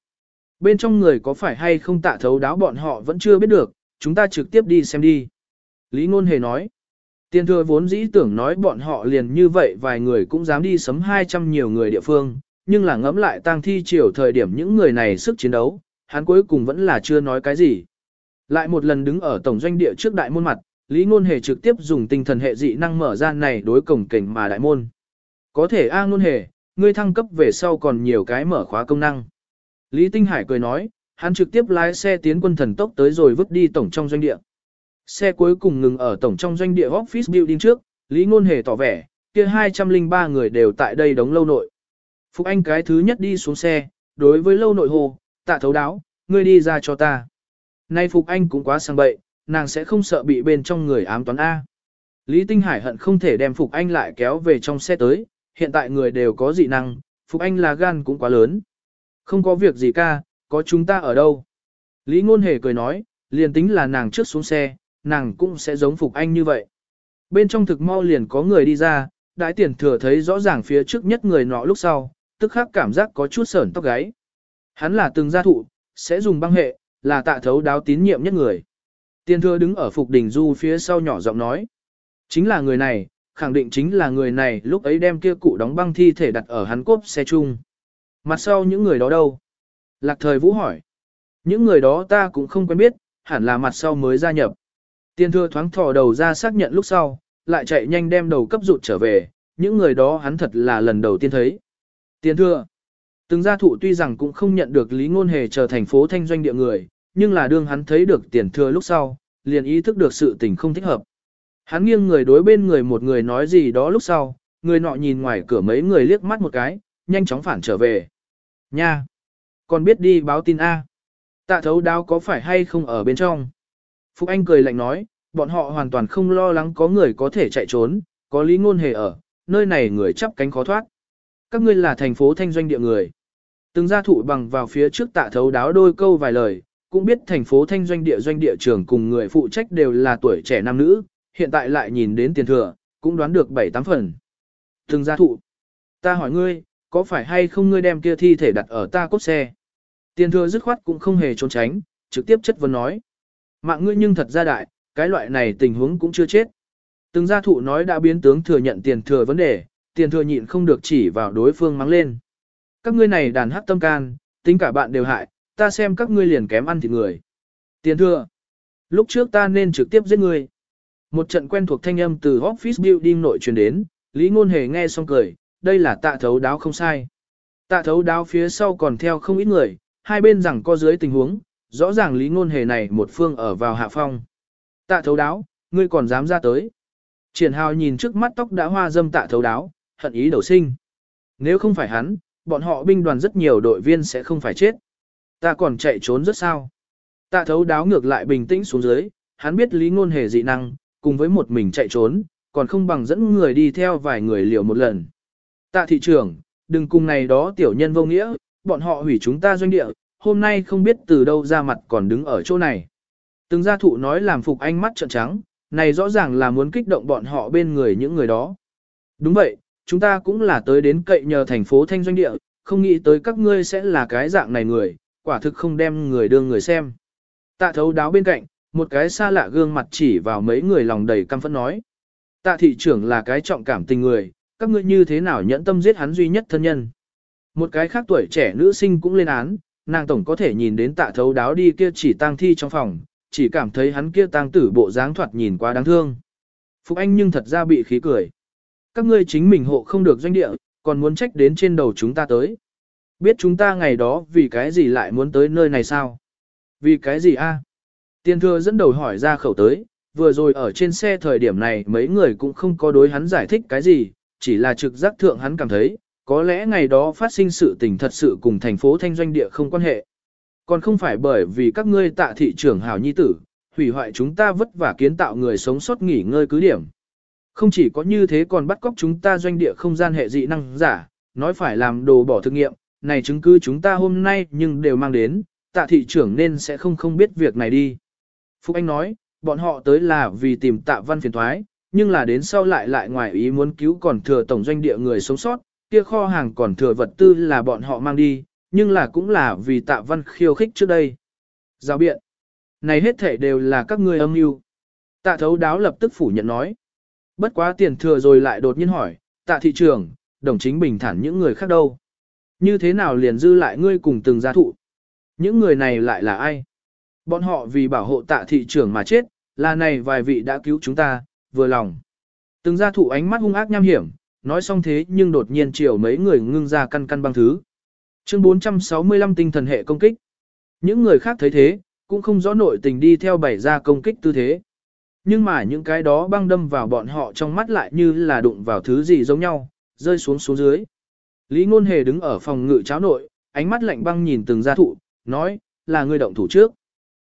Bên trong người có phải hay không tạ thấu đáo bọn họ vẫn chưa biết được, chúng ta trực tiếp đi xem đi. Lý ngôn hề nói. Tiền thừa vốn dĩ tưởng nói bọn họ liền như vậy vài người cũng dám đi sấm 200 nhiều người địa phương, nhưng là ngẫm lại tang thi chiều thời điểm những người này sức chiến đấu, hắn cuối cùng vẫn là chưa nói cái gì. Lại một lần đứng ở tổng doanh địa trước đại môn mặt, Lý Ngôn Hề trực tiếp dùng tinh thần hệ dị năng mở ra này đối cổng cảnh mà đại môn. Có thể A Ngôn Hề, ngươi thăng cấp về sau còn nhiều cái mở khóa công năng. Lý Tinh Hải cười nói, hắn trực tiếp lái xe tiến quân thần tốc tới rồi vứt đi tổng trong doanh địa. Xe cuối cùng ngừng ở tổng trong doanh địa office building trước, Lý Ngôn Hề tỏ vẻ, kia 203 người đều tại đây đóng lâu nội. Phục Anh cái thứ nhất đi xuống xe, đối với lâu nội hồ, tạ thấu đáo, ngươi đi ra cho ta. Nay Phục Anh cũng quá sang bậy, nàng sẽ không sợ bị bên trong người ám toán A. Lý Tinh Hải hận không thể đem Phục Anh lại kéo về trong xe tới, hiện tại người đều có dị năng, Phục Anh là gan cũng quá lớn. Không có việc gì ca, có chúng ta ở đâu. Lý Ngôn Hề cười nói, liền tính là nàng trước xuống xe, nàng cũng sẽ giống Phục Anh như vậy. Bên trong thực mau liền có người đi ra, đại tiền thừa thấy rõ ràng phía trước nhất người nọ lúc sau, tức khắc cảm giác có chút sởn tóc gáy. Hắn là từng gia thụ, sẽ dùng băng hệ, là tạ thấu đáo tín nhiệm nhất người. tiên thưa đứng ở Phục Đình Du phía sau nhỏ giọng nói. Chính là người này, khẳng định chính là người này lúc ấy đem kia cụ đóng băng thi thể đặt ở hắn cốp xe chung. Mặt sau những người đó đâu? Lạc thời vũ hỏi. Những người đó ta cũng không quen biết, hẳn là mặt sau mới gia nhập. tiên thưa thoáng thò đầu ra xác nhận lúc sau, lại chạy nhanh đem đầu cấp rụt trở về, những người đó hắn thật là lần đầu tiên thấy. Tiền thừa. Từng gia thụ tuy rằng cũng không nhận được lý ngôn hề trở thành phố thanh doanh địa người, nhưng là đương hắn thấy được tiền thừa lúc sau, liền ý thức được sự tình không thích hợp. Hắn nghiêng người đối bên người một người nói gì đó lúc sau, người nọ nhìn ngoài cửa mấy người liếc mắt một cái, nhanh chóng phản trở về. Nha! Còn biết đi báo tin A. Tạ thấu đáo có phải hay không ở bên trong? Phúc Anh cười lạnh nói, bọn họ hoàn toàn không lo lắng có người có thể chạy trốn, có lý ngôn hề ở, nơi này người chắp cánh khó thoát. Các ngươi là thành phố thanh doanh địa người. Từng gia thụ bằng vào phía trước tạ thấu đáo đôi câu vài lời, cũng biết thành phố thanh doanh địa doanh địa trưởng cùng người phụ trách đều là tuổi trẻ nam nữ, hiện tại lại nhìn đến tiền thừa, cũng đoán được 7-8 phần. Từng gia thụ, ta hỏi ngươi, có phải hay không ngươi đem kia thi thể đặt ở ta cốt xe? Tiền thừa dứt khoát cũng không hề trốn tránh, trực tiếp chất vấn nói. Mạng ngươi nhưng thật ra đại, cái loại này tình huống cũng chưa chết. Từng gia thụ nói đã biến tướng thừa nhận tiền thừa vấn đề, tiền thừa nhịn không được chỉ vào đối phương mắng lên. Các ngươi này đàn hắc tâm can, tính cả bạn đều hại, ta xem các ngươi liền kém ăn thịt người. Tiền thừa, lúc trước ta nên trực tiếp giết ngươi. Một trận quen thuộc thanh âm từ office building nội truyền đến, Lý Ngôn Hề nghe xong cười, đây là tạ thấu đáo không sai. Tạ thấu đáo phía sau còn theo không ít người, hai bên rằng có dưới tình huống, rõ ràng Lý Ngôn Hề này một phương ở vào hạ phong. Tạ thấu đáo, ngươi còn dám ra tới. Triển hào nhìn trước mắt tóc đã hoa dâm tạ thấu đáo, hận ý đầu sinh. Nếu không phải hắn, bọn họ binh đoàn rất nhiều đội viên sẽ không phải chết. Ta còn chạy trốn rất sao. Tạ thấu đáo ngược lại bình tĩnh xuống dưới, hắn biết lý ngôn hề dị năng, cùng với một mình chạy trốn, còn không bằng dẫn người đi theo vài người liều một lần. Tạ thị trưởng, đừng cùng này đó tiểu nhân vô nghĩa, bọn họ hủy chúng ta doanh địa, hôm nay không biết từ đâu ra mặt còn đứng ở chỗ này. Từng gia thụ nói làm phục ánh mắt trợn trắng, này rõ ràng là muốn kích động bọn họ bên người những người đó. Đúng vậy, chúng ta cũng là tới đến cậy nhờ thành phố thanh doanh địa, không nghĩ tới các ngươi sẽ là cái dạng này người, quả thực không đem người đưa người xem. Tạ thấu đáo bên cạnh, một cái xa lạ gương mặt chỉ vào mấy người lòng đầy căm phẫn nói. Tạ thị trưởng là cái trọng cảm tình người, các ngươi như thế nào nhẫn tâm giết hắn duy nhất thân nhân. Một cái khác tuổi trẻ nữ sinh cũng lên án, nàng tổng có thể nhìn đến tạ thấu đáo đi kia chỉ tang thi trong phòng, chỉ cảm thấy hắn kia tang tử bộ dáng thoạt nhìn quá đáng thương. Phục Anh nhưng thật ra bị khí cười. Các ngươi chính mình hộ không được doanh địa, còn muốn trách đến trên đầu chúng ta tới. Biết chúng ta ngày đó vì cái gì lại muốn tới nơi này sao? Vì cái gì a? Tiên thừa dẫn đầu hỏi ra khẩu tới, vừa rồi ở trên xe thời điểm này mấy người cũng không có đối hắn giải thích cái gì, chỉ là trực giác thượng hắn cảm thấy, có lẽ ngày đó phát sinh sự tình thật sự cùng thành phố thanh doanh địa không quan hệ. Còn không phải bởi vì các ngươi tạ thị trưởng hảo nhi tử, hủy hoại chúng ta vất vả kiến tạo người sống sót nghỉ ngơi cứ điểm. Không chỉ có như thế còn bắt cóc chúng ta doanh địa không gian hệ dị năng giả, nói phải làm đồ bỏ thực nghiệm, này chứng cứ chúng ta hôm nay nhưng đều mang đến, tạ thị trưởng nên sẽ không không biết việc này đi. Phúc Anh nói, bọn họ tới là vì tìm tạ văn phiền thoái, nhưng là đến sau lại lại ngoài ý muốn cứu còn thừa tổng doanh địa người sống sót, kia kho hàng còn thừa vật tư là bọn họ mang đi, nhưng là cũng là vì tạ văn khiêu khích trước đây. Giao biện, này hết thể đều là các ngươi âm mưu. Tạ thấu đáo lập tức phủ nhận nói. Bất quá tiền thừa rồi lại đột nhiên hỏi, tạ thị trường, đồng chính bình thản những người khác đâu. Như thế nào liền dư lại ngươi cùng từng gia thụ? Những người này lại là ai? Bọn họ vì bảo hộ tạ thị trưởng mà chết, là này vài vị đã cứu chúng ta, vừa lòng. Từng gia thụ ánh mắt hung ác nham hiểm, nói xong thế nhưng đột nhiên chiều mấy người ngưng ra căn căn băng thứ. Chương 465 tinh thần hệ công kích. Những người khác thấy thế, cũng không rõ nội tình đi theo bảy ra công kích tư thế. Nhưng mà những cái đó băng đâm vào bọn họ trong mắt lại như là đụng vào thứ gì giống nhau, rơi xuống xuống dưới. Lý Ngôn Hề đứng ở phòng ngự cháo nội, ánh mắt lạnh băng nhìn từng gia thụ, nói, là người động thủ trước.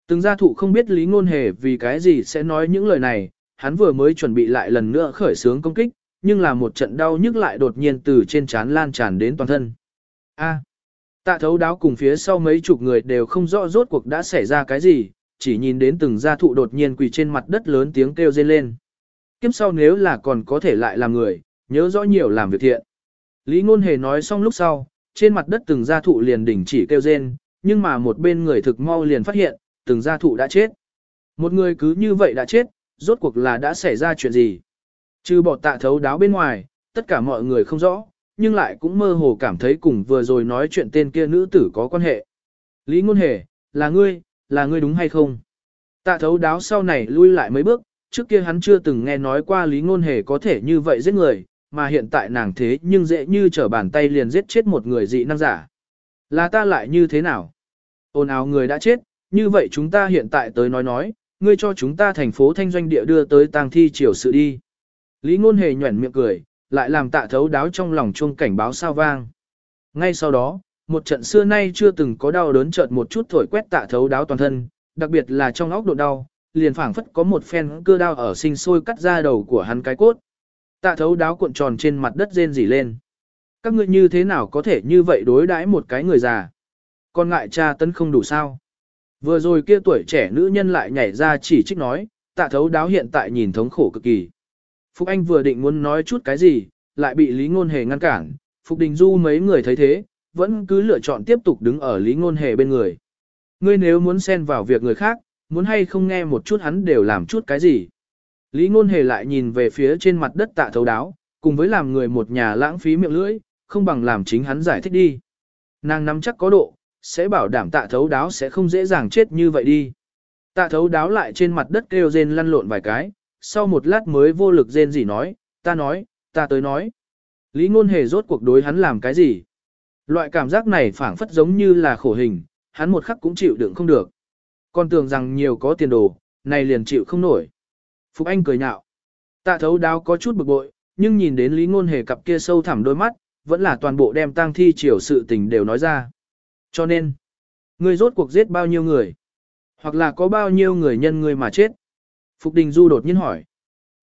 Từng gia thụ không biết Lý Ngôn Hề vì cái gì sẽ nói những lời này, hắn vừa mới chuẩn bị lại lần nữa khởi xướng công kích, nhưng là một trận đau nhức lại đột nhiên từ trên trán lan tràn đến toàn thân. A. tạ thấu đáo cùng phía sau mấy chục người đều không rõ rốt cuộc đã xảy ra cái gì, chỉ nhìn đến từng gia thụ đột nhiên quỳ trên mặt đất lớn tiếng kêu rên lên. Kiếp sau nếu là còn có thể lại làm người, nhớ rõ nhiều làm việc thiện. Lý Ngôn Hề nói xong lúc sau, trên mặt đất từng gia thụ liền đỉnh chỉ kêu rên, nhưng mà một bên người thực mau liền phát hiện, từng gia thụ đã chết. Một người cứ như vậy đã chết, rốt cuộc là đã xảy ra chuyện gì. Trừ bỏ tạ thấu đáo bên ngoài, tất cả mọi người không rõ, nhưng lại cũng mơ hồ cảm thấy cùng vừa rồi nói chuyện tên kia nữ tử có quan hệ. Lý Ngôn Hề, là ngươi, là ngươi đúng hay không? Tạ thấu đáo sau này lui lại mấy bước, trước kia hắn chưa từng nghe nói qua Lý Ngôn Hề có thể như vậy giết người, mà hiện tại nàng thế nhưng dễ như trở bàn tay liền giết chết một người dị năng giả. Là ta lại như thế nào? Ôn ào người đã chết, như vậy chúng ta hiện tại tới nói nói, ngươi cho chúng ta thành phố thanh doanh địa đưa tới tang thi triều sự đi. Lý ngôn hề nhuẩn miệng cười, lại làm tạ thấu đáo trong lòng chuông cảnh báo sao vang. Ngay sau đó, một trận xưa nay chưa từng có đau đớn chợt một chút thổi quét tạ thấu đáo toàn thân, đặc biệt là trong óc độ đau, liền phảng phất có một phen cưa đao ở sinh sôi cắt ra đầu của hắn cái cốt. Tạ thấu đáo cuộn tròn trên mặt đất rên rỉ lên. Các ngươi như thế nào có thể như vậy đối đãi một cái người già? Con ngại cha tấn không đủ sao? Vừa rồi kia tuổi trẻ nữ nhân lại nhảy ra chỉ trích nói, tạ thấu đáo hiện tại nhìn thống khổ cực kỳ. Phúc Anh vừa định muốn nói chút cái gì, lại bị Lý Ngôn Hề ngăn cản, Phục Đình Du mấy người thấy thế, vẫn cứ lựa chọn tiếp tục đứng ở Lý Ngôn Hề bên người. Ngươi nếu muốn xen vào việc người khác, muốn hay không nghe một chút hắn đều làm chút cái gì. Lý Ngôn Hề lại nhìn về phía trên mặt đất tạ thấu đáo, cùng với làm người một nhà lãng phí miệng lưỡi, không bằng làm chính hắn giải thích đi. Nàng nắm chắc có độ, sẽ bảo đảm tạ thấu đáo sẽ không dễ dàng chết như vậy đi. Tạ thấu đáo lại trên mặt đất kêu rên lăn lộn vài cái, sau một lát mới vô lực rên gì nói, ta nói, ta tới nói. Lý ngôn hề rốt cuộc đối hắn làm cái gì? Loại cảm giác này phảng phất giống như là khổ hình, hắn một khắc cũng chịu đựng không được. Còn tưởng rằng nhiều có tiền đồ, này liền chịu không nổi. Phục Anh cười nhạo. Tạ thấu đáo có chút bực bội, nhưng nhìn đến Lý ngôn hề cặp kia sâu thẳm đôi mắt, vẫn là toàn bộ đem tang thi chiều sự tình đều nói ra. Cho nên, ngươi rốt cuộc giết bao nhiêu người? Hoặc là có bao nhiêu người nhân ngươi mà chết? Phục Đình Du đột nhiên hỏi.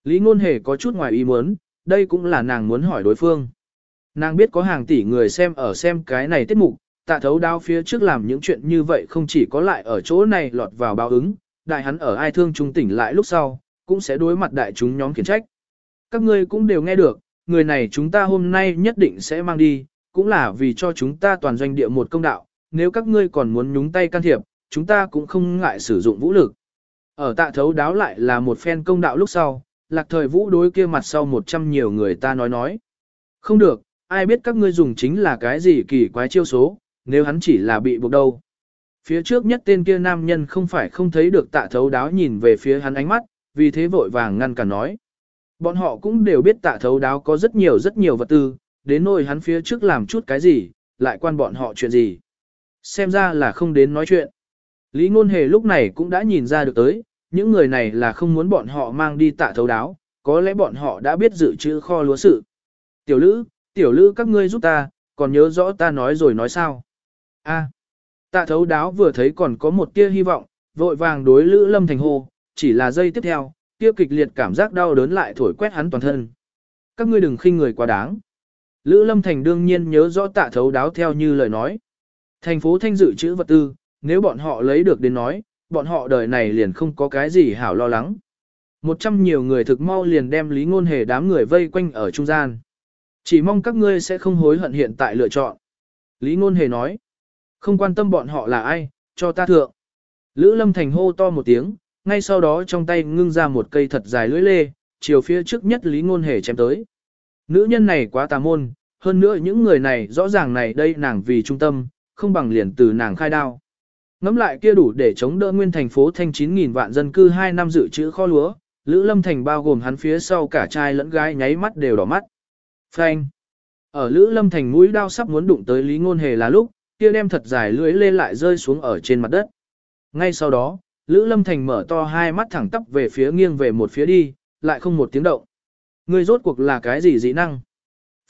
Lý Ngôn Hề có chút ngoài ý muốn, đây cũng là nàng muốn hỏi đối phương. Nàng biết có hàng tỷ người xem ở xem cái này tiết mục, tạ thấu đao phía trước làm những chuyện như vậy không chỉ có lại ở chỗ này lọt vào báo ứng, đại hắn ở ai thương trung tỉnh lại lúc sau, cũng sẽ đối mặt đại chúng nhóm khiển trách. Các ngươi cũng đều nghe được, người này chúng ta hôm nay nhất định sẽ mang đi, cũng là vì cho chúng ta toàn doanh địa một công đạo, nếu các ngươi còn muốn nhúng tay can thiệp, chúng ta cũng không ngại sử dụng vũ lực. Ở tạ thấu đáo lại là một phen công đạo lúc sau, lạc thời vũ đối kia mặt sau một trăm nhiều người ta nói nói. Không được, ai biết các ngươi dùng chính là cái gì kỳ quái chiêu số, nếu hắn chỉ là bị buộc đâu. Phía trước nhất tên kia nam nhân không phải không thấy được tạ thấu đáo nhìn về phía hắn ánh mắt, vì thế vội vàng ngăn cản nói. Bọn họ cũng đều biết tạ thấu đáo có rất nhiều rất nhiều vật tư, đến nỗi hắn phía trước làm chút cái gì, lại quan bọn họ chuyện gì. Xem ra là không đến nói chuyện. Lý Ngôn Hề lúc này cũng đã nhìn ra được tới, những người này là không muốn bọn họ mang đi tạ thấu đáo, có lẽ bọn họ đã biết dự trữ kho lúa sự. Tiểu lữ, tiểu lữ các ngươi giúp ta, còn nhớ rõ ta nói rồi nói sao. A. tạ thấu đáo vừa thấy còn có một tia hy vọng, vội vàng đối lữ lâm thành hồ, chỉ là giây tiếp theo, tia kịch liệt cảm giác đau đớn lại thổi quét hắn toàn thân. Các ngươi đừng khinh người quá đáng. Lữ lâm thành đương nhiên nhớ rõ tạ thấu đáo theo như lời nói. Thành phố thanh dự chữ vật tư, nếu bọn họ lấy được đến nói, bọn họ đời này liền không có cái gì hảo lo lắng. Một trăm nhiều người thực mau liền đem lý ngôn hề đám người vây quanh ở trung gian. Chỉ mong các ngươi sẽ không hối hận hiện tại lựa chọn. Lý ngôn hề nói, không quan tâm bọn họ là ai, cho ta thượng. Lữ lâm thành hô to một tiếng, ngay sau đó trong tay ngưng ra một cây thật dài lưỡi lê, chiều phía trước nhất Lý Ngôn Hề chém tới. Nữ nhân này quá tà môn, hơn nữa những người này rõ ràng này đây nàng vì trung tâm, không bằng liền từ nàng khai đao. Ngắm lại kia đủ để chống đỡ nguyên thành phố thanh 9.000 vạn dân cư 2 năm dự trữ kho lúa, Lữ Lâm Thành bao gồm hắn phía sau cả trai lẫn gái nháy mắt đều đỏ mắt. Phanh. Ở Lữ Lâm Thành mũi đao sắp muốn đụng tới Lý Ngôn Hề là lúc, kia đem thật dài lưỡi lê lại rơi xuống ở trên mặt đất. Ngay sau đó, Lữ Lâm Thành mở to hai mắt thẳng tắp về phía nghiêng về một phía đi, lại không một tiếng động. Người rốt cuộc là cái gì dị năng?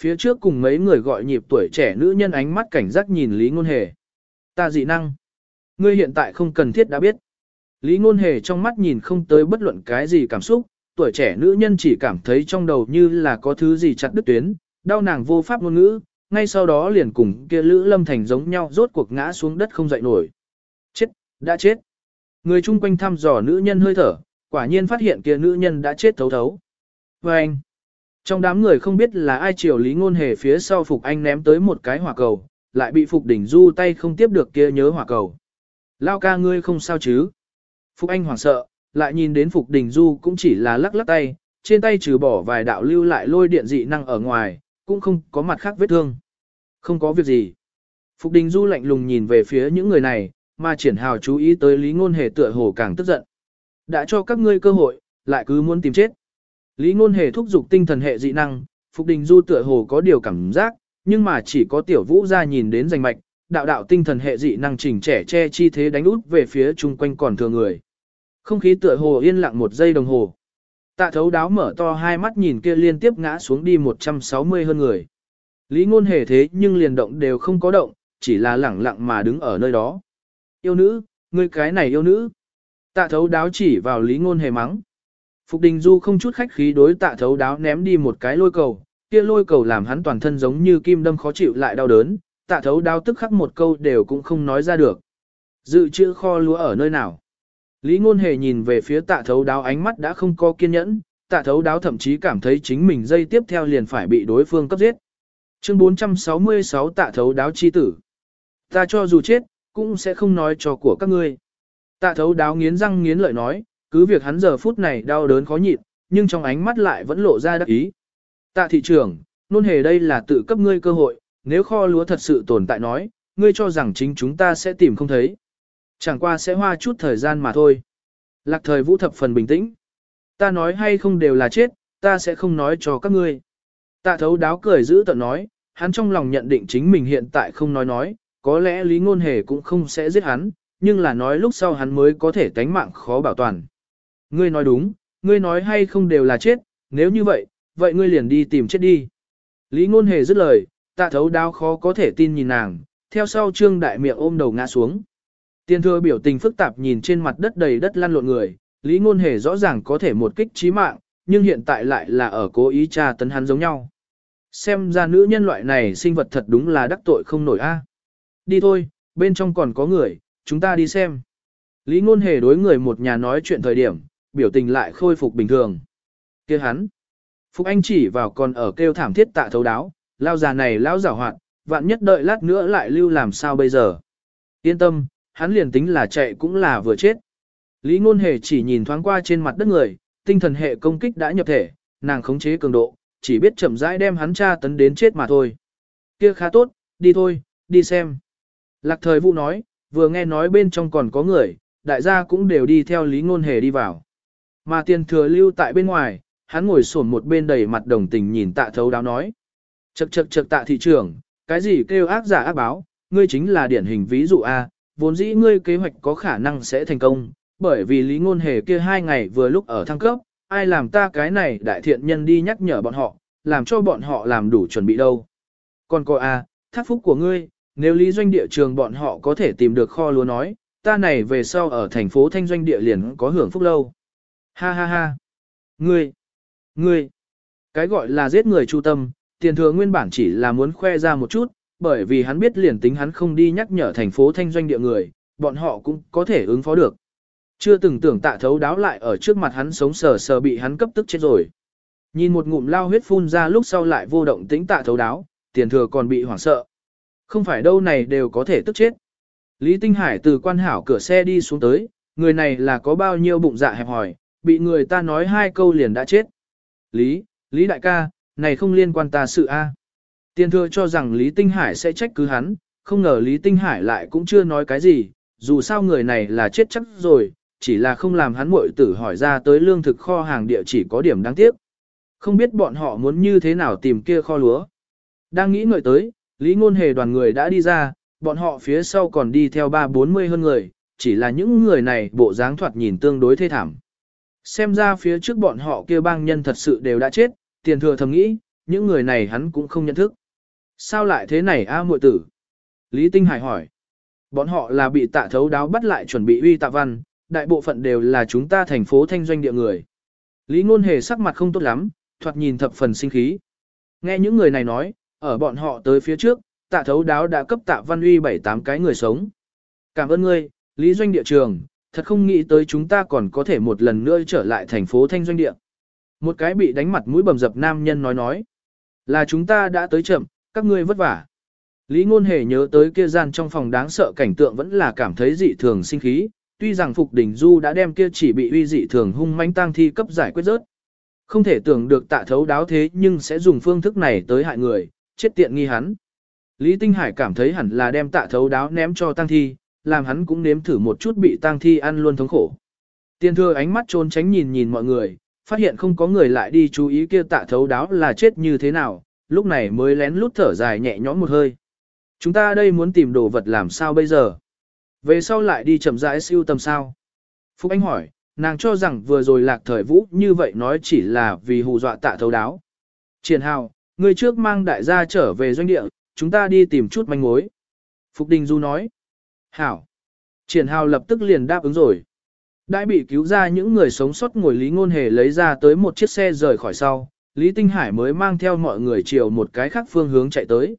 Phía trước cùng mấy người gọi nhịp tuổi trẻ nữ nhân ánh mắt cảnh giác nhìn Lý Ngôn Hề. Ta dị năng. Ngươi hiện tại không cần thiết đã biết. Lý Ngôn Hề trong mắt nhìn không tới bất luận cái gì cảm xúc, tuổi trẻ nữ nhân chỉ cảm thấy trong đầu như là có thứ gì chặt đứt tuyến, đau nàng vô pháp ngôn ngữ, ngay sau đó liền cùng kia Lữ Lâm Thành giống nhau rốt cuộc ngã xuống đất không dậy nổi. Chết, đã chết. Người chung quanh thăm dò nữ nhân hơi thở, quả nhiên phát hiện kia nữ nhân đã chết thấu thấu. Và anh, trong đám người không biết là ai chiều Lý Ngôn Hề phía sau Phục Anh ném tới một cái hỏa cầu, lại bị Phục Đỉnh Du tay không tiếp được kia nhớ hỏa cầu. Lao ca ngươi không sao chứ? Phục Anh hoảng sợ, lại nhìn đến Phục Đình Du cũng chỉ là lắc lắc tay, trên tay trừ bỏ vài đạo lưu lại lôi điện dị năng ở ngoài, cũng không có mặt khác vết thương. Không có việc gì. Phục Đình Du lạnh lùng nhìn về phía những người này, mà triển hào chú ý tới Lý Ngôn Hề tựa hồ càng tức giận. Đã cho các ngươi cơ hội, lại cứ muốn tìm chết. Lý Ngôn Hề thúc giục tinh thần hệ dị năng, Phục Đình Du tựa hồ có điều cảm giác, nhưng mà chỉ có tiểu vũ ra nhìn đến danh mạch, đạo đạo tinh thần hệ dị năng chỉnh trẻ che chi thế đánh út về phía chung quanh còn thừa người. Không khí tựa hồ yên lặng một giây đồng hồ. Tạ thấu đáo mở to hai mắt nhìn kia liên tiếp ngã xuống đi 160 hơn người. Lý ngôn hề thế nhưng liền động đều không có động, chỉ là lẳng lặng mà đứng ở nơi đó. Yêu nữ, ngươi cái này yêu nữ. Tạ thấu đáo chỉ vào lý ngôn hề mắng. Phục đình du không chút khách khí đối tạ thấu đáo ném đi một cái lôi cầu, kia lôi cầu làm hắn toàn thân giống như kim đâm khó chịu lại đau đớn, tạ thấu đáo tức khắc một câu đều cũng không nói ra được. Dự trữ kho lúa ở nơi nào? Lý ngôn hề nhìn về phía tạ thấu đáo ánh mắt đã không có kiên nhẫn, tạ thấu đáo thậm chí cảm thấy chính mình dây tiếp theo liền phải bị đối phương cấp giết. Chương 466 tạ thấu đáo chi tử. Ta cho dù chết, cũng sẽ không nói cho của các ngươi. Tạ thấu đáo nghiến răng nghiến lợi nói, cứ việc hắn giờ phút này đau đớn khó nhịn, nhưng trong ánh mắt lại vẫn lộ ra đắc ý. Tạ thị trưởng, nôn hề đây là tự cấp ngươi cơ hội, nếu kho lúa thật sự tồn tại nói, ngươi cho rằng chính chúng ta sẽ tìm không thấy. Chẳng qua sẽ hoa chút thời gian mà thôi. Lạc thời vũ thập phần bình tĩnh. Ta nói hay không đều là chết, ta sẽ không nói cho các ngươi. Tạ thấu đáo cười giữ tận nói, hắn trong lòng nhận định chính mình hiện tại không nói nói, có lẽ lý ngôn hề cũng không sẽ giết hắn, nhưng là nói lúc sau hắn mới có thể tánh mạng khó bảo toàn. Ngươi nói đúng, ngươi nói hay không đều là chết, nếu như vậy, vậy ngươi liền đi tìm chết đi. Lý ngôn hề dứt lời, tạ thấu đáo khó có thể tin nhìn nàng, theo sau trương đại miệng ôm đầu ngã xuống. Tiên thừa biểu tình phức tạp nhìn trên mặt đất đầy đất lăn lộn người, Lý Ngôn Hề rõ ràng có thể một kích chí mạng, nhưng hiện tại lại là ở cố ý tra tấn hắn giống nhau. Xem ra nữ nhân loại này sinh vật thật đúng là đắc tội không nổi a. Đi thôi, bên trong còn có người, chúng ta đi xem. Lý Ngôn Hề đối người một nhà nói chuyện thời điểm, biểu tình lại khôi phục bình thường. Kia hắn. Phúc Anh chỉ vào còn ở kêu thảm thiết tạ thấu đáo, lao già này lao giảo hoạt, vạn nhất đợi lát nữa lại lưu làm sao bây giờ. Yên tâm, hắn liền tính là chạy cũng là vừa chết. Lý ngôn hề chỉ nhìn thoáng qua trên mặt đất người, tinh thần hệ công kích đã nhập thể, nàng khống chế cường độ, chỉ biết chậm rãi đem hắn tra tấn đến chết mà thôi. Kia khá tốt, đi thôi, đi xem. Lạc thời vũ nói, vừa nghe nói bên trong còn có người, đại gia cũng đều đi theo lý ngôn hề đi vào. Mà tiền thừa lưu tại bên ngoài, hắn ngồi sổn một bên đầy mặt đồng tình nhìn tạ thấu đáo nói. Chậc chậc chậc tạ thị trưởng, cái gì kêu ác giả ác báo, ngươi chính là điển hình ví dụ A, vốn dĩ ngươi kế hoạch có khả năng sẽ thành công, bởi vì lý ngôn hề kia hai ngày vừa lúc ở thăng cấp, ai làm ta cái này đại thiện nhân đi nhắc nhở bọn họ, làm cho bọn họ làm đủ chuẩn bị đâu. Còn cô a, à, thác phúc của ngươi, nếu lý doanh địa trường bọn họ có thể tìm được kho lúa nói, ta này về sau ở thành phố thanh doanh địa liền có hưởng phúc lâu. Ha ha ha. Ngươi, ngươi, cái gọi là giết người chu tâm, tiền thừa nguyên bản chỉ là muốn khoe ra một chút, bởi vì hắn biết liền tính hắn không đi nhắc nhở thành phố thanh doanh địa người, bọn họ cũng có thể ứng phó được. Chưa từng tưởng tạ thấu đáo lại ở trước mặt hắn sống sờ sờ bị hắn cấp tức chết rồi. Nhìn một ngụm lao huyết phun ra lúc sau lại vô động tĩnh tạ thấu đáo, tiền thừa còn bị hoảng sợ. Không phải đâu này đều có thể tức chết. Lý Tinh Hải từ quan hảo cửa xe đi xuống tới, người này là có bao nhiêu bụng dạ hẹp hỏi, bị người ta nói hai câu liền đã chết. Lý, Lý đại ca, này không liên quan ta sự a. Tiền thừa cho rằng Lý Tinh Hải sẽ trách cứ hắn, không ngờ Lý Tinh Hải lại cũng chưa nói cái gì, dù sao người này là chết chắc rồi, chỉ là không làm hắn muội tử hỏi ra tới lương thực kho hàng địa chỉ có điểm đáng tiếc. Không biết bọn họ muốn như thế nào tìm kia kho lúa. Đang nghĩ ngợi tới, Lý Ngôn Hề đoàn người đã đi ra, bọn họ phía sau còn đi theo ba bốn mươi hơn người, chỉ là những người này bộ dáng thoạt nhìn tương đối thê thảm. Xem ra phía trước bọn họ kia bang nhân thật sự đều đã chết, tiền thừa thầm nghĩ, những người này hắn cũng không nhận thức. Sao lại thế này a muội tử? Lý Tinh Hải hỏi. Bọn họ là bị tạ thấu đáo bắt lại chuẩn bị uy tạ văn, đại bộ phận đều là chúng ta thành phố thanh doanh địa người. Lý Ngôn Hề sắc mặt không tốt lắm, thoạt nhìn thập phần sinh khí. Nghe những người này nói, ở bọn họ tới phía trước, tạ thấu đáo đã cấp tạ văn uy bảy tám cái người sống. Cảm ơn ngươi, Lý Doanh địa trường, thật không nghĩ tới chúng ta còn có thể một lần nữa trở lại thành phố thanh doanh địa. Một cái bị đánh mặt mũi bầm dập nam nhân nói nói. Là chúng ta đã tới chậm, các ngươi vất vả. Lý Ngôn Hề nhớ tới kia gian trong phòng đáng sợ cảnh tượng vẫn là cảm thấy dị thường sinh khí, tuy rằng Phục Đình Du đã đem kia chỉ bị uy dị thường hung manh tang thi cấp giải quyết rớt. Không thể tưởng được tạ thấu đáo thế nhưng sẽ dùng phương thức này tới hại người, chết tiện nghi hắn. Lý Tinh Hải cảm thấy hẳn là đem tạ thấu đáo ném cho tang thi, làm hắn cũng nếm thử một chút bị tang thi ăn luôn thống khổ. Tiên thừa ánh mắt trốn tránh nhìn nhìn mọi người, phát hiện không có người lại đi chú ý kia tạ thấu đáo là chết như thế nào, lúc này mới lén lút thở dài nhẹ nhõm một hơi. Chúng ta đây muốn tìm đồ vật làm sao bây giờ? Về sau lại đi chậm rãi siêu tầm sao? Phúc Anh hỏi, nàng cho rằng vừa rồi lạc thời vũ như vậy nói chỉ là vì hù dọa tạ thấu đáo. Triển hào, người trước mang đại gia trở về doanh địa, chúng ta đi tìm chút manh mối. Phục Đình Du nói. Hảo. Triển hào lập tức liền đáp ứng rồi. đại bị cứu ra những người sống sót ngồi Lý Ngôn Hề lấy ra tới một chiếc xe rời khỏi sau, Lý Tinh Hải mới mang theo mọi người chiều một cái khác phương hướng chạy tới.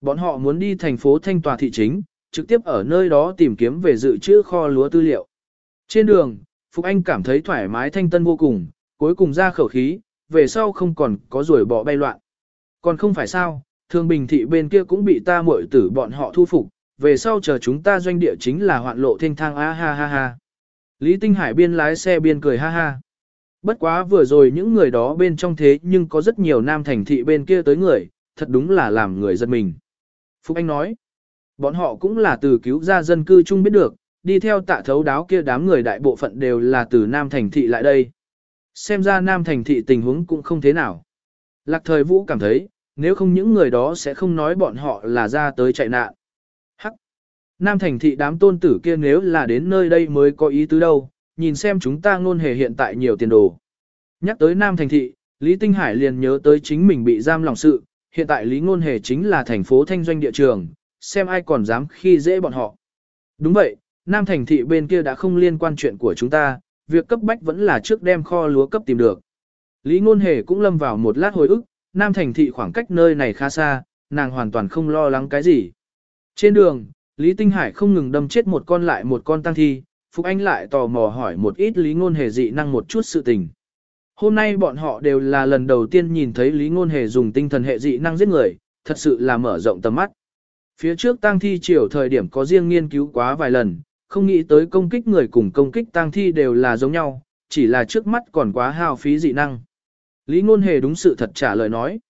Bọn họ muốn đi thành phố Thanh Tòa thị chính, trực tiếp ở nơi đó tìm kiếm về dự trữ kho lúa tư liệu. Trên đường, Phục Anh cảm thấy thoải mái thanh tân vô cùng, cuối cùng ra khẩu khí, về sau không còn có rùi bỏ bay loạn. Còn không phải sao, thương bình thị bên kia cũng bị ta muội tử bọn họ thu phục, về sau chờ chúng ta doanh địa chính là hoạn lộ thanh thang a ha ha ha. Lý Tinh Hải biên lái xe biên cười ha ha. Bất quá vừa rồi những người đó bên trong thế nhưng có rất nhiều nam thành thị bên kia tới người, thật đúng là làm người giật mình. Phúc Anh nói, bọn họ cũng là từ cứu ra dân cư chung biết được, đi theo tạ thấu đáo kia đám người đại bộ phận đều là từ nam thành thị lại đây. Xem ra nam thành thị tình huống cũng không thế nào. Lạc thời vũ cảm thấy, nếu không những người đó sẽ không nói bọn họ là ra tới chạy nạn. Hắc! Nam thành thị đám tôn tử kia nếu là đến nơi đây mới có ý tứ đâu, nhìn xem chúng ta ngôn hề hiện tại nhiều tiền đồ. Nhắc tới Nam thành thị, Lý Tinh Hải liền nhớ tới chính mình bị giam lòng sự, hiện tại Lý Ngôn Hề chính là thành phố thanh doanh địa trường, xem ai còn dám khi dễ bọn họ. Đúng vậy, Nam thành thị bên kia đã không liên quan chuyện của chúng ta, việc cấp bách vẫn là trước đem kho lúa cấp tìm được. Lý Ngôn Hề cũng lâm vào một lát hồi ức, Nam thành thị khoảng cách nơi này khá xa, nàng hoàn toàn không lo lắng cái gì. Trên đường, Lý Tinh Hải không ngừng đâm chết một con lại một con tăng thi, Phục Anh lại tò mò hỏi một ít Lý Ngôn Hề dị năng một chút sự tình. Hôm nay bọn họ đều là lần đầu tiên nhìn thấy Lý Ngôn Hề dùng tinh thần hệ dị năng giết người, thật sự là mở rộng tầm mắt. Phía trước tang thi chiều thời điểm có riêng nghiên cứu quá vài lần, không nghĩ tới công kích người cùng công kích tang thi đều là giống nhau, chỉ là trước mắt còn quá hao phí dị năng. Lý Ngôn Hề đúng sự thật trả lời nói.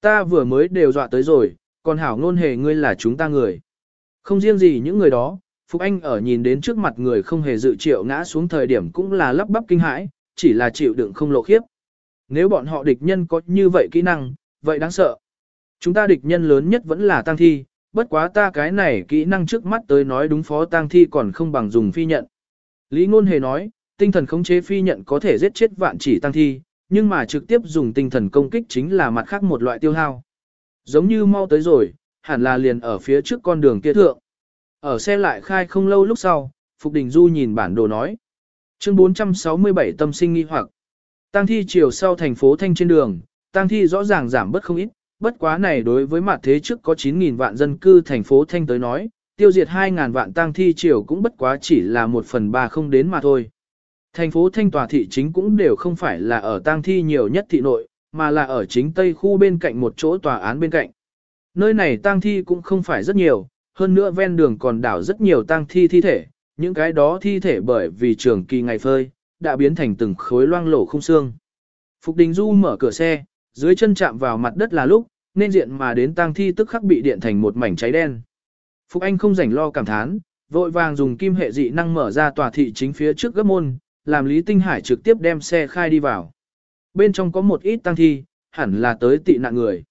Ta vừa mới đều dọa tới rồi, còn hảo Ngôn Hề ngươi là chúng ta người. Không riêng gì những người đó, Phục Anh ở nhìn đến trước mặt người không hề dự triệu ngã xuống thời điểm cũng là lắp bắp kinh hãi, chỉ là chịu đựng không lộ khiếp. Nếu bọn họ địch nhân có như vậy kỹ năng, vậy đáng sợ. Chúng ta địch nhân lớn nhất vẫn là tăng thi, bất quá ta cái này kỹ năng trước mắt tới nói đúng phó tăng thi còn không bằng dùng phi nhận. Lý Ngôn Hề nói, tinh thần khống chế phi nhận có thể giết chết vạn chỉ tăng thi, nhưng mà trực tiếp dùng tinh thần công kích chính là mặt khác một loại tiêu hao. Giống như mau tới rồi, hẳn là liền ở phía trước con đường kia thượng. Ở xe lại khai không lâu lúc sau, Phục Đình Du nhìn bản đồ nói. Chương 467 tâm sinh nghi hoặc. Tăng thi chiều sau thành phố Thanh trên đường, tăng thi rõ ràng giảm bất không ít, bất quá này đối với mặt thế trước có 9.000 vạn dân cư thành phố Thanh tới nói, tiêu diệt 2.000 vạn tăng thi chiều cũng bất quá chỉ là một phần ba không đến mà thôi. Thành phố Thanh tòa thị chính cũng đều không phải là ở tăng thi nhiều nhất thị nội, mà là ở chính tây khu bên cạnh một chỗ tòa án bên cạnh. Nơi này tăng thi cũng không phải rất nhiều, hơn nữa ven đường còn đảo rất nhiều tang thi thi thể, những cái đó thi thể bởi vì trường kỳ ngày phơi, đã biến thành từng khối loang lổ không xương. Phục Đình Du mở cửa xe, dưới chân chạm vào mặt đất là lúc, nên diện mà đến tang thi tức khắc bị điện thành một mảnh cháy đen. Phục Anh không rảnh lo cảm thán, vội vàng dùng kim hệ dị năng mở ra tòa thị chính phía trước gấp môn, làm Lý Tinh Hải trực tiếp đem xe khai đi vào. Bên trong có một ít tang thi, hẳn là tới tị nạn người.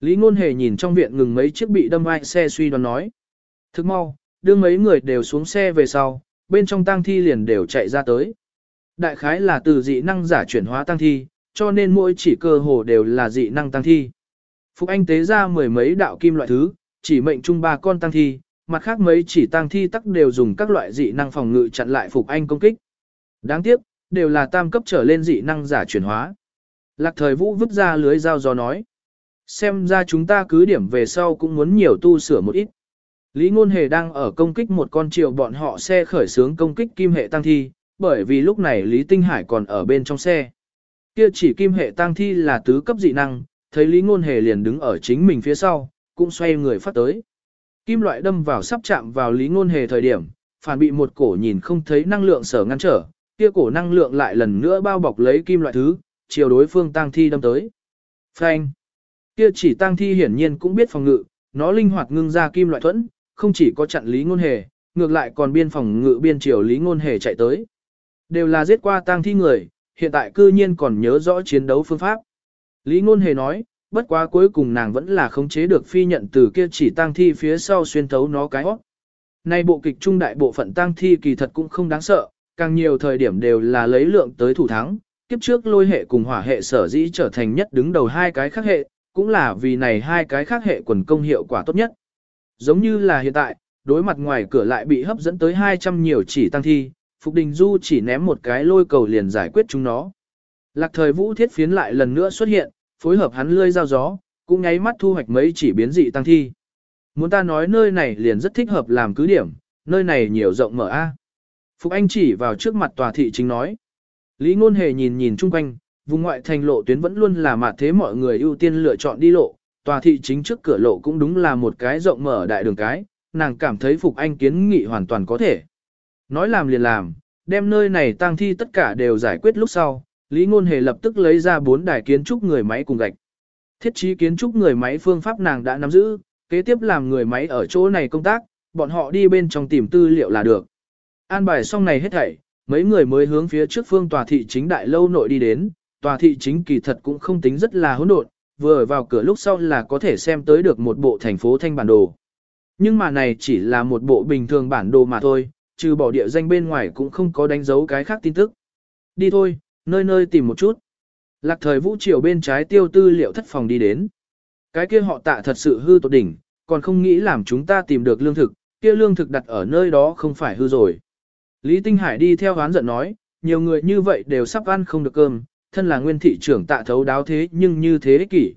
Lý Ngôn Hề nhìn trong viện ngừng mấy chiếc bị đâm vai xe suy đoán nói. Thức mau, đưa mấy người đều xuống xe về sau, bên trong tang thi liền đều chạy ra tới. Đại khái là từ dị năng giả chuyển hóa tăng thi, cho nên mỗi chỉ cơ hồ đều là dị năng tăng thi. Phục Anh tế ra mười mấy đạo kim loại thứ, chỉ mệnh chung ba con tăng thi, mặt khác mấy chỉ tăng thi tắc đều dùng các loại dị năng phòng ngự chặn lại Phục Anh công kích. Đáng tiếc, đều là tam cấp trở lên dị năng giả chuyển hóa. Lạc thời vũ vứt ra lưới dao gió nói. Xem ra chúng ta cứ điểm về sau cũng muốn nhiều tu sửa một ít. Lý Ngôn Hề đang ở công kích một con triệu bọn họ xe khởi sướng công kích kim hệ tăng thi, bởi vì lúc này Lý Tinh Hải còn ở bên trong xe. Kia chỉ kim hệ tăng thi là tứ cấp dị năng, thấy Lý Ngôn Hề liền đứng ở chính mình phía sau, cũng xoay người phát tới. Kim loại đâm vào sắp chạm vào Lý Ngôn Hề thời điểm, phản bị một cổ nhìn không thấy năng lượng sở ngăn trở, kia cổ năng lượng lại lần nữa bao bọc lấy kim loại thứ, chiều đối phương tăng thi đâm tới. Phanh! Kia chỉ tăng thi hiển nhiên cũng biết phòng ngự, nó linh hoạt ngưng ra kim loại thuẫn, không chỉ có chặn Lý Ngôn Hề, ngược lại còn biên phòng ngự biên triều Lý Ngôn Hề chạy tới. Đều là giết qua tang thi người, hiện tại cư nhiên còn nhớ rõ chiến đấu phương pháp. Lý Ngôn Hề nói, bất quá cuối cùng nàng vẫn là khống chế được phi nhận từ kia chỉ tang thi phía sau xuyên thấu nó cái hót. Nay bộ kịch trung đại bộ phận tang thi kỳ thật cũng không đáng sợ, càng nhiều thời điểm đều là lấy lượng tới thủ thắng. Kiếp trước lôi hệ cùng hỏa hệ sở dĩ trở thành nhất đứng đầu hai cái khác hệ, cũng là vì này hai cái khác hệ quần công hiệu quả tốt nhất. Giống như là hiện tại, đối mặt ngoài cửa lại bị hấp dẫn tới 200 nhiều chỉ tăng thi, Phục Đình Du chỉ ném một cái lôi cầu liền giải quyết chúng nó. Lạc thời vũ thiết phiến lại lần nữa xuất hiện, phối hợp hắn lươi dao gió, cũng nháy mắt thu hoạch mấy chỉ biến dị tăng thi. Muốn ta nói nơi này liền rất thích hợp làm cứ điểm, nơi này nhiều rộng mở a. Phục Anh chỉ vào trước mặt tòa thị chính nói. Lý Ngôn Hề nhìn nhìn chung quanh, vùng ngoại thành lộ tuyến vẫn luôn là mặt thế mọi người ưu tiên lựa chọn đi lộ, tòa thị chính trước cửa lộ cũng đúng là một cái rộng mở đại đường cái, nàng cảm thấy Phục Anh kiến nghị hoàn toàn có thể. Nói làm liền làm, đem nơi này tang thi tất cả đều giải quyết lúc sau, Lý Ngôn Hề lập tức lấy ra bốn đài kiến trúc người máy cùng gạch. Thiết trí kiến trúc người máy phương pháp nàng đã nắm giữ, kế tiếp làm người máy ở chỗ này công tác, bọn họ đi bên trong tìm tư liệu là được. An bài xong này hết thảy, mấy người mới hướng phía trước phương tòa thị chính đại lâu nội đi đến, tòa thị chính kỳ thật cũng không tính rất là hỗn độn, vừa vào cửa lúc sau là có thể xem tới được một bộ thành phố thanh bản đồ. Nhưng mà này chỉ là một bộ bình thường bản đồ mà thôi, trừ bỏ địa danh bên ngoài cũng không có đánh dấu cái khác tin tức. Đi thôi, nơi nơi tìm một chút. Lạc thời vũ triều bên trái tiêu tư liệu thất phòng đi đến. Cái kia họ tạ thật sự hư tột đỉnh, còn không nghĩ làm chúng ta tìm được lương thực, kia lương thực đặt ở nơi đó không phải hư rồi. Lý Tinh Hải đi theo hán giận nói, nhiều người như vậy đều sắp ăn không được cơm, thân là nguyên thị trưởng tạ thấu đáo thế nhưng như thế ích kỷ.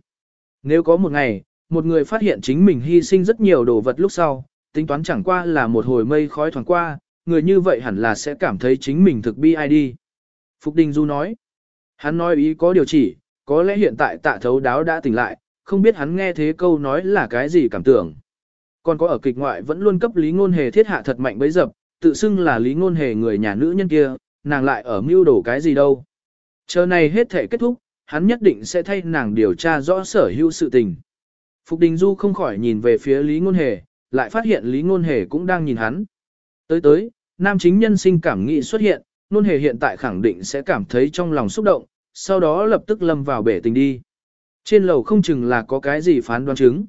Nếu có một ngày, một người phát hiện chính mình hy sinh rất nhiều đồ vật lúc sau, tính toán chẳng qua là một hồi mây khói thoảng qua, người như vậy hẳn là sẽ cảm thấy chính mình thực bi ai đi. Phục Đình Du nói, hắn nói ý có điều chỉ, có lẽ hiện tại tạ thấu đáo đã tỉnh lại, không biết hắn nghe thế câu nói là cái gì cảm tưởng. Còn có ở kịch ngoại vẫn luôn cấp Lý Ngôn Hề thiết hạ thật mạnh bấy dập, tự xưng là Lý Ngôn Hề người nhà nữ nhân kia, nàng lại ở mưu đổ cái gì đâu. Chờ này hết thể kết thúc, hắn nhất định sẽ thay nàng điều tra rõ sở hữu sự tình. Phục Đình Du không khỏi nhìn về phía Lý Ngôn Hề, lại phát hiện Lý Ngôn Hề cũng đang nhìn hắn. Tới tới, nam chính nhân sinh cảm nghĩ xuất hiện, nôn hề hiện tại khẳng định sẽ cảm thấy trong lòng xúc động, sau đó lập tức lâm vào bể tình đi. Trên lầu không chừng là có cái gì phán đoán chứng.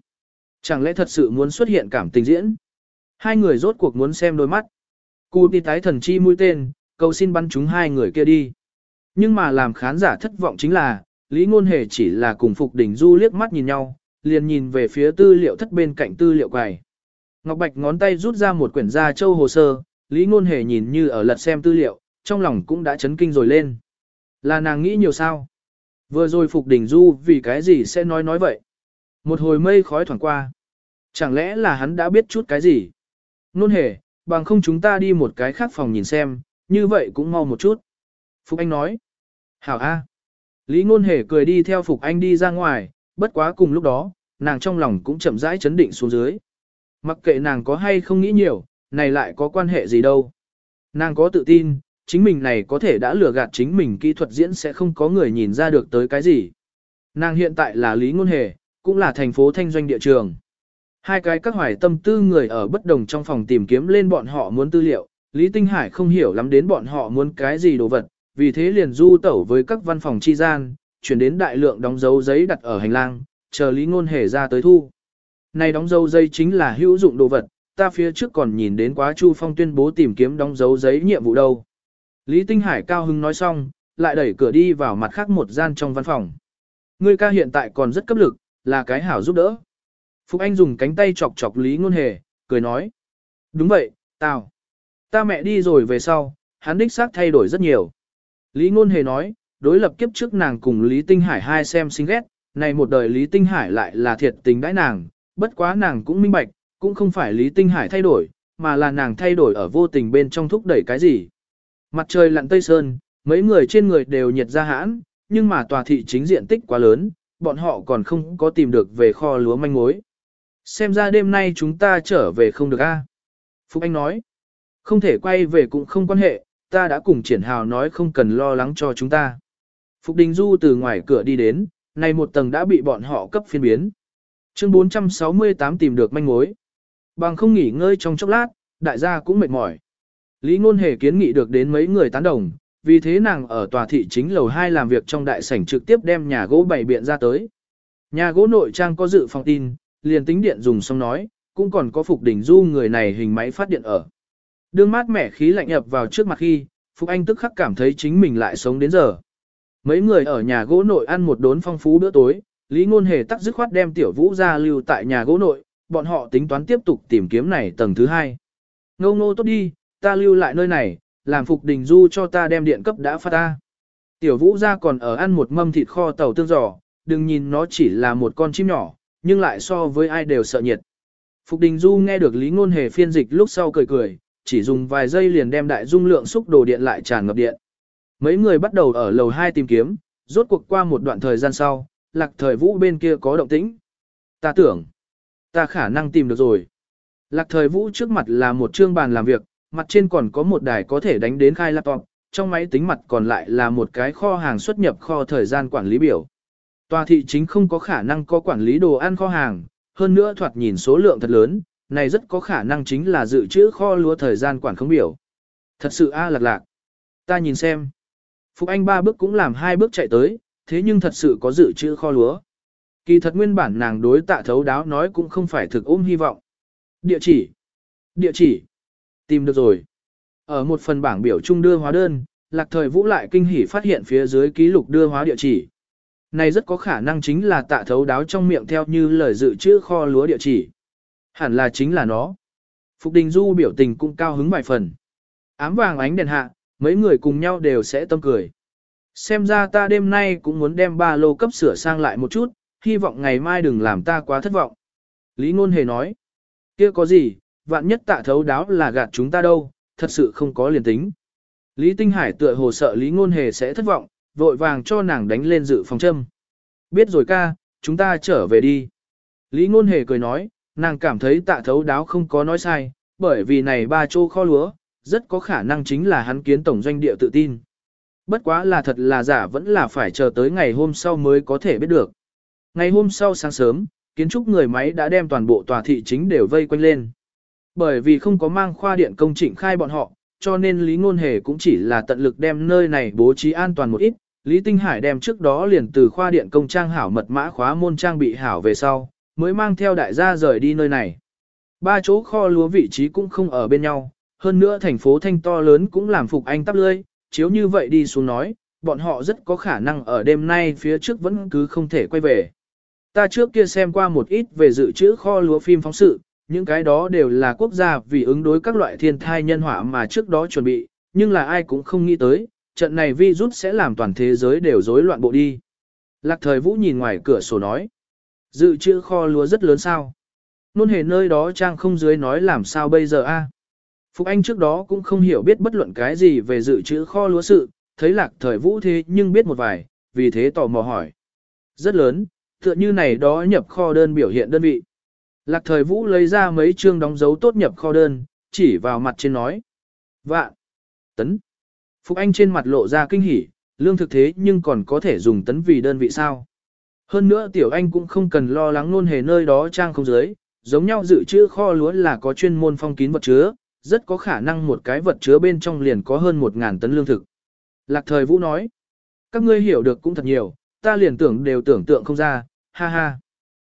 Chẳng lẽ thật sự muốn xuất hiện cảm tình diễn? Hai người rốt cuộc muốn xem đôi mắt. Cụ đi tái thần chi mũi tên, cầu xin bắn chúng hai người kia đi. Nhưng mà làm khán giả thất vọng chính là, Lý Ngôn Hề chỉ là cùng Phục Đỉnh Du liếc mắt nhìn nhau, liền nhìn về phía tư liệu thất bên cạnh tư liệu quầy. Ngọc Bạch ngón tay rút ra một quyển da châu hồ sơ, Lý Ngôn Hề nhìn như ở lật xem tư liệu, trong lòng cũng đã chấn kinh rồi lên. Là nàng nghĩ nhiều sao? Vừa rồi Phục Đình Du vì cái gì sẽ nói nói vậy? Một hồi mây khói thoảng qua. Chẳng lẽ là hắn đã biết chút cái gì? Ngôn Hề, bằng không chúng ta đi một cái khác phòng nhìn xem, như vậy cũng mau một chút. Phục Anh nói. Hảo A. Lý Ngôn Hề cười đi theo Phục Anh đi ra ngoài, bất quá cùng lúc đó, nàng trong lòng cũng chậm rãi chấn định xuống dưới. Mặc kệ nàng có hay không nghĩ nhiều, này lại có quan hệ gì đâu. Nàng có tự tin, chính mình này có thể đã lừa gạt chính mình kỹ thuật diễn sẽ không có người nhìn ra được tới cái gì. Nàng hiện tại là Lý Ngôn Hề, cũng là thành phố thanh doanh địa trường. Hai cái các hoài tâm tư người ở bất đồng trong phòng tìm kiếm lên bọn họ muốn tư liệu, Lý Tinh Hải không hiểu lắm đến bọn họ muốn cái gì đồ vật, vì thế liền du tẩu với các văn phòng chi gian, chuyển đến đại lượng đóng dấu giấy đặt ở hành lang, chờ Lý Ngôn Hề ra tới thu. Này đóng dấu giấy chính là hữu dụng đồ vật, ta phía trước còn nhìn đến quá Chu Phong tuyên bố tìm kiếm đóng dấu giấy nhiệm vụ đâu. Lý Tinh Hải cao hứng nói xong, lại đẩy cửa đi vào mặt khác một gian trong văn phòng. Ngươi ca hiện tại còn rất cấp lực, là cái hảo giúp đỡ. Phục Anh dùng cánh tay chọc chọc Lý Ngôn Hề, cười nói. Đúng vậy, tao. Ta mẹ đi rồi về sau, hắn đích xác thay đổi rất nhiều. Lý Ngôn Hề nói, đối lập kiếp trước nàng cùng Lý Tinh Hải hai xem xinh ghét, này một đời Lý Tinh Hải lại là thiệt tình đãi nàng, bất quá nàng cũng minh bạch, cũng không phải Lý Tinh Hải thay đổi, mà là nàng thay đổi ở vô tình bên trong thúc đẩy cái gì. Mặt trời lặn tây sơn, mấy người trên người đều nhiệt ra hãn, nhưng mà tòa thị chính diện tích quá lớn, bọn họ còn không có tìm được về kho lúa manh mối. Xem ra đêm nay chúng ta trở về không được a. À? Phúc Anh nói, không thể quay về cũng không quan hệ, ta đã cùng triển hào nói không cần lo lắng cho chúng ta. Phục Đình Du từ ngoài cửa đi đến, này một tầng đã bị bọn họ cấp phiên biến. Chương 468 tìm được manh mối. Bằng không nghỉ ngơi trong chốc lát, đại gia cũng mệt mỏi. Lý Ngôn Hề kiến nghị được đến mấy người tán đồng, vì thế nàng ở tòa thị chính lầu 2 làm việc trong đại sảnh trực tiếp đem nhà gỗ bày biện ra tới. Nhà gỗ nội trang có dự phòng tin, liền tính điện dùng xong nói, cũng còn có Phục Đình Du người này hình máy phát điện ở. Đương mát mẻ khí lạnh ập vào trước mặt khi, Phục Anh tức khắc cảm thấy chính mình lại sống đến giờ. Mấy người ở nhà gỗ nội ăn một đốn phong phú bữa tối, Lý Ngôn Hề tắc dứt khoát đem Tiểu Vũ ra lưu tại nhà gỗ nội, bọn họ tính toán tiếp tục tìm kiếm này tầng thứ hai. Ngô ngô tốt đi, ta lưu lại nơi này, làm Phục Đình Du cho ta đem điện cấp đã phát ta. Tiểu Vũ ra còn ở ăn một mâm thịt kho tàu tương giò, đừng nhìn nó chỉ là một con chim nhỏ, nhưng lại so với ai đều sợ nhiệt. Phục Đình Du nghe được Lý Ngôn Hề phiên dịch lúc sau cười cười, chỉ dùng vài giây liền đem đại dung lượng xúc đồ điện lại tràn ngập điện. Mấy người bắt đầu ở lầu 2 tìm kiếm, rốt cuộc qua một đoạn thời gian sau, lạc thời vũ bên kia có động tĩnh. Ta tưởng, ta khả năng tìm được rồi. Lạc thời vũ trước mặt là một trương bàn làm việc, mặt trên còn có một đài có thể đánh đến khai laptop, trong máy tính mặt còn lại là một cái kho hàng xuất nhập kho thời gian quản lý biểu. Tòa thị chính không có khả năng có quản lý đồ ăn kho hàng, hơn nữa thoạt nhìn số lượng thật lớn, này rất có khả năng chính là dự trữ kho lúa thời gian quản không biểu. Thật sự a lạc lạc. Ta nhìn xem. Phục Anh ba bước cũng làm hai bước chạy tới, thế nhưng thật sự có dự trữ kho lúa. Kỳ thật nguyên bản nàng đối tạ thấu đáo nói cũng không phải thực ôm hy vọng. Địa chỉ. Địa chỉ. Tìm được rồi. Ở một phần bảng biểu trung đưa hóa đơn, lạc thời vũ lại kinh hỉ phát hiện phía dưới ký lục đưa hóa địa chỉ. Này rất có khả năng chính là tạ thấu đáo trong miệng theo như lời dự trữ kho lúa địa chỉ. Hẳn là chính là nó. Phục Đình Du biểu tình cũng cao hứng vài phần. Ám vàng ánh đèn hạ, mấy người cùng nhau đều sẽ tâm cười. Xem ra ta đêm nay cũng muốn đem ba lô cấp sửa sang lại một chút, hy vọng ngày mai đừng làm ta quá thất vọng. Lý Ngôn Hề nói, kia có gì, vạn nhất tạ thấu đáo là gạt chúng ta đâu, thật sự không có liền tính. Lý Tinh Hải tựa hồ sợ Lý Ngôn Hề sẽ thất vọng, vội vàng cho nàng đánh lên dự phòng châm. Biết rồi ca, chúng ta trở về đi. Lý Ngôn Hề cười nói, nàng cảm thấy tạ thấu đáo không có nói sai, bởi vì này ba chỗ kho lúa, rất có khả năng chính là hắn kiến tổng doanh địa tự tin. Bất quá là thật là giả vẫn là phải chờ tới ngày hôm sau mới có thể biết được. Ngày hôm sau sáng sớm, kiến trúc người máy đã đem toàn bộ tòa thị chính đều vây quanh lên. Bởi vì không có mang khoa điện công trình khai bọn họ, cho nên Lý Ngôn Hề cũng chỉ là tận lực đem nơi này bố trí an toàn một ít. Lý Tinh Hải đem trước đó liền từ khoa điện công trang hảo mật mã khóa môn trang bị hảo về sau, mới mang theo đại gia rời đi nơi này. Ba chỗ kho lúa vị trí cũng không ở bên nhau, hơn nữa thành phố thanh to lớn cũng làm phục anh tắp lươi, chiếu như vậy đi xuống nói, bọn họ rất có khả năng ở đêm nay phía trước vẫn cứ không thể quay về. Ta trước kia xem qua một ít về dự trữ kho lúa phim phóng sự, những cái đó đều là quốc gia vì ứng đối các loại thiên thai nhân họa mà trước đó chuẩn bị, nhưng là ai cũng không nghĩ tới, trận này virus sẽ làm toàn thế giới đều rối loạn bộ đi. Lạc thời vũ nhìn ngoài cửa sổ nói, dự trữ kho lúa rất lớn sao. Nôn hề nơi đó trang không dưới nói làm sao bây giờ a? Phục Anh trước đó cũng không hiểu biết bất luận cái gì về dự trữ kho lúa sự, thấy lạc thời vũ thế nhưng biết một vài, vì thế tò mò hỏi. Rất lớn, tựa như này đó nhập kho đơn biểu hiện đơn vị. Lạc thời vũ lấy ra mấy chương đóng dấu tốt nhập kho đơn, chỉ vào mặt trên nói. Vạn, tấn, Phục Anh trên mặt lộ ra kinh hỉ, lương thực thế nhưng còn có thể dùng tấn vì đơn vị sao. Hơn nữa Tiểu Anh cũng không cần lo lắng luôn hề nơi đó trang không dưới, giống nhau dự trữ kho lúa là có chuyên môn phong kín vật chứa, rất có khả năng một cái vật chứa bên trong liền có hơn 1.000 tấn lương thực. Lạc thời Vũ nói, các ngươi hiểu được cũng thật nhiều, ta liền tưởng đều tưởng tượng không ra, ha ha.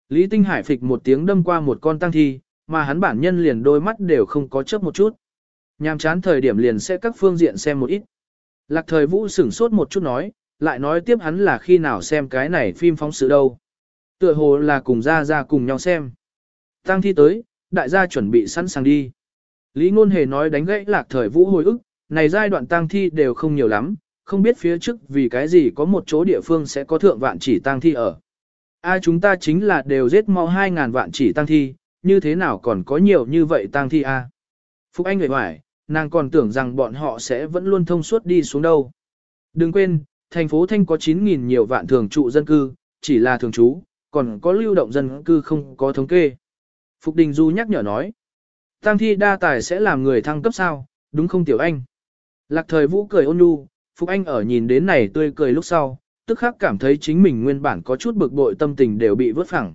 Lý Tinh Hải phịch một tiếng đâm qua một con tăng thi, mà hắn bản nhân liền đôi mắt đều không có chớp một chút. Nhàm chán thời điểm liền sẽ các phương diện xem một ít. Lạc thời Vũ sửng sốt một chút nói, lại nói tiếp hắn là khi nào xem cái này phim phóng sự đâu. Tựa hồ là cùng ra ra cùng nhau xem. Tăng thi tới, đại gia chuẩn bị sẵn sàng đi. Lý Ngôn Hề nói đánh gãy lạc thời Vũ hồi ức, này giai đoạn tăng thi đều không nhiều lắm, không biết phía trước vì cái gì có một chỗ địa phương sẽ có thượng vạn chỉ tăng thi ở. A chúng ta chính là đều giết mau 2.000 vạn chỉ tăng thi, như thế nào còn có nhiều như vậy tăng thi a? Phúc Anh người hoài, nàng còn tưởng rằng bọn họ sẽ vẫn luôn thông suốt đi xuống đâu. Đừng quên, thành phố Thanh có 9.000 nhiều vạn thường trụ dân cư, chỉ là thường trú, còn có lưu động dân cư không có thống kê. Phục Đình Du nhắc nhở nói, tăng thi đa tài sẽ làm người thăng cấp sao, đúng không Tiểu Anh? Lạc thời vũ cười ôn nhu, Phục Anh ở nhìn đến này tươi cười lúc sau, tức khắc cảm thấy chính mình nguyên bản có chút bực bội tâm tình đều bị vớt phẳng.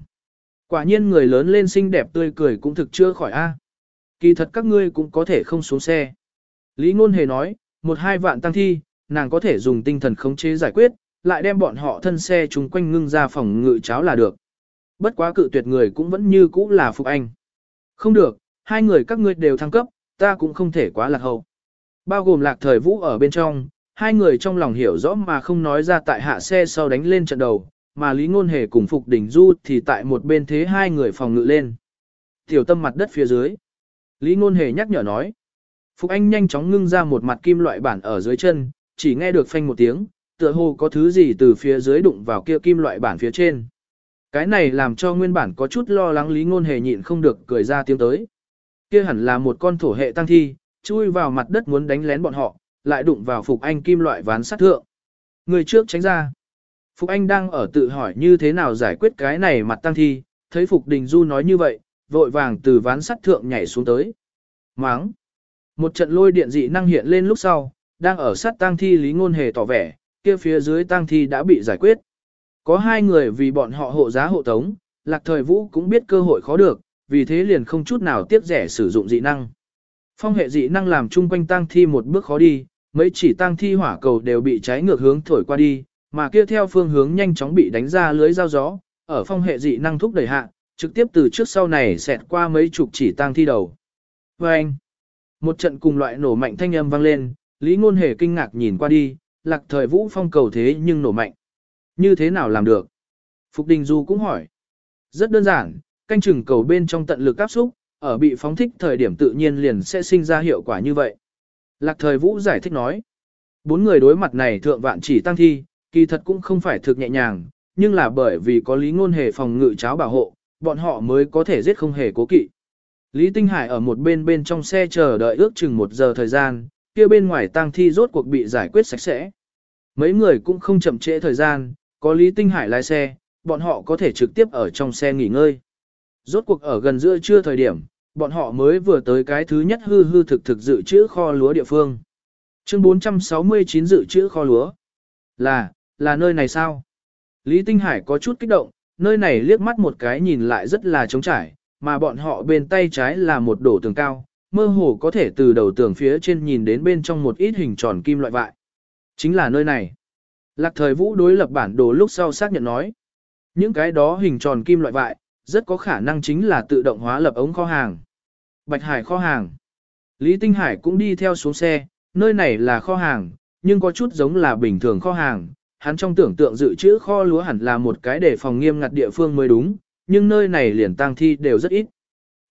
Quả nhiên người lớn lên xinh đẹp tươi cười cũng thực chưa khỏi a. Kỳ thật các ngươi cũng có thể không xuống xe. Lý Ngôn Hề nói, một hai vạn tăng thi, nàng có thể dùng tinh thần khống chế giải quyết, lại đem bọn họ thân xe chung quanh ngưng ra phòng ngự cháo là được. Bất quá cự tuyệt người cũng vẫn như cũ là Phục Anh. Không được, hai người các ngươi đều thăng cấp, ta cũng không thể quá lạc hậu. Bao gồm lạc thời vũ ở bên trong, hai người trong lòng hiểu rõ mà không nói ra tại hạ xe sau đánh lên trận đầu, mà Lý Ngôn Hề cùng Phục Đình Du thì tại một bên thế hai người phòng ngự lên. Tiểu tâm mặt đất phía dưới. Lý Ngôn Hề nhắc nhở nói. Phục Anh nhanh chóng ngưng ra một mặt kim loại bản ở dưới chân, chỉ nghe được phanh một tiếng, tựa hồ có thứ gì từ phía dưới đụng vào kia kim loại bản phía trên. Cái này làm cho nguyên bản có chút lo lắng Lý Ngôn Hề nhịn không được cười ra tiếng tới. Kia hẳn là một con thổ hệ tăng thi, chui vào mặt đất muốn đánh lén bọn họ, lại đụng vào Phục Anh kim loại ván sắt thượng. Người trước tránh ra. Phục Anh đang ở tự hỏi như thế nào giải quyết cái này mặt tăng thi, thấy Phục Đình Du nói như vậy, vội vàng từ ván sắt thượng nhảy xuống tới. Máng. Một trận lôi điện dị năng hiện lên lúc sau, đang ở sát tang thi Lý Ngôn Hề tỏ vẻ, kia phía dưới tang thi đã bị giải quyết. Có hai người vì bọn họ hộ giá hộ tống, Lạc Thời Vũ cũng biết cơ hội khó được, vì thế liền không chút nào tiếc rẻ sử dụng dị năng. Phong hệ dị năng làm chung quanh tang thi một bước khó đi, mấy chỉ tang thi hỏa cầu đều bị cháy ngược hướng thổi qua đi, mà kia theo phương hướng nhanh chóng bị đánh ra lưới dao gió, ở phong hệ dị năng thúc đẩy hạ, trực tiếp từ trước sau này xẹt qua mấy chục chỉ tang thi đầu. Và anh, một trận cùng loại nổ mạnh thanh âm vang lên, Lý Ngôn Hề kinh ngạc nhìn qua đi, lạc thời vũ phong cầu thế nhưng nổ mạnh. Như thế nào làm được? Phục Đình Du cũng hỏi. Rất đơn giản, canh chừng cầu bên trong tận lực áp xúc, ở bị phóng thích thời điểm tự nhiên liền sẽ sinh ra hiệu quả như vậy. Lạc thời vũ giải thích nói. Bốn người đối mặt này thượng vạn chỉ tăng thi, kỳ thật cũng không phải thực nhẹ nhàng, nhưng là bởi vì có lý ngôn hề phòng ngự cháo bảo hộ, bọn họ mới có thể giết không hề cố kỵ. Lý Tinh Hải ở một bên bên trong xe chờ đợi ước chừng một giờ thời gian, kia bên ngoài tang thi rốt cuộc bị giải quyết sạch sẽ. Mấy người cũng không chậm trễ thời gian, có Lý Tinh Hải lái xe, bọn họ có thể trực tiếp ở trong xe nghỉ ngơi. Rốt cuộc ở gần giữa trưa thời điểm, bọn họ mới vừa tới cái thứ nhất hư hư thực thực dự trữ kho lúa địa phương. Chương 469 dự trữ kho lúa. Là, là nơi này sao? Lý Tinh Hải có chút kích động, nơi này liếc mắt một cái nhìn lại rất là trống trải, mà bọn họ bên tay trái là một đổ tường cao, mơ hồ có thể từ đầu tường phía trên nhìn đến bên trong một ít hình tròn kim loại vại. Chính là nơi này. Lạc thời vũ đối lập bản đồ lúc sau xác nhận nói. Những cái đó hình tròn kim loại vại, rất có khả năng chính là tự động hóa lập ống kho hàng. Bạch Hải kho hàng. Lý Tinh Hải cũng đi theo xuống xe, nơi này là kho hàng, nhưng có chút giống là bình thường kho hàng. Hắn trong tưởng tượng dự trữ kho lúa hẳn là một cái để phòng nghiêm ngặt địa phương mới đúng, nhưng nơi này liền tang thi đều rất ít.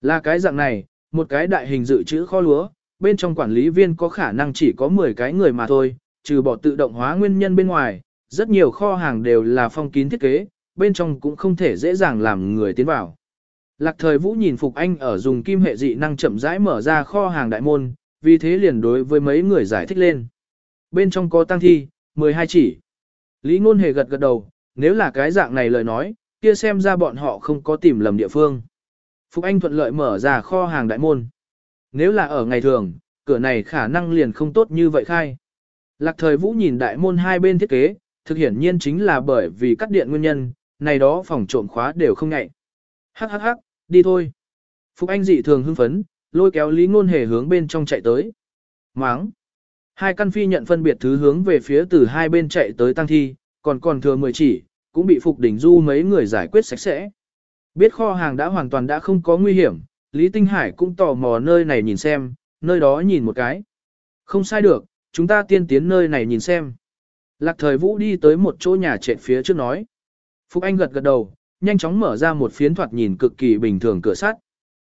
Là cái dạng này, một cái đại hình dự trữ kho lúa, bên trong quản lý viên có khả năng chỉ có 10 cái người mà thôi, trừ bỏ tự động hóa nguyên nhân bên ngoài, rất nhiều kho hàng đều là phong kín thiết kế, bên trong cũng không thể dễ dàng làm người tiến vào. Lạc thời vũ nhìn Phục Anh ở dùng kim hệ dị năng chậm rãi mở ra kho hàng đại môn, vì thế liền đối với mấy người giải thích lên. Bên trong có tăng thi, 12 chỉ. Lý ngôn hề gật gật đầu, nếu là cái dạng này lời nói, kia xem ra bọn họ không có tìm lầm địa phương. Phục Anh thuận lợi mở ra kho hàng đại môn. Nếu là ở ngày thường, cửa này khả năng liền không tốt như vậy khai. Lạc thời vũ nhìn đại môn hai bên thiết kế, thực hiển nhiên chính là bởi vì cắt điện nguyên nhân, này đó phòng trộm khóa đều không ngại. Hắc hắc hắc, đi thôi. Phục Anh dị thường hưng phấn, lôi kéo Lý Ngôn Hề hướng bên trong chạy tới. Máng. Hai căn phi nhận phân biệt thứ hướng về phía từ hai bên chạy tới tăng thi, còn còn thừa mười chỉ, cũng bị Phục Đỉnh Du mấy người giải quyết sạch sẽ. Biết kho hàng đã hoàn toàn đã không có nguy hiểm, Lý Tinh Hải cũng tò mò nơi này nhìn xem, nơi đó nhìn một cái. Không sai được, chúng ta tiên tiến nơi này nhìn xem. Lạc thời vũ đi tới một chỗ nhà trệt phía trước nói. Phục Anh gật gật đầu, nhanh chóng mở ra một phiến thoạt nhìn cực kỳ bình thường cửa sắt.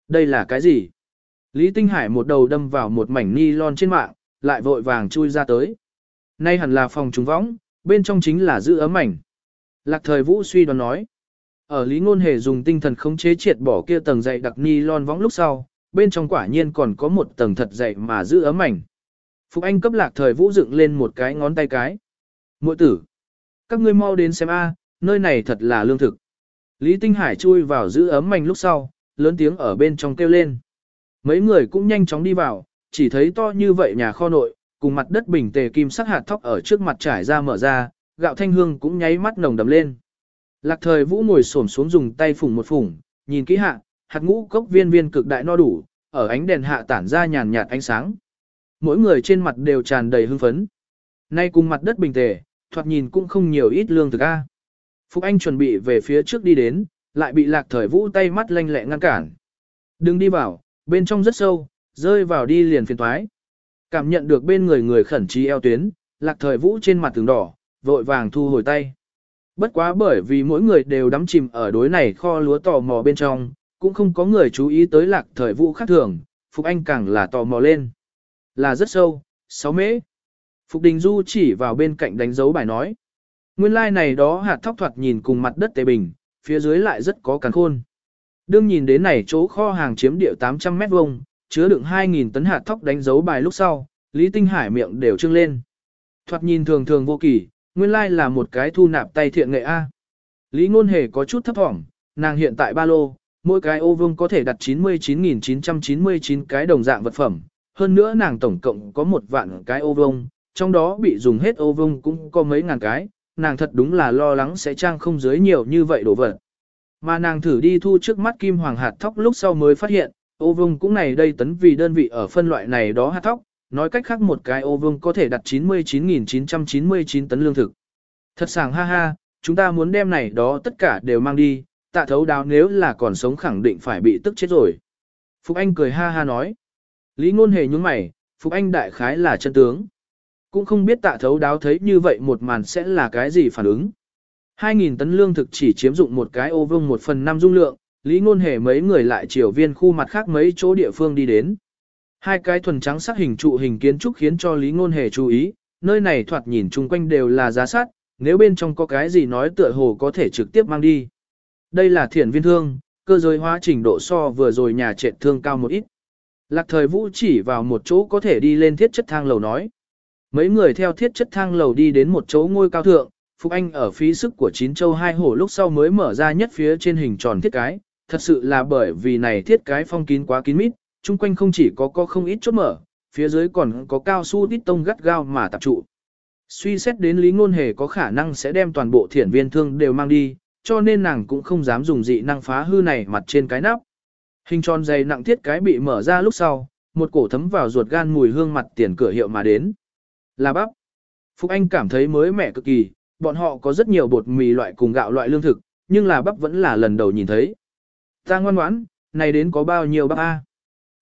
Đây là cái gì? Lý Tinh Hải một đầu đâm vào một mảnh ni lon trên mạng, lại vội vàng chui ra tới. Nay hẳn là phòng trúng võng, bên trong chính là giữ ấm mảnh. Lạc thời vũ suy đoán nói. Ở Lý Ngôn Hề dùng tinh thần khống chế triệt bỏ kia tầng dày đặc ni lon võng lúc sau, bên trong quả nhiên còn có một tầng thật dày mà giữ ấm mảnh. Phục Anh cấp lạc thời vũ dựng lên một cái ngón tay cái. Muội tử, các ngươi mau đến xem a, nơi này thật là lương thực. Lý Tinh Hải chui vào giữ ấm mảnh lúc sau, lớn tiếng ở bên trong kêu lên. Mấy người cũng nhanh chóng đi vào, chỉ thấy to như vậy nhà kho nội, cùng mặt đất bình tề kim sắc hạt thóc ở trước mặt trải ra mở ra, gạo thanh hương cũng nháy mắt nồng đầm lên. Lạc thời vũ ngồi xổm xuống dùng tay phủng một phủng, nhìn kỹ hạ, hạt ngũ cốc viên viên cực đại no đủ, ở ánh đèn hạ tản ra nhàn nhạt ánh sáng. Mỗi người trên mặt đều tràn đầy hưng phấn. Nay cùng mặt đất bình tề, thoạt nhìn cũng không nhiều ít lương thực a. Phục Anh chuẩn bị về phía trước đi đến, lại bị lạc thời vũ tay mắt lanh lẹ ngăn cản. Đừng đi vào, bên trong rất sâu, rơi vào đi liền phiền thoái. Cảm nhận được bên người người khẩn trí eo tuyến, lạc thời vũ trên mặt tường đỏ, vội vàng thu hồi tay. Bất quá bởi vì mỗi người đều đắm chìm ở đối này kho lúa tò mò bên trong, cũng không có người chú ý tới lạc thời vụ khác thường, Phục Anh càng là tò mò lên. Là rất sâu, 6 mễ. Phục Đình Du chỉ vào bên cạnh đánh dấu bài nói. Nguyên lai like này đó hạt thóc thoạt nhìn cùng mặt đất tề bình, phía dưới lại rất có càng khôn. Đương nhìn đến này chỗ kho hàng chiếm địa 800 mét vuông, chứa đựng 2.000 tấn hạt thóc đánh dấu bài lúc sau, Lý Tinh Hải miệng đều trưng lên. Thoạt nhìn thường thường vô kỳ, nguyên lai là một cái thu nạp tay thiện nghệ A. Lý Ngôn Hề có chút thấp thỏm, nàng hiện tại ba lô, mỗi cái ô vương có thể đặt 99.999 cái đồng dạng vật phẩm, hơn nữa nàng tổng cộng có một vạn cái ô vương, trong đó bị dùng hết ô vương cũng có mấy ngàn cái, nàng thật đúng là lo lắng sẽ trang không dưới nhiều như vậy đồ vật. Mà nàng thử đi thu trước mắt kim hoàng hạt thóc lúc sau mới phát hiện, ô vương cũng này đây tấn vì đơn vị ở phân loại này đó hạt thóc, nói cách khác một cái ô vương có thể đặt 99.999 tấn lương thực. Thật sảng ha ha, chúng ta muốn đem này đó tất cả đều mang đi, tạ thấu đáo nếu là còn sống khẳng định phải bị tức chết rồi. Phục Anh cười ha ha nói. Lý ngôn hề nhúng mày, Phục Anh đại khái là chân tướng. Cũng không biết tạ thấu đáo thấy như vậy một màn sẽ là cái gì phản ứng. 2.000 tấn lương thực chỉ chiếm dụng một cái ô vương một phần năm dung lượng, Lý ngôn hề mấy người lại chiều viên khu mặt khác mấy chỗ địa phương đi đến. Hai cái thuần trắng sắc hình trụ hình kiến trúc khiến cho Lý Ngôn Hề chú ý, nơi này thoạt nhìn chung quanh đều là giá sắt, nếu bên trong có cái gì nói tựa hồ có thể trực tiếp mang đi. Đây là thiển viên thương, cơ giới hóa trình độ so vừa rồi nhà trệt thương cao một ít. Lạc thời vũ chỉ vào một chỗ có thể đi lên thiết chất thang lầu nói. Mấy người theo thiết chất thang lầu đi đến một chỗ ngôi cao thượng, Phục Anh ở phí sức của chín châu hai hổ lúc sau mới mở ra nhất phía trên hình tròn thiết cái, thật sự là bởi vì này thiết cái phong kín quá kín mít, chung quanh không chỉ có có không ít chốt mở, phía dưới còn có cao su tít tông gắt gao mà tập trụ. Suy xét đến Lý Ngôn Hề có khả năng sẽ đem toàn bộ thiển viên thương đều mang đi, cho nên nàng cũng không dám dùng dị năng phá hư này mặt trên cái nắp. Hình tròn dày nặng thiết cái bị mở ra lúc sau, một cổ thấm vào ruột gan mùi hương mặt tiền cửa hiệu mà đến. Là bắp. Phúc Anh cảm thấy mới mẻ cực kỳ, bọn họ có rất nhiều bột mì loại cùng gạo loại lương thực, nhưng là bắp vẫn là lần đầu nhìn thấy. Ta ngoan ngoãn, này đến có bao nhiêu bắp A.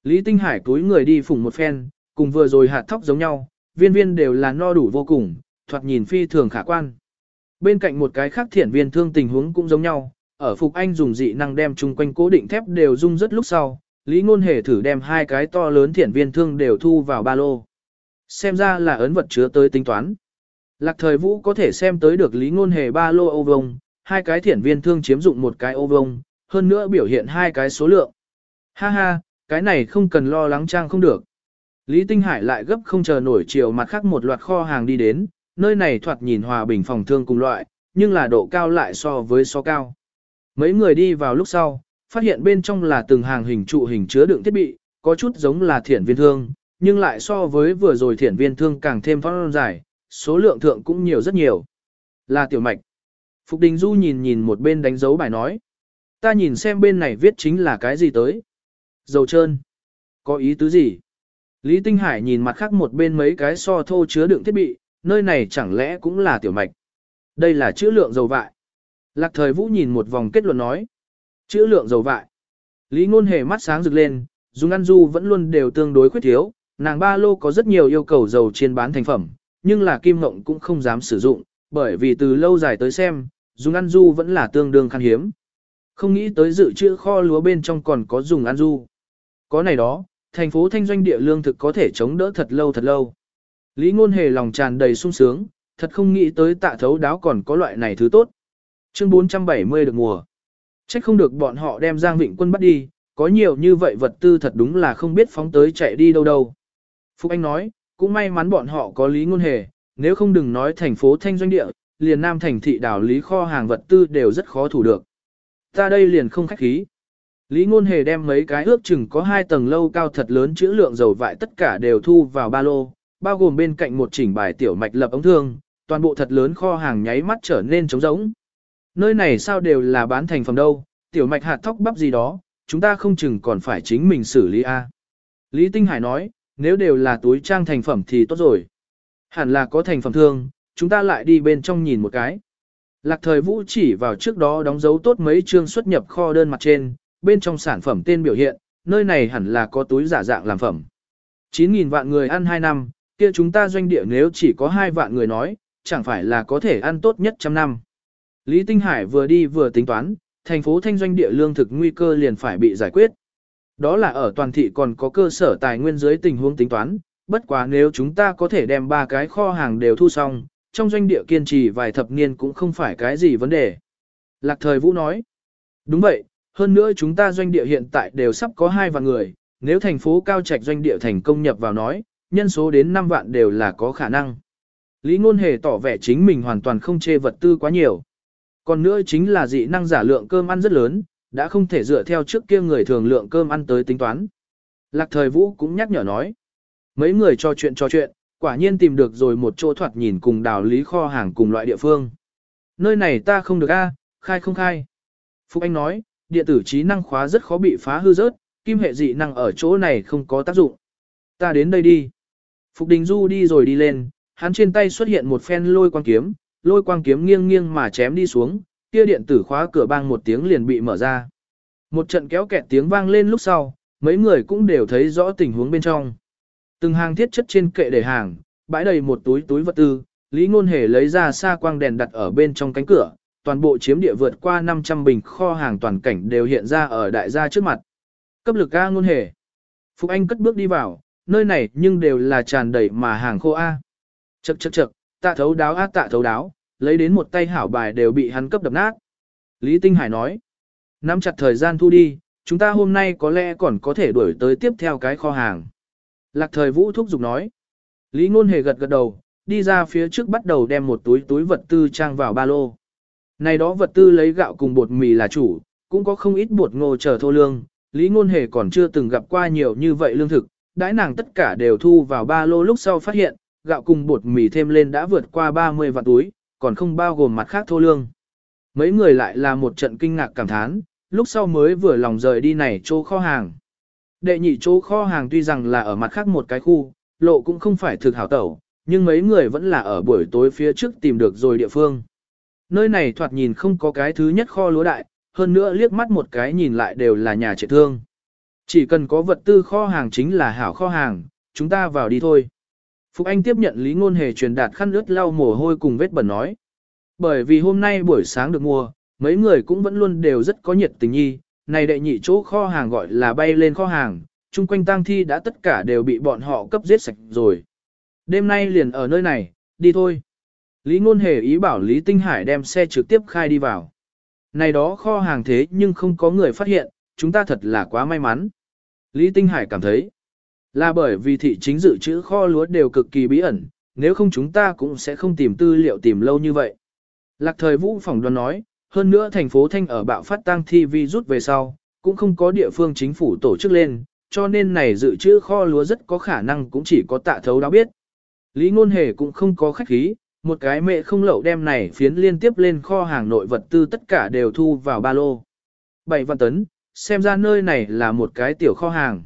Lý Tinh Hải túi người đi phủng một phen, cùng vừa rồi hạt thóc giống nhau, viên viên đều là no đủ vô cùng, thoạt nhìn phi thường khả quan. Bên cạnh một cái khác thiển viên thương tình huống cũng giống nhau, ở Phục Anh dùng dị năng đem chung quanh cố định thép đều rung rất lúc sau, Lý Ngôn Hề thử đem hai cái to lớn thiển viên thương đều thu vào ba lô. Xem ra là ấn vật chứa tới tính toán. Lạc thời vũ có thể xem tới được Lý Ngôn Hề ba lô ô vông, hai cái thiển viên thương chiếm dụng một cái ô vông, hơn nữa biểu hiện hai cái số lượng. Ha ha, cái này không cần lo lắng trang không được. Lý Tinh Hải lại gấp không chờ nổi chiều mặt khác một loạt kho hàng đi đến, nơi này thoạt nhìn hòa bình phòng thương cùng loại, nhưng là độ cao lại so với so cao. Mấy người đi vào lúc sau, phát hiện bên trong là từng hàng hình trụ hình chứa đựng thiết bị, có chút giống là thiển viên thương, nhưng lại so với vừa rồi thiển viên thương càng thêm phong dài, số lượng thượng cũng nhiều rất nhiều. Là tiểu mạch. Phục Đình Du nhìn nhìn một bên đánh dấu bài nói. Ta nhìn xem bên này viết chính là cái gì tới. Dầu trơn. Có ý tứ gì? Lý Tinh Hải nhìn mặt khác một bên mấy cái so thô chứa đựng thiết bị, nơi này chẳng lẽ cũng là tiểu mạch. Đây là chữ lượng dầu vại. Lạc thời vũ nhìn một vòng kết luận nói. Chữ lượng dầu vại. Lý ngôn hề mắt sáng rực lên, dùng ăn du vẫn luôn đều tương đối khuyết thiếu, nàng ba lô có rất nhiều yêu cầu dầu chiên bán thành phẩm, nhưng là kim ngộng cũng không dám sử dụng, bởi vì từ lâu dài tới xem, dùng ăn du vẫn là tương đương khan hiếm. Không nghĩ tới dự trữ kho lúa bên trong còn có dùng ăn du. Có này đó, thành phố thanh doanh địa lương thực có thể chống đỡ thật lâu thật lâu. Lý ngôn hề lòng tràn đầy sung sướng, thật không nghĩ tới tạ thấu đáo còn có loại này thứ tốt. Chương 470 được mùa. Trách không được bọn họ đem Giang Vịnh quân bắt đi, có nhiều như vậy vật tư thật đúng là không biết phóng tới chạy đi đâu đâu. Phúc Anh nói, cũng may mắn bọn họ có lý ngôn hề, nếu không đừng nói thành phố thanh doanh địa, liền nam thành thị đảo lý kho hàng vật tư đều rất khó thủ được. Ta đây liền không khách khí. Lý ngôn hề đem mấy cái ước chừng có hai tầng lâu cao thật lớn chữ lượng dầu vại tất cả đều thu vào ba lô, bao gồm bên cạnh một chỉnh bài tiểu mạch lập ống thương, toàn bộ thật lớn kho hàng nháy mắt trở nên trống rỗng. Nơi này sao đều là bán thành phẩm đâu, tiểu mạch hạt thóc bắp gì đó, chúng ta không chừng còn phải chính mình xử lý a. Lý Tinh Hải nói, nếu đều là túi trang thành phẩm thì tốt rồi. Hẳn là có thành phẩm thương, chúng ta lại đi bên trong nhìn một cái. Lạc thời vũ chỉ vào trước đó đóng dấu tốt mấy chương xuất nhập kho đơn mặt trên, bên trong sản phẩm tên biểu hiện, nơi này hẳn là có túi giả dạng làm phẩm. 9.000 vạn người ăn 2 năm, kia chúng ta doanh địa nếu chỉ có 2 vạn người nói, chẳng phải là có thể ăn tốt nhất trăm năm. Lý Tinh Hải vừa đi vừa tính toán, thành phố thanh doanh địa lương thực nguy cơ liền phải bị giải quyết. Đó là ở toàn thị còn có cơ sở tài nguyên dưới tình huống tính toán, bất quá nếu chúng ta có thể đem ba cái kho hàng đều thu xong, trong doanh địa kiên trì vài thập niên cũng không phải cái gì vấn đề. Lạc thời Vũ nói, đúng vậy, hơn nữa chúng ta doanh địa hiện tại đều sắp có hai vạn người, nếu thành phố cao trạch doanh địa thành công nhập vào nói, nhân số đến 5 vạn đều là có khả năng. Lý Ngôn Hề tỏ vẻ chính mình hoàn toàn không chê vật tư quá nhiều. Còn nữa chính là dị năng giả lượng cơm ăn rất lớn, đã không thể dựa theo trước kia người thường lượng cơm ăn tới tính toán. Lạc thời Vũ cũng nhắc nhở nói. Mấy người trò chuyện trò chuyện, quả nhiên tìm được rồi một chỗ thoạt nhìn cùng đào lý kho hàng cùng loại địa phương. Nơi này ta không được a, khai không khai. Phúc Anh nói, điện tử trí năng khóa rất khó bị phá hư rớt, kim hệ dị năng ở chỗ này không có tác dụng. Ta đến đây đi. Phục Đình Du đi rồi đi lên, hắn trên tay xuất hiện một phen lôi quang kiếm, lôi quang kiếm nghiêng nghiêng mà chém đi xuống, kia điện tử khóa cửa bang một tiếng liền bị mở ra. Một trận kéo kẹt tiếng vang lên lúc sau, mấy người cũng đều thấy rõ tình huống bên trong. Từng hàng thiết chất trên kệ để hàng, bãi đầy một túi túi vật tư, Lý Ngôn Hề lấy ra xa quang đèn đặt ở bên trong cánh cửa, toàn bộ chiếm địa vượt qua 500 bình kho hàng toàn cảnh đều hiện ra ở đại gia trước mặt. Cấp lực A Ngôn Hề. Phục Anh cất bước đi vào, nơi này nhưng đều là tràn đầy mà hàng khô A. Chậc chậc chậc, tạ thấu đáo A tạ thấu đáo, lấy đến một tay hảo bài đều bị hắn cấp đập nát. Lý Tinh Hải nói, nắm chặt thời gian thu đi, chúng ta hôm nay có lẽ còn có thể đuổi tới tiếp theo cái kho hàng. Lạc thời vũ thúc giục nói. Lý ngôn hề gật gật đầu, đi ra phía trước bắt đầu đem một túi túi vật tư trang vào ba lô. Này đó vật tư lấy gạo cùng bột mì là chủ, cũng có không ít bột ngô chờ thô lương. Lý ngôn hề còn chưa từng gặp qua nhiều như vậy lương thực, đãi nàng tất cả đều thu vào ba lô lúc sau phát hiện, gạo cùng bột mì thêm lên đã vượt qua 30 vạn túi, còn không bao gồm mặt khác thô lương. Mấy người lại là một trận kinh ngạc cảm thán, lúc sau mới vừa lòng rời đi này chỗ kho hàng. Đệ nhị chỗ kho hàng tuy rằng là ở mặt khác một cái khu, lộ cũng không phải thực hảo tẩu, nhưng mấy người vẫn là ở buổi tối phía trước tìm được rồi địa phương. Nơi này thoạt nhìn không có cái thứ nhất kho lúa đại, hơn nữa liếc mắt một cái nhìn lại đều là nhà trệ thương. Chỉ cần có vật tư kho hàng chính là hảo kho hàng, chúng ta vào đi thôi. Phục Anh tiếp nhận Lý Ngôn Hề truyền đạt khăn ướt lau mồ hôi cùng vết bẩn nói. Bởi vì hôm nay buổi sáng được mua, mấy người cũng vẫn luôn đều rất có nhiệt tình nhi, này đệ nhị chỗ kho hàng gọi là bay lên kho hàng, chung quanh tang thi đã tất cả đều bị bọn họ cấp giết sạch rồi. Đêm nay liền ở nơi này, đi thôi. Lý Ngôn Hề ý bảo Lý Tinh Hải đem xe trực tiếp khai đi vào. Này đó kho hàng thế nhưng không có người phát hiện, chúng ta thật là quá may mắn. Lý Tinh Hải cảm thấy, là bởi vì thị chính dự trữ kho lúa đều cực kỳ bí ẩn, nếu không chúng ta cũng sẽ không tìm tư liệu tìm lâu như vậy. Lạc thời vũ phỏng đoán nói, hơn nữa thành phố Thanh ở bạo phát tăng thi vi rút về sau, cũng không có địa phương chính phủ tổ chức lên, cho nên này dự trữ kho lúa rất có khả năng cũng chỉ có tạ thấu đã biết. Lý Ngôn Hề cũng không có khách khí, một cái mẹ không lậu đem này phiến liên tiếp lên kho hàng nội vật tư tất cả đều thu vào ba lô. Bảy vạn tấn, xem ra nơi này là một cái tiểu kho hàng.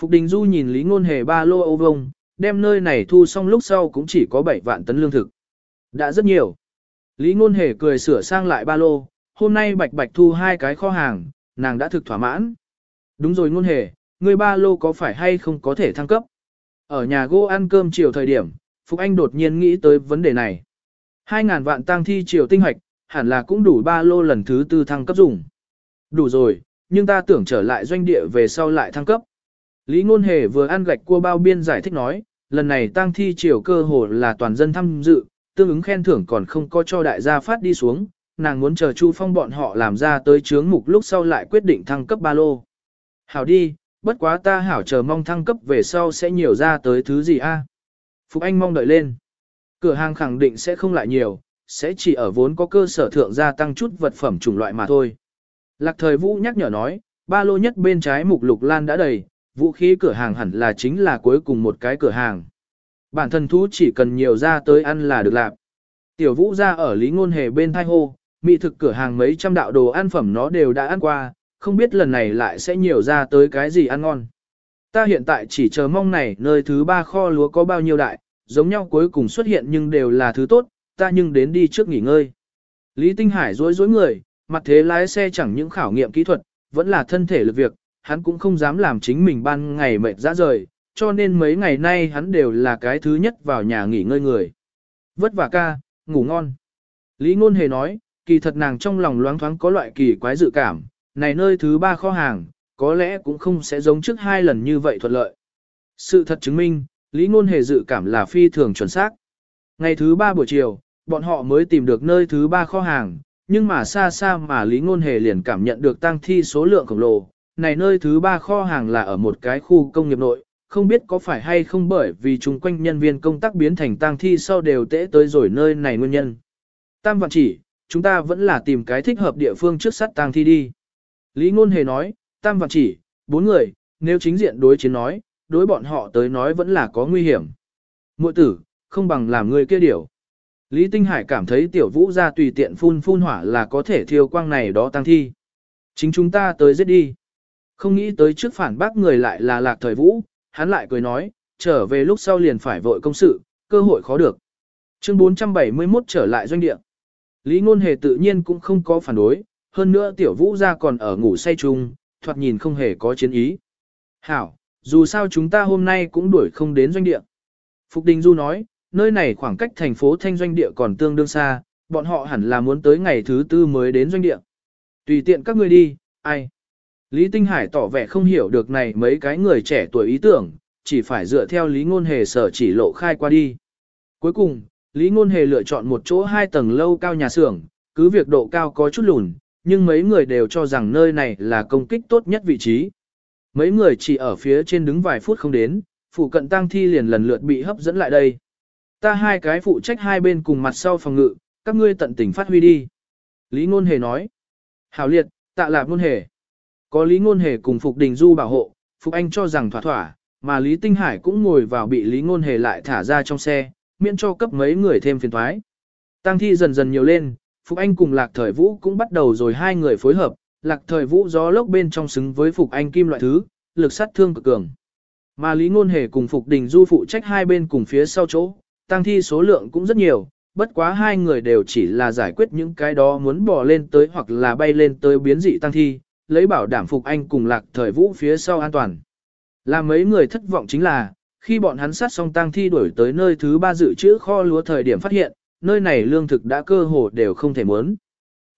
Phục Đình Du nhìn Lý Ngôn Hề ba lô ô vông, đem nơi này thu xong lúc sau cũng chỉ có 7 vạn tấn lương thực. Đã rất nhiều. Lý Ngôn Hề cười sửa sang lại ba lô, hôm nay bạch bạch thu hai cái kho hàng, nàng đã thực thỏa mãn. Đúng rồi Ngôn Hề, người ba lô có phải hay không có thể thăng cấp? Ở nhà gỗ ăn cơm chiều thời điểm, Phục Anh đột nhiên nghĩ tới vấn đề này. 2.000 vạn tăng thi triều tinh hoạch, hẳn là cũng đủ ba lô lần thứ tư thăng cấp dùng. Đủ rồi, nhưng ta tưởng trở lại doanh địa về sau lại thăng cấp. Lý Ngôn Hề vừa ăn gạch cua bao biên giải thích nói, lần này tăng thi triều cơ hồ là toàn dân tham dự, tương ứng khen thưởng còn không có cho đại gia phát đi xuống, nàng muốn chờ Chu Phong bọn họ làm ra tới chướng mục lúc sau lại quyết định thăng cấp ba lô. Hảo đi, bất quá ta hảo chờ mong thăng cấp về sau sẽ nhiều ra tới thứ gì a? Phục Anh mong đợi lên. Cửa hàng khẳng định sẽ không lại nhiều, sẽ chỉ ở vốn có cơ sở thượng gia tăng chút vật phẩm chủng loại mà thôi. Lạc thời Vũ nhắc nhở nói, ba lô nhất bên trái mục lục lan đã đầy, vũ khí cửa hàng hẳn là chính là cuối cùng một cái cửa hàng. Bản thân thú chỉ cần nhiều ra tới ăn là được làm. Tiểu vũ ra ở Lý Ngôn Hề bên thai hô, mỹ thực cửa hàng mấy trăm đạo đồ ăn phẩm nó đều đã ăn qua, không biết lần này lại sẽ nhiều ra tới cái gì ăn ngon. Ta hiện tại chỉ chờ mong này nơi thứ ba kho lúa có bao nhiêu đại, giống nhau cuối cùng xuất hiện nhưng đều là thứ tốt, ta nhưng đến đi trước nghỉ ngơi. Lý Tinh Hải rối rối người, mặt thế lái xe chẳng những khảo nghiệm kỹ thuật, vẫn là thân thể lực việc, hắn cũng không dám làm chính mình ban ngày mệt ra rời, cho nên mấy ngày nay hắn đều là cái thứ nhất vào nhà nghỉ ngơi người. Vất vả ca, ngủ ngon. Lý Ngôn Hề nói, kỳ thật nàng trong lòng loáng thoáng có loại kỳ quái dự cảm, này nơi thứ ba kho hàng, có lẽ cũng không sẽ giống trước hai lần như vậy thuận lợi. Sự thật chứng minh, Lý Ngôn Hề dự cảm là phi thường chuẩn xác. Ngày thứ ba buổi chiều, bọn họ mới tìm được nơi thứ ba kho hàng, nhưng mà xa xa mà Lý Ngôn Hề liền cảm nhận được tăng thi số lượng khổng lồ. Này nơi thứ ba kho hàng là ở một cái khu công nghiệp nội, không biết có phải hay không bởi vì chung quanh nhân viên công tác biến thành tăng thi sau đều tễ tới rồi nơi này nguyên nhân. Tam vạn chỉ, chúng ta vẫn là tìm cái thích hợp địa phương trước sát tăng thi đi. Lý Ngôn Hề nói, tam vạn chỉ, bốn người, nếu chính diện đối chiến nói, đối bọn họ tới nói vẫn là có nguy hiểm. Muội tử, không bằng làm người kia điều Lý Tinh Hải cảm thấy tiểu vũ ra tùy tiện phun phun hỏa là có thể thiêu quang này đó tăng thi. Chính chúng ta tới giết đi. Không nghĩ tới trước phản bác người lại là lạc thời vũ, hắn lại cười nói, trở về lúc sau liền phải vội công sự, cơ hội khó được. Chương 471 trở lại doanh địa. Lý Ngôn Hề tự nhiên cũng không có phản đối, hơn nữa tiểu vũ ra còn ở ngủ say chung, thoạt nhìn không hề có chiến ý. Hảo, dù sao chúng ta hôm nay cũng đuổi không đến doanh địa. Phục Đình Du nói, nơi này khoảng cách thành phố Thanh doanh địa còn tương đương xa, bọn họ hẳn là muốn tới ngày thứ tư mới đến doanh địa. Tùy tiện các ngươi đi, ai. Lý Tinh Hải tỏ vẻ không hiểu được này mấy cái người trẻ tuổi ý tưởng, chỉ phải dựa theo Lý Ngôn Hề sở chỉ lộ khai qua đi. Cuối cùng, Lý Ngôn Hề lựa chọn một chỗ hai tầng lâu cao nhà xưởng, cứ việc độ cao có chút lùn, nhưng mấy người đều cho rằng nơi này là công kích tốt nhất vị trí. Mấy người chỉ ở phía trên đứng vài phút không đến, phụ cận tăng thi liền lần lượt bị hấp dẫn lại đây. Ta hai cái phụ trách hai bên cùng mặt sau phòng ngự, các ngươi tận tình phát huy đi. Lý Ngôn Hề nói. Hảo liệt, tạ lạc Ngôn Hề. Có Lý Ngôn Hề cùng Phục Đình Du bảo hộ, Phục Anh cho rằng thỏa thỏa, mà Lý Tinh Hải cũng ngồi vào bị Lý Ngôn Hề lại thả ra trong xe, miễn cho cấp mấy người thêm phiền toái. Tăng thi dần dần nhiều lên, Phục Anh cùng Lạc Thời Vũ cũng bắt đầu rồi hai người phối hợp, Lạc Thời Vũ gió lốc bên trong xứng với Phục Anh kim loại thứ, lực sát thương cực cường. Mà Lý Ngôn Hề cùng Phục Đình Du phụ trách hai bên cùng phía sau chỗ, tăng thi số lượng cũng rất nhiều, bất quá hai người đều chỉ là giải quyết những cái đó muốn bò lên tới hoặc là bay lên tới biến dị tăng thi, lấy bảo đảm Phục Anh cùng Lạc Thời Vũ phía sau an toàn. Làm mấy người thất vọng chính là, khi bọn hắn sát xong tăng thi đuổi tới nơi thứ ba dự trữ kho lúa thời điểm phát hiện, nơi này lương thực đã cơ hồ đều không thể muốn.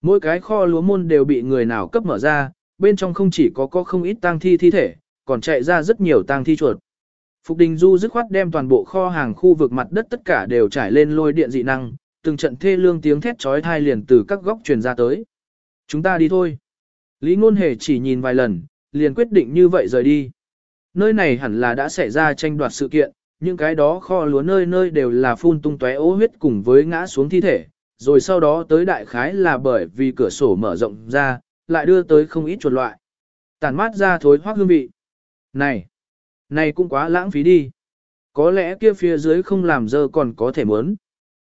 Mỗi cái kho lúa môn đều bị người nào cấp mở ra, bên trong không chỉ có có không ít tang thi thi thể, còn chạy ra rất nhiều tang thi chuột. Phục Đình Du dứt khoát đem toàn bộ kho hàng khu vực mặt đất tất cả đều trải lên lôi điện dị năng, từng trận thê lương tiếng thét chói tai liền từ các góc truyền ra tới. Chúng ta đi thôi. Lý Ngôn Hề chỉ nhìn vài lần, liền quyết định như vậy rời đi. Nơi này hẳn là đã xảy ra tranh đoạt sự kiện, những cái đó kho lúa nơi nơi đều là phun tung tóe ố huyết cùng với ngã xuống thi thể, rồi sau đó tới đại khái là bởi vì cửa sổ mở rộng ra, lại đưa tới không ít chuột loại. Tàn mát ra thối hoác hương vị. Này, này cũng quá lãng phí đi. có lẽ kia phía dưới không làm dơ còn có thể muốn.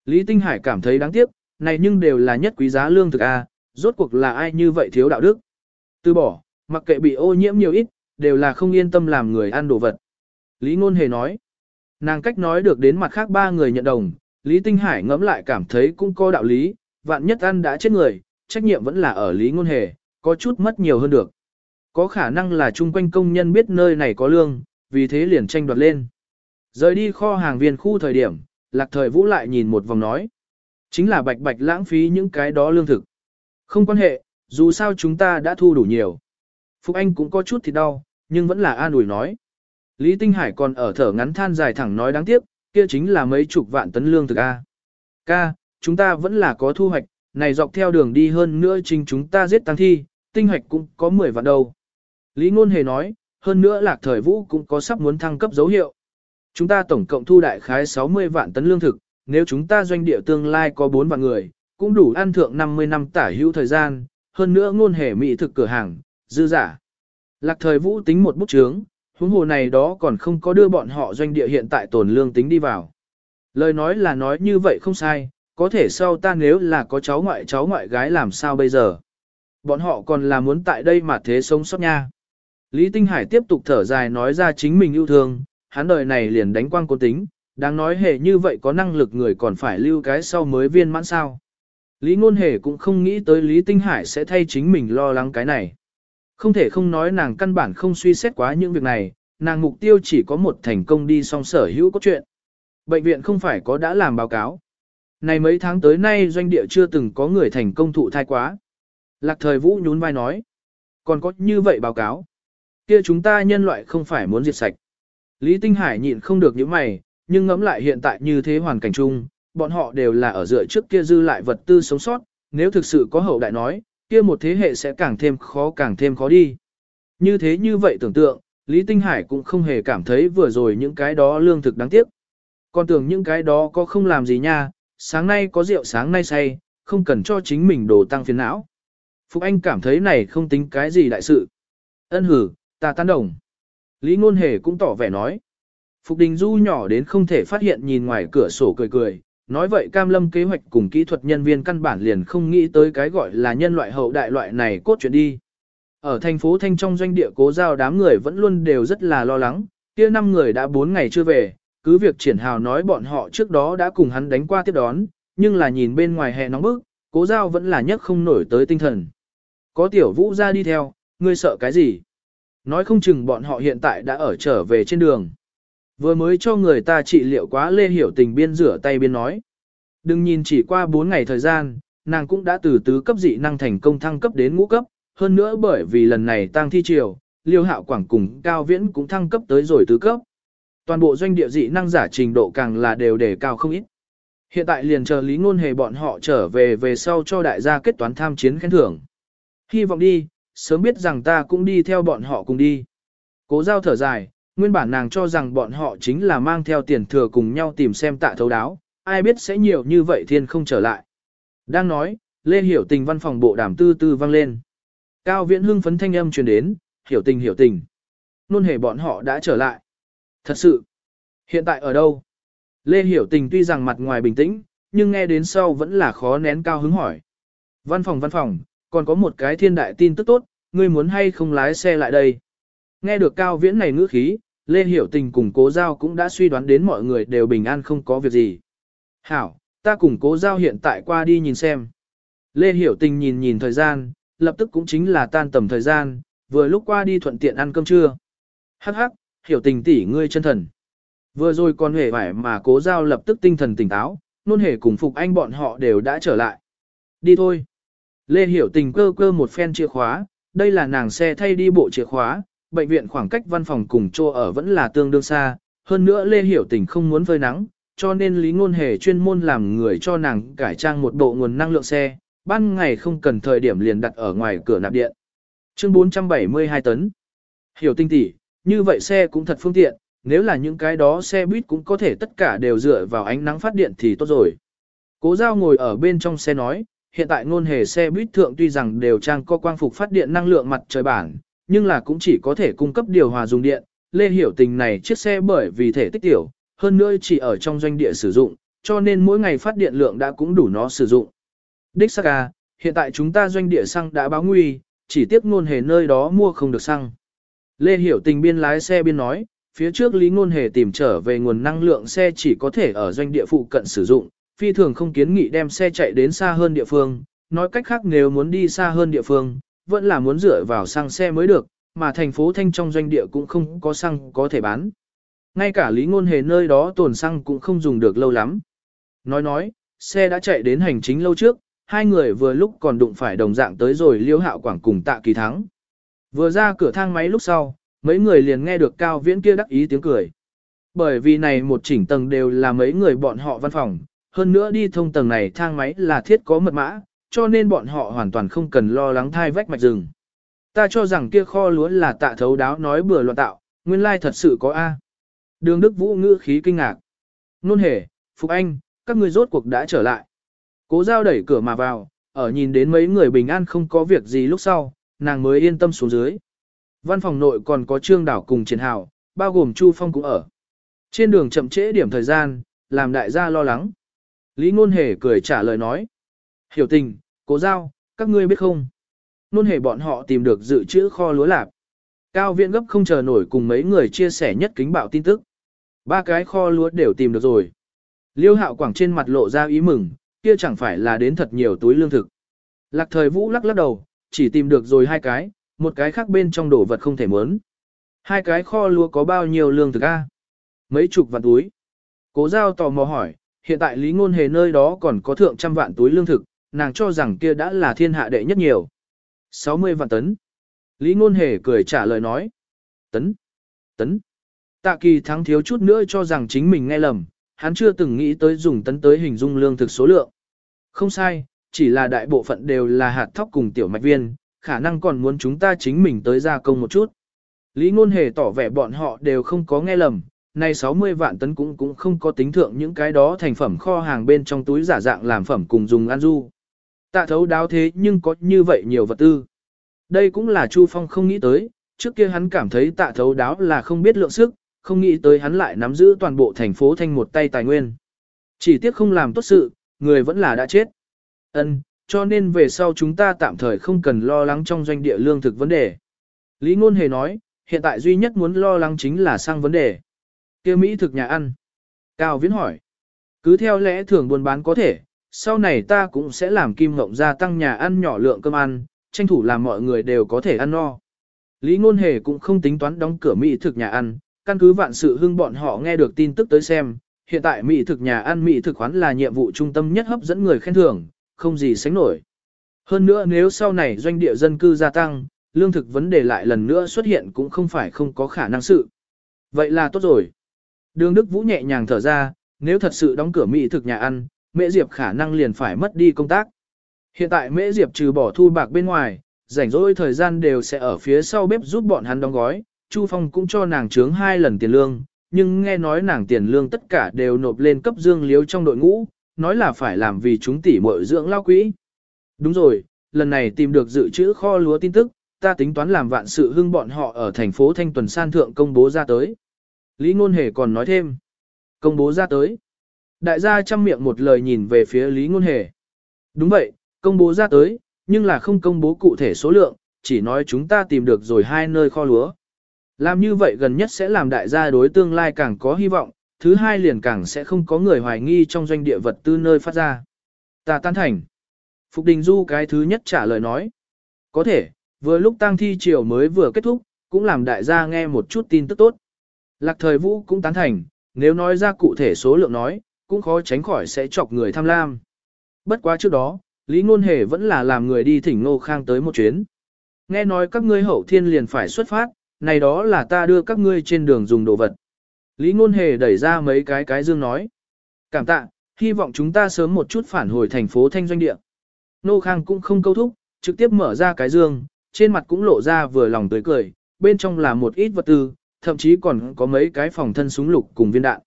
Lý Tinh Hải cảm thấy đáng tiếc, này nhưng đều là nhất quý giá lương thực a, rốt cuộc là ai như vậy thiếu đạo đức. Từ bỏ, mặc kệ bị ô nhiễm nhiều ít, đều là không yên tâm làm người ăn đồ vật. Lý Ngôn Hề nói, nàng cách nói được đến mặt khác ba người nhận đồng, Lý Tinh Hải ngẫm lại cảm thấy cũng có đạo lý, vạn nhất ăn đã chết người, trách nhiệm vẫn là ở Lý Ngôn Hề, có chút mất nhiều hơn được. Có khả năng là chung quanh công nhân biết nơi này có lương, vì thế liền tranh đoạt lên. Rời đi kho hàng viên khu thời điểm, lạc thời vũ lại nhìn một vòng nói. Chính là bạch bạch lãng phí những cái đó lương thực. Không quan hệ, dù sao chúng ta đã thu đủ nhiều. Phục Anh cũng có chút thì đau, nhưng vẫn là an ủi nói. Lý Tinh Hải còn ở thở ngắn than dài thẳng nói đáng tiếc, kia chính là mấy chục vạn tấn lương thực A. Ca, chúng ta vẫn là có thu hoạch, này dọc theo đường đi hơn nữa trình chúng ta giết tăng thi, tinh hoạch cũng có 10 vạn đâu. Lý Ngôn Hề nói, hơn nữa lạc thời vũ cũng có sắp muốn thăng cấp dấu hiệu. Chúng ta tổng cộng thu đại khái 60 vạn tấn lương thực, nếu chúng ta doanh địa tương lai có 4 vạn người, cũng đủ ăn thượng 50 năm tả hữu thời gian, hơn nữa ngôn hề mỹ thực cửa hàng, dư giả. Lạc thời vũ tính một bút chướng, huống hồ này đó còn không có đưa bọn họ doanh địa hiện tại tồn lương tính đi vào. Lời nói là nói như vậy không sai, có thể sau ta nếu là có cháu ngoại cháu ngoại gái làm sao bây giờ. Bọn họ còn là muốn tại đây mà thế sống sót nha. Lý Tinh Hải tiếp tục thở dài nói ra chính mình yêu thương, hắn đời này liền đánh quang cố tính, đáng nói hề như vậy có năng lực người còn phải lưu cái sau mới viên mãn sao. Lý Ngôn Hề cũng không nghĩ tới Lý Tinh Hải sẽ thay chính mình lo lắng cái này. Không thể không nói nàng căn bản không suy xét quá những việc này, nàng mục tiêu chỉ có một thành công đi song sở hữu có chuyện. Bệnh viện không phải có đã làm báo cáo. Này mấy tháng tới nay doanh địa chưa từng có người thành công thụ thai quá. Lạc thời vũ nhún vai nói. Còn có như vậy báo cáo. Kia chúng ta nhân loại không phải muốn diệt sạch. Lý Tinh Hải nhịn không được những mày, nhưng ngẫm lại hiện tại như thế hoàn cảnh chung, bọn họ đều là ở dựa trước kia dư lại vật tư sống sót, nếu thực sự có hậu đại nói, kia một thế hệ sẽ càng thêm khó càng thêm khó đi. Như thế như vậy tưởng tượng, Lý Tinh Hải cũng không hề cảm thấy vừa rồi những cái đó lương thực đáng tiếc. Còn tưởng những cái đó có không làm gì nha, sáng nay có rượu sáng nay say, không cần cho chính mình đồ tăng phiền não. Phục Anh cảm thấy này không tính cái gì đại sự. Ân hử, ta tán đồng. Lý Ngôn Hề cũng tỏ vẻ nói. Phục Đình Du nhỏ đến không thể phát hiện nhìn ngoài cửa sổ cười cười, nói vậy cam lâm kế hoạch cùng kỹ thuật nhân viên căn bản liền không nghĩ tới cái gọi là nhân loại hậu đại loại này cốt chuyện đi. Ở thành phố Thanh trong doanh địa cố giao đám người vẫn luôn đều rất là lo lắng, kia năm người đã 4 ngày chưa về, cứ việc triển hào nói bọn họ trước đó đã cùng hắn đánh qua tiếp đón, nhưng là nhìn bên ngoài hè nóng bức, cố giao vẫn là nhất không nổi tới tinh thần. Có tiểu vũ ra đi theo, ngươi sợ cái gì? Nói không chừng bọn họ hiện tại đã ở trở về trên đường. Vừa mới cho người ta trị liệu quá lê hiểu tình biên rửa tay biên nói. Đừng nhìn chỉ qua 4 ngày thời gian, nàng cũng đã từ tứ cấp dị năng thành công thăng cấp đến ngũ cấp, hơn nữa bởi vì lần này tăng thi triều, liêu hạo quảng cùng cao viễn cũng thăng cấp tới rồi tứ cấp. Toàn bộ doanh địa dị năng giả trình độ càng là đều đề cao không ít. Hiện tại liền chờ lý ngôn hề bọn họ trở về về sau cho đại gia kết toán tham chiến khen thưởng. Hy vọng đi, sớm biết rằng ta cũng đi theo bọn họ cùng đi. Cố giao thở dài, nguyên bản nàng cho rằng bọn họ chính là mang theo tiền thừa cùng nhau tìm xem tạ thấu đáo, ai biết sẽ nhiều như vậy thiên không trở lại. Đang nói, Lê Hiểu Tình văn phòng bộ đàm tư tư vang lên. Cao Viễn hưng phấn thanh âm truyền đến, hiểu tình hiểu tình. Nôn hề bọn họ đã trở lại. Thật sự, hiện tại ở đâu? Lê Hiểu Tình tuy rằng mặt ngoài bình tĩnh, nhưng nghe đến sau vẫn là khó nén cao hứng hỏi. Văn phòng văn phòng, còn có một cái thiên đại tin tức tốt, ngươi muốn hay không lái xe lại đây. Nghe được cao viễn này ngữ khí, Lê Hiểu Tình cùng cố giao cũng đã suy đoán đến mọi người đều bình an không có việc gì. Hảo, ta cùng cố giao hiện tại qua đi nhìn xem. Lê Hiểu Tình nhìn nhìn thời gian, lập tức cũng chính là tan tầm thời gian, vừa lúc qua đi thuận tiện ăn cơm trưa. Hắc hắc, Hiểu Tình tỷ ngươi chân thần. Vừa rồi còn hề vải mà cố giao lập tức tinh thần tỉnh táo, luôn hề cùng phục anh bọn họ đều đã trở lại. Đi thôi. Lê Hiểu Tình cơ cơ một phen chìa khóa, đây là nàng xe thay đi bộ chìa khóa, bệnh viện khoảng cách văn phòng cùng chỗ ở vẫn là tương đương xa, hơn nữa Lê Hiểu Tình không muốn phơi nắng, cho nên Lý Ngôn Hề chuyên môn làm người cho nàng cải trang một bộ nguồn năng lượng xe, ban ngày không cần thời điểm liền đặt ở ngoài cửa nạp điện. Chương 472 tấn. Hiểu Tinh tỷ, như vậy xe cũng thật phương tiện, nếu là những cái đó xe buýt cũng có thể tất cả đều dựa vào ánh nắng phát điện thì tốt rồi. Cố Giao ngồi ở bên trong xe nói, hiện tại ngôn hề xe buýt thượng tuy rằng đều trang có quang phục phát điện năng lượng mặt trời bản, nhưng là cũng chỉ có thể cung cấp điều hòa dùng điện. Lê Hiểu Tình này chiếc xe bởi vì thể tích tiểu, hơn nữa chỉ ở trong doanh địa sử dụng, cho nên mỗi ngày phát điện lượng đã cũng đủ nó sử dụng. Đích xác à, hiện tại chúng ta doanh địa xăng đã báo nguy, chỉ tiếc ngôn hề nơi đó mua không được xăng. Lê Hiểu Tình biên lái xe biên nói, phía trước Lý Ngôn Hề tìm trở về nguồn năng lượng xe chỉ có thể ở doanh địa phụ cận sử dụng, phi thường không kiến nghị đem xe chạy đến xa hơn địa phương, nói cách khác nếu muốn đi xa hơn địa phương, vẫn là muốn dựa vào xăng xe mới được, mà thành phố Thanh trong doanh địa cũng không có xăng có thể bán. Ngay cả Lý Ngôn Hề nơi đó tồn xăng cũng không dùng được lâu lắm. Nói nói, xe đã chạy đến hành chính lâu trước, hai người vừa lúc còn đụng phải đồng dạng tới rồi liêu hạo quảng cùng tạ kỳ thắng. Vừa ra cửa thang máy lúc sau, mấy người liền nghe được cao viễn kia đắc ý tiếng cười. Bởi vì này một chỉnh tầng đều là mấy người bọn họ văn phòng, hơn nữa đi thông tầng này thang máy là thiết có mật mã, cho nên bọn họ hoàn toàn không cần lo lắng thai vách mạch rừng. Ta cho rằng kia kho lúa là tạ thấu đáo nói bừa loạn tạo, nguyên lai thật sự có A. Đường Đức Vũ ngữ khí kinh ngạc. Nôn hề, Phục Anh, các người rốt cuộc đã trở lại. Cố giao đẩy cửa mà vào, ở nhìn đến mấy người bình an không có việc gì lúc sau, nàng mới yên tâm xuống dưới. Văn phòng nội còn có Trương Đảo cùng Triển Hào, bao gồm Chu Phong cũng ở. Trên đường chậm trễ điểm thời gian, làm đại gia lo lắng. Lý Ngôn Hề cười trả lời nói. Hiểu tình, cố giao, các ngươi biết không? Ngôn Hề bọn họ tìm được dự trữ kho lúa lạp. Cao viện gấp không chờ nổi cùng mấy người chia sẻ nhất kính bạo tin tức. Ba cái kho lúa đều tìm được rồi. Liêu hạo quảng trên mặt lộ ra ý mừng, kia chẳng phải là đến thật nhiều túi lương thực. Lạc thời vũ lắc lắc đầu, chỉ tìm được rồi hai cái, một cái khác bên trong đồ vật không thể mớn. Hai cái kho lúa có bao nhiêu lương thực a? Mấy chục vạn túi. Cố giao tò mò hỏi, hiện tại Lý Ngôn Hề nơi đó còn có thượng trăm vạn túi lương thực, nàng cho rằng kia đã là thiên hạ đệ nhất nhiều. 60 vạn tấn. Lý Ngôn Hề cười trả lời nói. Tấn. Tấn. Tạ kỳ thắng thiếu chút nữa cho rằng chính mình nghe lầm, hắn chưa từng nghĩ tới dùng tấn tới hình dung lương thực số lượng. Không sai, chỉ là đại bộ phận đều là hạt thóc cùng tiểu mạch viên, khả năng còn muốn chúng ta chính mình tới gia công một chút. Lý Ngôn Hề tỏ vẻ bọn họ đều không có nghe lầm, nay 60 vạn tấn cũng cũng không có tính thượng những cái đó thành phẩm kho hàng bên trong túi giả dạng làm phẩm cùng dùng ăn du. Tạ thấu đáo thế nhưng có như vậy nhiều vật tư. Đây cũng là Chu Phong không nghĩ tới, trước kia hắn cảm thấy tạ thấu đáo là không biết lượng sức, không nghĩ tới hắn lại nắm giữ toàn bộ thành phố thanh một tay tài nguyên. Chỉ tiếc không làm tốt sự, người vẫn là đã chết. Ân, cho nên về sau chúng ta tạm thời không cần lo lắng trong doanh địa lương thực vấn đề. Lý Ngôn Hề nói, hiện tại duy nhất muốn lo lắng chính là sang vấn đề. Kêu Mỹ thực nhà ăn. Cao Viễn hỏi. Cứ theo lẽ thường buôn bán có thể, sau này ta cũng sẽ làm kim ngộng gia tăng nhà ăn nhỏ lượng cơm ăn, tranh thủ làm mọi người đều có thể ăn no. Lý Ngôn Hề cũng không tính toán đóng cửa Mỹ thực nhà ăn, căn cứ vạn sự hưng bọn họ nghe được tin tức tới xem, hiện tại Mỹ thực nhà ăn Mỹ thực khoán là nhiệm vụ trung tâm nhất hấp dẫn người khen thưởng, không gì sánh nổi. Hơn nữa nếu sau này doanh địa dân cư gia tăng, lương thực vấn đề lại lần nữa xuất hiện cũng không phải không có khả năng sự. Vậy là tốt rồi. Đường Đức Vũ nhẹ nhàng thở ra, nếu thật sự đóng cửa Mỹ thực nhà ăn, Mễ Diệp khả năng liền phải mất đi công tác. Hiện tại Mễ Diệp trừ bỏ thu bạc bên ngoài, rảnh rỗi thời gian đều sẽ ở phía sau bếp giúp bọn hắn đóng gói, Chu Phong cũng cho nàng trướng hai lần tiền lương, nhưng nghe nói nàng tiền lương tất cả đều nộp lên cấp dương liếu trong đội ngũ, nói là phải làm vì chúng tỷ muội dưỡng lao quỹ. Đúng rồi, lần này tìm được dự trữ kho lúa tin tức, ta tính toán làm vạn sự hưng bọn họ ở thành phố Thanh Tuần San Thượng công bố ra tới. Lý Ngôn Hề còn nói thêm, công bố ra tới. Đại gia chăm miệng một lời nhìn về phía Lý Ngôn Hề. Đúng vậy, công bố ra tới, nhưng là không công bố cụ thể số lượng, chỉ nói chúng ta tìm được rồi hai nơi kho lúa. Làm như vậy gần nhất sẽ làm đại gia đối tương lai càng có hy vọng, thứ hai liền càng sẽ không có người hoài nghi trong doanh địa vật tư nơi phát ra. Ta tan thành. Phục Đình Du cái thứ nhất trả lời nói. Có thể, vừa lúc tang thi chiều mới vừa kết thúc, cũng làm đại gia nghe một chút tin tức tốt. Lạc thời vũ cũng tán thành, nếu nói ra cụ thể số lượng nói, cũng khó tránh khỏi sẽ chọc người tham lam. Bất quá trước đó, Lý Ngôn Hề vẫn là làm người đi thỉnh Ngô Khang tới một chuyến. Nghe nói các ngươi hậu thiên liền phải xuất phát, này đó là ta đưa các ngươi trên đường dùng đồ vật. Lý Ngôn Hề đẩy ra mấy cái cái dương nói. Cảm tạ, hy vọng chúng ta sớm một chút phản hồi thành phố Thanh Doanh Địa. Nô Khang cũng không câu thúc, trực tiếp mở ra cái dương, trên mặt cũng lộ ra vừa lòng tươi cười, bên trong là một ít vật tư, thậm chí còn có mấy cái phòng thân súng lục cùng viên đạn.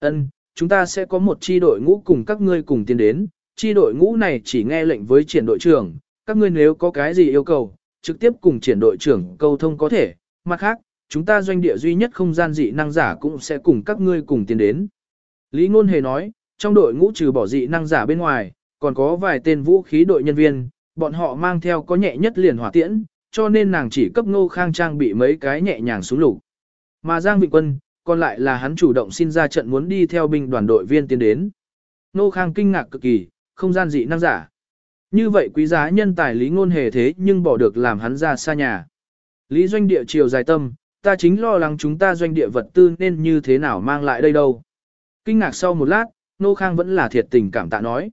Ân, chúng ta sẽ có một chi đội ngũ cùng các ngươi cùng tiến đến, chi đội ngũ này chỉ nghe lệnh với triển đội trưởng, các ngươi nếu có cái gì yêu cầu, trực tiếp cùng triển đội trưởng câu thông có thể, mặt khác, chúng ta doanh địa duy nhất không gian dị năng giả cũng sẽ cùng các ngươi cùng tiến đến. Lý Ngôn Hề nói, trong đội ngũ trừ bỏ dị năng giả bên ngoài, còn có vài tên vũ khí đội nhân viên, bọn họ mang theo có nhẹ nhất liền hỏa tiễn, cho nên nàng chỉ cấp Ngô Khang trang bị mấy cái nhẹ nhàng xuống lục. Mà Giang Vịnh Quân, còn lại là hắn chủ động xin ra trận muốn đi theo binh đoàn đội viên tiến đến. Nô Khang kinh ngạc cực kỳ, không gian dị năng giả. Như vậy quý giá nhân tài lý ngôn hề thế nhưng bỏ được làm hắn ra xa nhà. Lý doanh địa chiều dài tâm, ta chính lo lắng chúng ta doanh địa vật tư nên như thế nào mang lại đây đâu. Kinh ngạc sau một lát, Nô Khang vẫn là thiệt tình cảm tạ nói.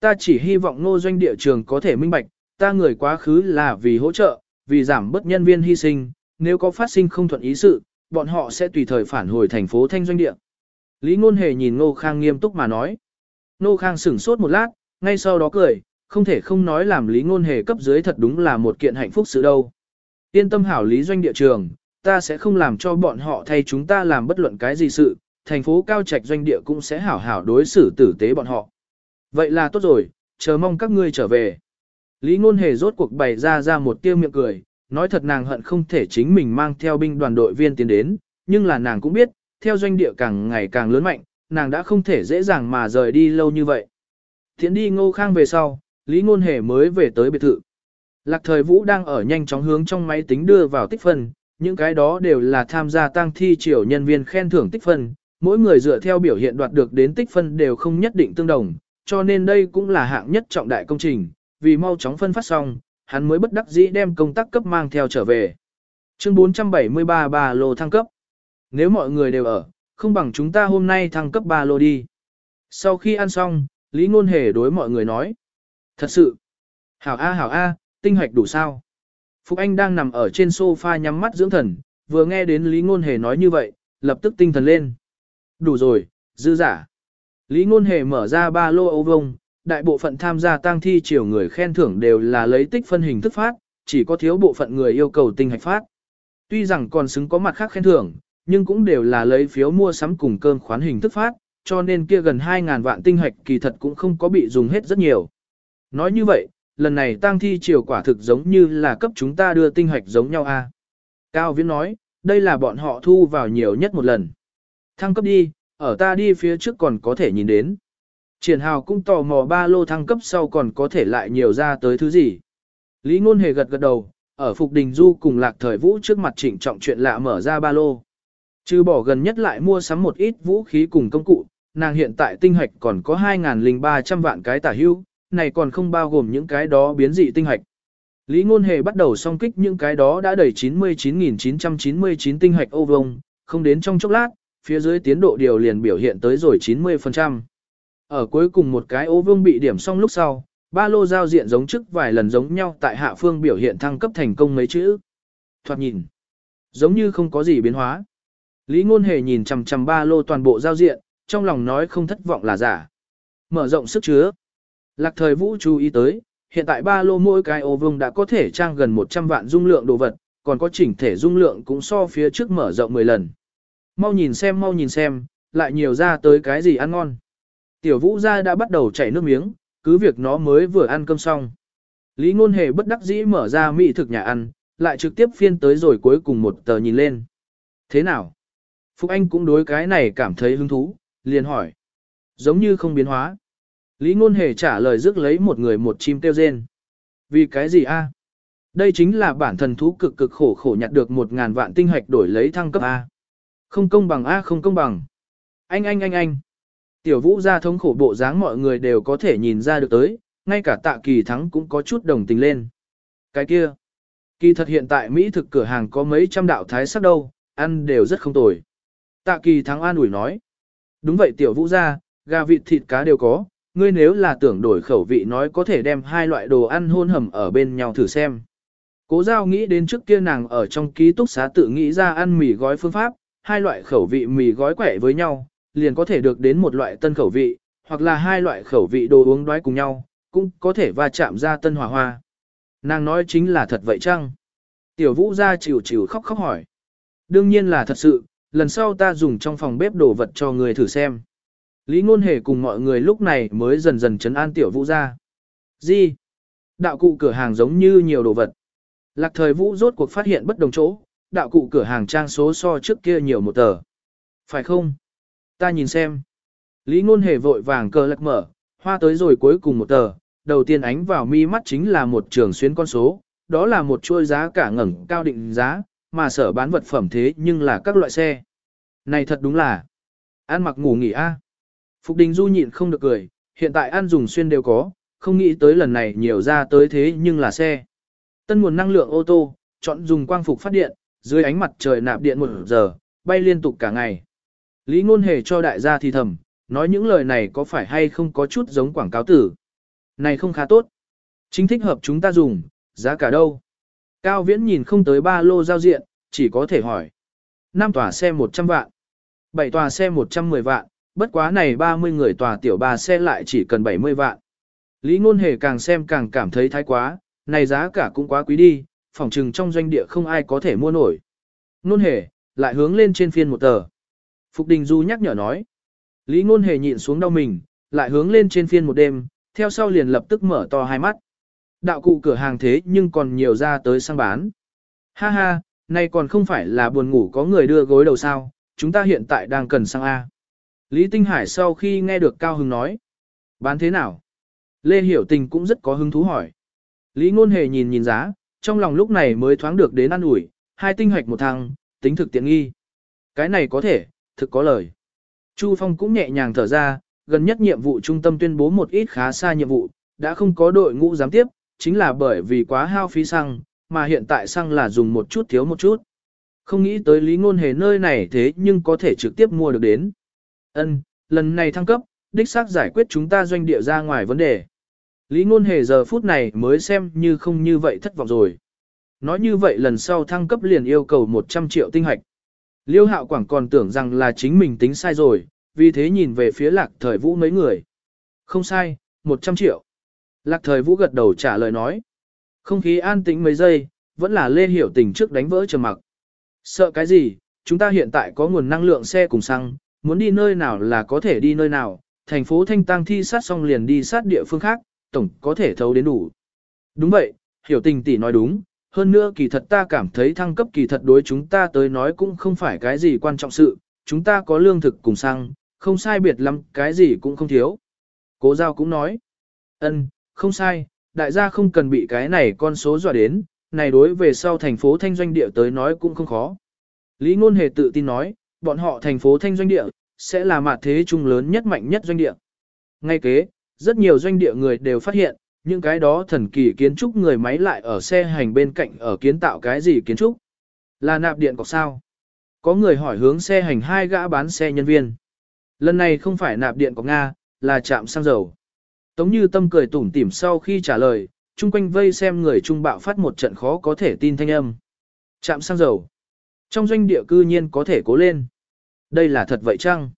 Ta chỉ hy vọng nô doanh địa trường có thể minh bạch, ta người quá khứ là vì hỗ trợ, vì giảm bớt nhân viên hy sinh, nếu có phát sinh không thuận ý sự, bọn họ sẽ tùy thời phản hồi thành phố thanh doanh địa. Lý Ngôn Hề nhìn ngô Khang nghiêm túc mà nói. ngô Khang sửng sốt một lát, ngay sau đó cười, không thể không nói làm Lý Ngôn Hề cấp dưới thật đúng là một kiện hạnh phúc sự đâu. Yên tâm hảo Lý doanh địa trường, ta sẽ không làm cho bọn họ thay chúng ta làm bất luận cái gì sự, thành phố cao trạch doanh địa cũng sẽ hảo hảo đối xử tử tế bọn họ. Vậy là tốt rồi, chờ mong các ngươi trở về. Lý Ngôn Hề rốt cuộc bày ra ra một tiêu miệng cười, nói thật nàng hận không thể chính mình mang theo binh đoàn đội viên tiến đến, nhưng là nàng cũng biết, theo doanh địa càng ngày càng lớn mạnh, nàng đã không thể dễ dàng mà rời đi lâu như vậy. Thiện đi ngô khang về sau, Lý Ngôn Hề mới về tới biệt thự. Lạc thời Vũ đang ở nhanh chóng hướng trong máy tính đưa vào tích phân, những cái đó đều là tham gia tăng thi triều nhân viên khen thưởng tích phân, mỗi người dựa theo biểu hiện đoạt được đến tích phân đều không nhất định tương đồng, cho nên đây cũng là hạng nhất trọng đại công trình, vì mau chóng phân phát xong, hắn mới bất đắc dĩ đem công tác cấp mang theo trở về. Chương 473 ba lô thăng cấp. Nếu mọi người đều ở, không bằng chúng ta hôm nay thăng cấp ba lô đi. Sau khi ăn xong, Lý Ngôn Hề đối mọi người nói. Thật sự. Hảo A hảo A, tinh hoạch đủ sao. Phúc Anh đang nằm ở trên sofa nhắm mắt dưỡng thần, vừa nghe đến Lý Ngôn Hề nói như vậy, lập tức tinh thần lên. Đủ rồi, dư giả. Lý Ngôn Hề mở ra ba lô ấu vông, đại bộ phận tham gia tang thi chiều người khen thưởng đều là lấy tích phân hình thức phát, chỉ có thiếu bộ phận người yêu cầu tinh hạch phát. Tuy rằng còn xứng có mặt khác khen thưởng, nhưng cũng đều là lấy phiếu mua sắm cùng cơm khoán hình thức phát, cho nên kia gần 2.000 vạn tinh hạch kỳ thật cũng không có bị dùng hết rất nhiều. Nói như vậy, lần này tang thi chiều quả thực giống như là cấp chúng ta đưa tinh hạch giống nhau a. Cao Viễn nói, đây là bọn họ thu vào nhiều nhất một lần. Thăng cấp đi, ở ta đi phía trước còn có thể nhìn đến. Triển hào cũng tò mò ba lô thăng cấp sau còn có thể lại nhiều ra tới thứ gì. Lý ngôn hề gật gật đầu, ở Phục Đình Du cùng lạc thời vũ trước mặt trịnh trọng chuyện lạ mở ra ba lô. Trừ bỏ gần nhất lại mua sắm một ít vũ khí cùng công cụ, nàng hiện tại tinh hạch còn có 2.300 vạn cái tả hưu, này còn không bao gồm những cái đó biến dị tinh hạch. Lý ngôn hề bắt đầu song kích những cái đó đã đầy 99.999 tinh hạch ô vông, không đến trong chốc lát, phía dưới tiến độ điều liền biểu hiện tới rồi 90%. Ở cuối cùng một cái ô vương bị điểm xong lúc sau, ba lô giao diện giống trước vài lần giống nhau tại hạ phương biểu hiện thăng cấp thành công mấy chữ. Thoạt nhìn, giống như không có gì biến hóa. Lý ngôn hề nhìn chằm chằm ba lô toàn bộ giao diện, trong lòng nói không thất vọng là giả. Mở rộng sức chứa. Lạc thời vũ chú ý tới, hiện tại ba lô mỗi cái ô vương đã có thể trang gần 100 vạn dung lượng đồ vật, còn có chỉnh thể dung lượng cũng so phía trước mở rộng 10 lần. Mau nhìn xem mau nhìn xem, lại nhiều ra tới cái gì ăn ngon. Tiểu vũ gia đã bắt đầu chảy nước miếng, cứ việc nó mới vừa ăn cơm xong. Lý ngôn hề bất đắc dĩ mở ra mỹ thực nhà ăn, lại trực tiếp phiên tới rồi cuối cùng một tờ nhìn lên. Thế nào? Phúc Anh cũng đối cái này cảm thấy hứng thú, liền hỏi. Giống như không biến hóa. Lý ngôn hề trả lời rước lấy một người một chim tiêu rên. Vì cái gì a? Đây chính là bản thần thú cực cực khổ khổ nhặt được một ngàn vạn tinh hạch đổi lấy thăng cấp A. Không công bằng A không công bằng. Anh anh anh anh. Tiểu vũ gia thống khổ bộ dáng mọi người đều có thể nhìn ra được tới, ngay cả tạ kỳ thắng cũng có chút đồng tình lên. Cái kia. Kỳ thật hiện tại Mỹ thực cửa hàng có mấy trăm đạo thái sắc đâu, ăn đều rất không tồi. Tạ kỳ thắng an ủi nói. Đúng vậy tiểu vũ gia, gà vịt thịt cá đều có, ngươi nếu là tưởng đổi khẩu vị nói có thể đem hai loại đồ ăn hôn hầm ở bên nhau thử xem. Cố giao nghĩ đến trước kia nàng ở trong ký túc xá tự nghĩ ra ăn mì gói phương pháp, hai loại khẩu vị mì gói quẻ với nhau, liền có thể được đến một loại tân khẩu vị, hoặc là hai loại khẩu vị đồ uống đoái cùng nhau, cũng có thể va chạm ra tân hòa hoa. Nàng nói chính là thật vậy chăng? Tiểu vũ ra chịu chịu khóc khóc hỏi. Đương nhiên là thật sự, lần sau ta dùng trong phòng bếp đồ vật cho người thử xem. Lý ngôn hề cùng mọi người lúc này mới dần dần chấn an tiểu vũ ra. Gì? Đạo cụ cửa hàng giống như nhiều đồ vật. Lạc thời vũ rốt cuộc phát hiện bất đồng chỗ, đạo cụ cửa hàng trang số so trước kia nhiều một tờ. Phải không? Ta nhìn xem. Lý ngôn hề vội vàng cờ lật mở, hoa tới rồi cuối cùng một tờ, đầu tiên ánh vào mi mắt chính là một trường xuyên con số, đó là một chuôi giá cả ngẩng cao định giá, mà sở bán vật phẩm thế nhưng là các loại xe. Này thật đúng là, ăn mặc ngủ nghỉ a. Phục Đình Du nhịn không được cười, hiện tại ăn dùng xuyên đều có, không nghĩ tới lần này nhiều ra tới thế nhưng là xe. Tân nguồn năng lượng ô tô, chọn dùng quang phục phát điện, dưới ánh mặt trời nạp điện một giờ, bay liên tục cả ngày. Lý ngôn hề cho đại gia thì thầm, nói những lời này có phải hay không có chút giống quảng cáo tử. Này không khá tốt. Chính thích hợp chúng ta dùng, giá cả đâu? Cao viễn nhìn không tới ba lô giao diện, chỉ có thể hỏi. 5 tòa xe 100 vạn, 7 tòa xe 110 vạn, bất quá này 30 người tòa tiểu ba xe lại chỉ cần 70 vạn. Lý ngôn hề càng xem càng cảm thấy thái quá, này giá cả cũng quá quý đi, phòng trừng trong doanh địa không ai có thể mua nổi. Ngôn hề, lại hướng lên trên phiên một tờ. Phục Đình Du nhắc nhở nói. Lý ngôn hề nhịn xuống đau mình, lại hướng lên trên phiên một đêm, theo sau liền lập tức mở to hai mắt. Đạo cụ cửa hàng thế nhưng còn nhiều ra tới sang bán. Ha ha, nay còn không phải là buồn ngủ có người đưa gối đầu sao, chúng ta hiện tại đang cần sang A. Lý Tinh Hải sau khi nghe được Cao Hưng nói. Bán thế nào? Lê Hiểu Tình cũng rất có hứng thú hỏi. Lý Ngôn Hề nhìn nhìn giá, trong lòng lúc này mới thoáng được đến ăn ủi, hai tinh hoạch một thằng, tính thực tiện nghi. Cái này có thể, thực có lời. Chu Phong cũng nhẹ nhàng thở ra, gần nhất nhiệm vụ trung tâm tuyên bố một ít khá xa nhiệm vụ, đã không có đội ngũ giám tiếp, chính là bởi vì quá hao phí xăng, mà hiện tại xăng là dùng một chút thiếu một chút. Không nghĩ tới lý ngôn hề nơi này thế nhưng có thể trực tiếp mua được đến. Ân, lần này thăng cấp, đích xác giải quyết chúng ta doanh địa ra ngoài vấn đề. Lý ngôn hề giờ phút này mới xem như không như vậy thất vọng rồi. Nói như vậy lần sau thăng cấp liền yêu cầu 100 triệu tinh hạch. Liêu hạo quảng còn tưởng rằng là chính mình tính sai rồi, vì thế nhìn về phía lạc thời vũ mấy người. Không sai, 100 triệu. Lạc thời vũ gật đầu trả lời nói. Không khí an tĩnh mấy giây, vẫn là lê hiểu tình trước đánh vỡ trầm mặc. Sợ cái gì, chúng ta hiện tại có nguồn năng lượng xe cùng xăng, muốn đi nơi nào là có thể đi nơi nào, thành phố Thanh Tăng thi sát xong liền đi sát địa phương khác, tổng có thể thấu đến đủ. Đúng vậy, hiểu tình tỷ nói đúng, hơn nữa kỳ thật ta cảm thấy thăng cấp kỳ thật đối chúng ta tới nói cũng không phải cái gì quan trọng sự, chúng ta có lương thực cùng xăng, không sai biệt lắm, cái gì cũng không thiếu. Cố giao cũng nói, ân, không sai, đại gia không cần bị cái này con số dọa đến, này đối về sau thành phố thanh doanh địa tới nói cũng không khó. Lý Ngôn Hề tự tin nói, bọn họ thành phố thanh doanh địa, sẽ là mặt thế trung lớn nhất mạnh nhất doanh địa. Ngay kế, rất nhiều doanh địa người đều phát hiện, những cái đó thần kỳ kiến trúc người máy lại ở xe hành bên cạnh ở kiến tạo cái gì kiến trúc. Là nạp điện cọc sao? Có người hỏi hướng xe hành hai gã bán xe nhân viên. Lần này không phải nạp điện cọc Nga, là chạm xăng dầu. Tống như tâm cười tủm tỉm sau khi trả lời, chung quanh vây xem người trung bạo phát một trận khó có thể tin thanh âm. Chạm xăng dầu. Trong doanh địa cư nhiên có thể cố lên. Đây là thật vậy chăng?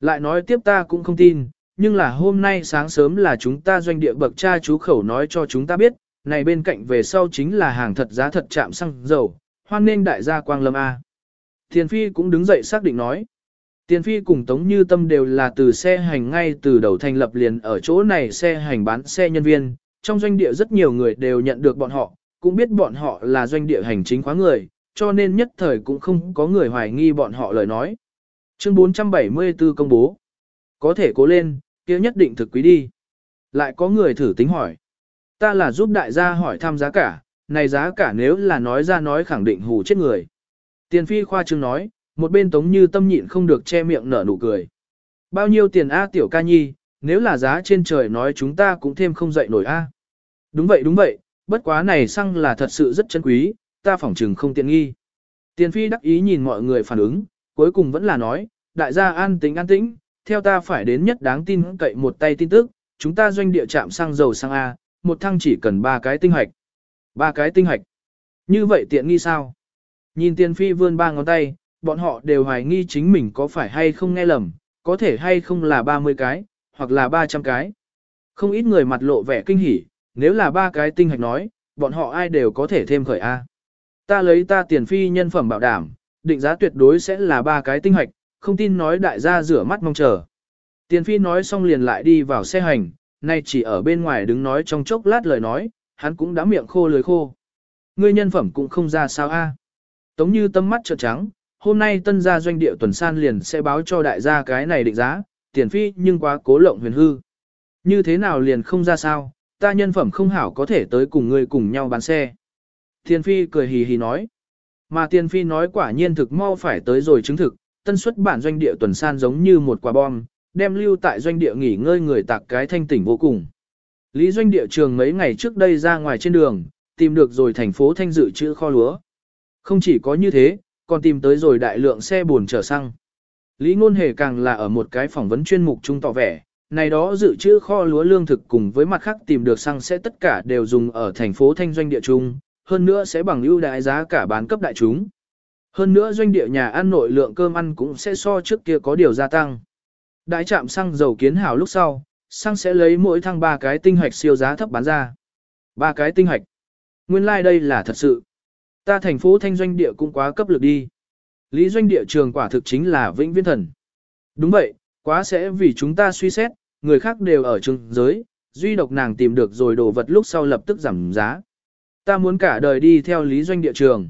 Lại nói tiếp ta cũng không tin, nhưng là hôm nay sáng sớm là chúng ta doanh địa bậc cha chú khẩu nói cho chúng ta biết, này bên cạnh về sau chính là hàng thật giá thật chạm xăng dầu, hoan nên đại gia Quang Lâm A. Tiền Phi cũng đứng dậy xác định nói. Tiền Phi cùng Tống Như Tâm đều là từ xe hành ngay từ đầu thành lập liền ở chỗ này xe hành bán xe nhân viên, trong doanh địa rất nhiều người đều nhận được bọn họ, cũng biết bọn họ là doanh địa hành chính khóa người, cho nên nhất thời cũng không có người hoài nghi bọn họ lời nói. Chương 474 công bố. Có thể cố lên, kia nhất định thực quý đi. Lại có người thử tính hỏi. Ta là giúp đại gia hỏi thăm giá cả, này giá cả nếu là nói ra nói khẳng định hù chết người. Tiền phi khoa trương nói, một bên tống như tâm nhịn không được che miệng nở nụ cười. Bao nhiêu tiền A tiểu ca nhi, nếu là giá trên trời nói chúng ta cũng thêm không dậy nổi A. Đúng vậy đúng vậy, bất quá này xăng là thật sự rất chân quý, ta phỏng chừng không tiện nghi. Tiền phi đắc ý nhìn mọi người phản ứng, cuối cùng vẫn là nói, đại gia an tính an tĩnh, theo ta phải đến nhất đáng tin cậy một tay tin tức, chúng ta doanh địa trạm xăng dầu xăng A, một thăng chỉ cần ba cái tinh hoạch. Ba cái tinh hoạch. Như vậy tiện nghi sao? Nhìn tiền phi vươn ba ngón tay, bọn họ đều hoài nghi chính mình có phải hay không nghe lầm, có thể hay không là 30 cái, hoặc là 300 cái. Không ít người mặt lộ vẻ kinh hỉ, nếu là ba cái tinh hạch nói, bọn họ ai đều có thể thêm khởi A. Ta lấy ta tiền phi nhân phẩm bảo đảm, định giá tuyệt đối sẽ là ba cái tinh hạch, không tin nói đại gia rửa mắt mong chờ. Tiền phi nói xong liền lại đi vào xe hành, nay chỉ ở bên ngoài đứng nói trong chốc lát lời nói, hắn cũng đã miệng khô lưới khô. Ngươi nhân phẩm cũng không ra sao a. Tống như tâm mắt trợn trắng, hôm nay tân gia doanh địa tuần san liền sẽ báo cho đại gia cái này định giá, tiền phi nhưng quá cố lộng huyền hư. Như thế nào liền không ra sao, ta nhân phẩm không hảo có thể tới cùng ngươi cùng nhau bán xe. Tiền phi cười hì hì nói. Mà tiền phi nói quả nhiên thực mau phải tới rồi chứng thực, tân xuất bản doanh địa tuần san giống như một quả bom, đem lưu tại doanh địa nghỉ ngơi người tạc cái thanh tỉnh vô cùng. Lý doanh địa trường mấy ngày trước đây ra ngoài trên đường, tìm được rồi thành phố thanh dự chữ kho lúa. Không chỉ có như thế, còn tìm tới rồi đại lượng xe buồn chở xăng. Lý ngôn hề càng là ở một cái phỏng vấn chuyên mục trung tỏ vẻ, này đó dự trữ kho lúa lương thực cùng với mặt khác tìm được xăng sẽ tất cả đều dùng ở thành phố thanh doanh địa trung, hơn nữa sẽ bằng ưu đại giá cả bán cấp đại chúng. Hơn nữa doanh địa nhà ăn nội lượng cơm ăn cũng sẽ so trước kia có điều gia tăng. Đại trạm xăng dầu kiến hảo lúc sau, xăng sẽ lấy mỗi thăng ba cái tinh hoạch siêu giá thấp bán ra. Ba cái tinh hoạch. Nguyên lai like đây là thật sự. Ta thành phố thanh doanh địa cũng quá cấp lực đi. Lý doanh địa trường quả thực chính là vĩnh viễn thần. Đúng vậy, quá sẽ vì chúng ta suy xét, người khác đều ở trường giới, duy độc nàng tìm được rồi đồ vật lúc sau lập tức giảm giá. Ta muốn cả đời đi theo lý doanh địa trường.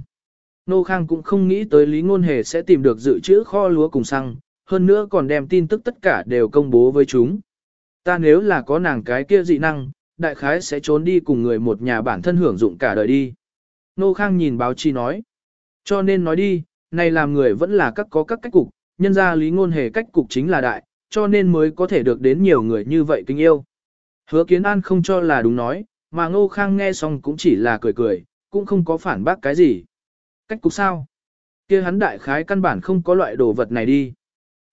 Nô Khang cũng không nghĩ tới Lý Ngôn Hề sẽ tìm được dự trữ kho lúa cùng xăng, hơn nữa còn đem tin tức tất cả đều công bố với chúng. Ta nếu là có nàng cái kia dị năng, đại khái sẽ trốn đi cùng người một nhà bản thân hưởng dụng cả đời đi. Nô Khang nhìn báo chí nói. Cho nên nói đi, này làm người vẫn là các có các cách cục, nhân ra Lý Ngôn Hề cách cục chính là đại, cho nên mới có thể được đến nhiều người như vậy kính yêu. Hứa Kiến An không cho là đúng nói, mà Ngô Khang nghe xong cũng chỉ là cười cười, cũng không có phản bác cái gì. Cách cục sao? kia hắn đại khái căn bản không có loại đồ vật này đi.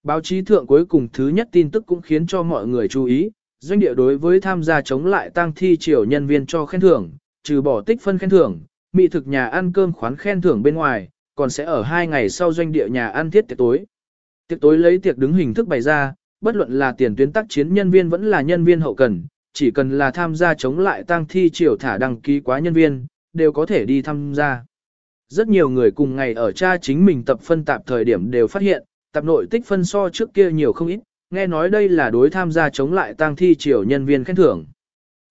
Báo chí thượng cuối cùng thứ nhất tin tức cũng khiến cho mọi người chú ý, doanh địa đối với tham gia chống lại tang thi triều nhân viên cho khen thưởng, trừ bỏ tích phân khen thưởng, mỹ thực nhà ăn cơm khoán khen thưởng bên ngoài, còn sẽ ở hai ngày sau doanh địa nhà ăn thiết tiệc tối. Tiệc tối lấy tiệc đứng hình thức bày ra, bất luận là tiền tuyến tác chiến nhân viên vẫn là nhân viên hậu cần, chỉ cần là tham gia chống lại tang thi triều thả đăng ký quá nhân viên, đều có thể đi tham gia. Rất nhiều người cùng ngày ở cha chính mình tập phân tạp thời điểm đều phát hiện, tập nội tích phân so trước kia nhiều không ít, nghe nói đây là đối tham gia chống lại tang thi triều nhân viên khen thưởng.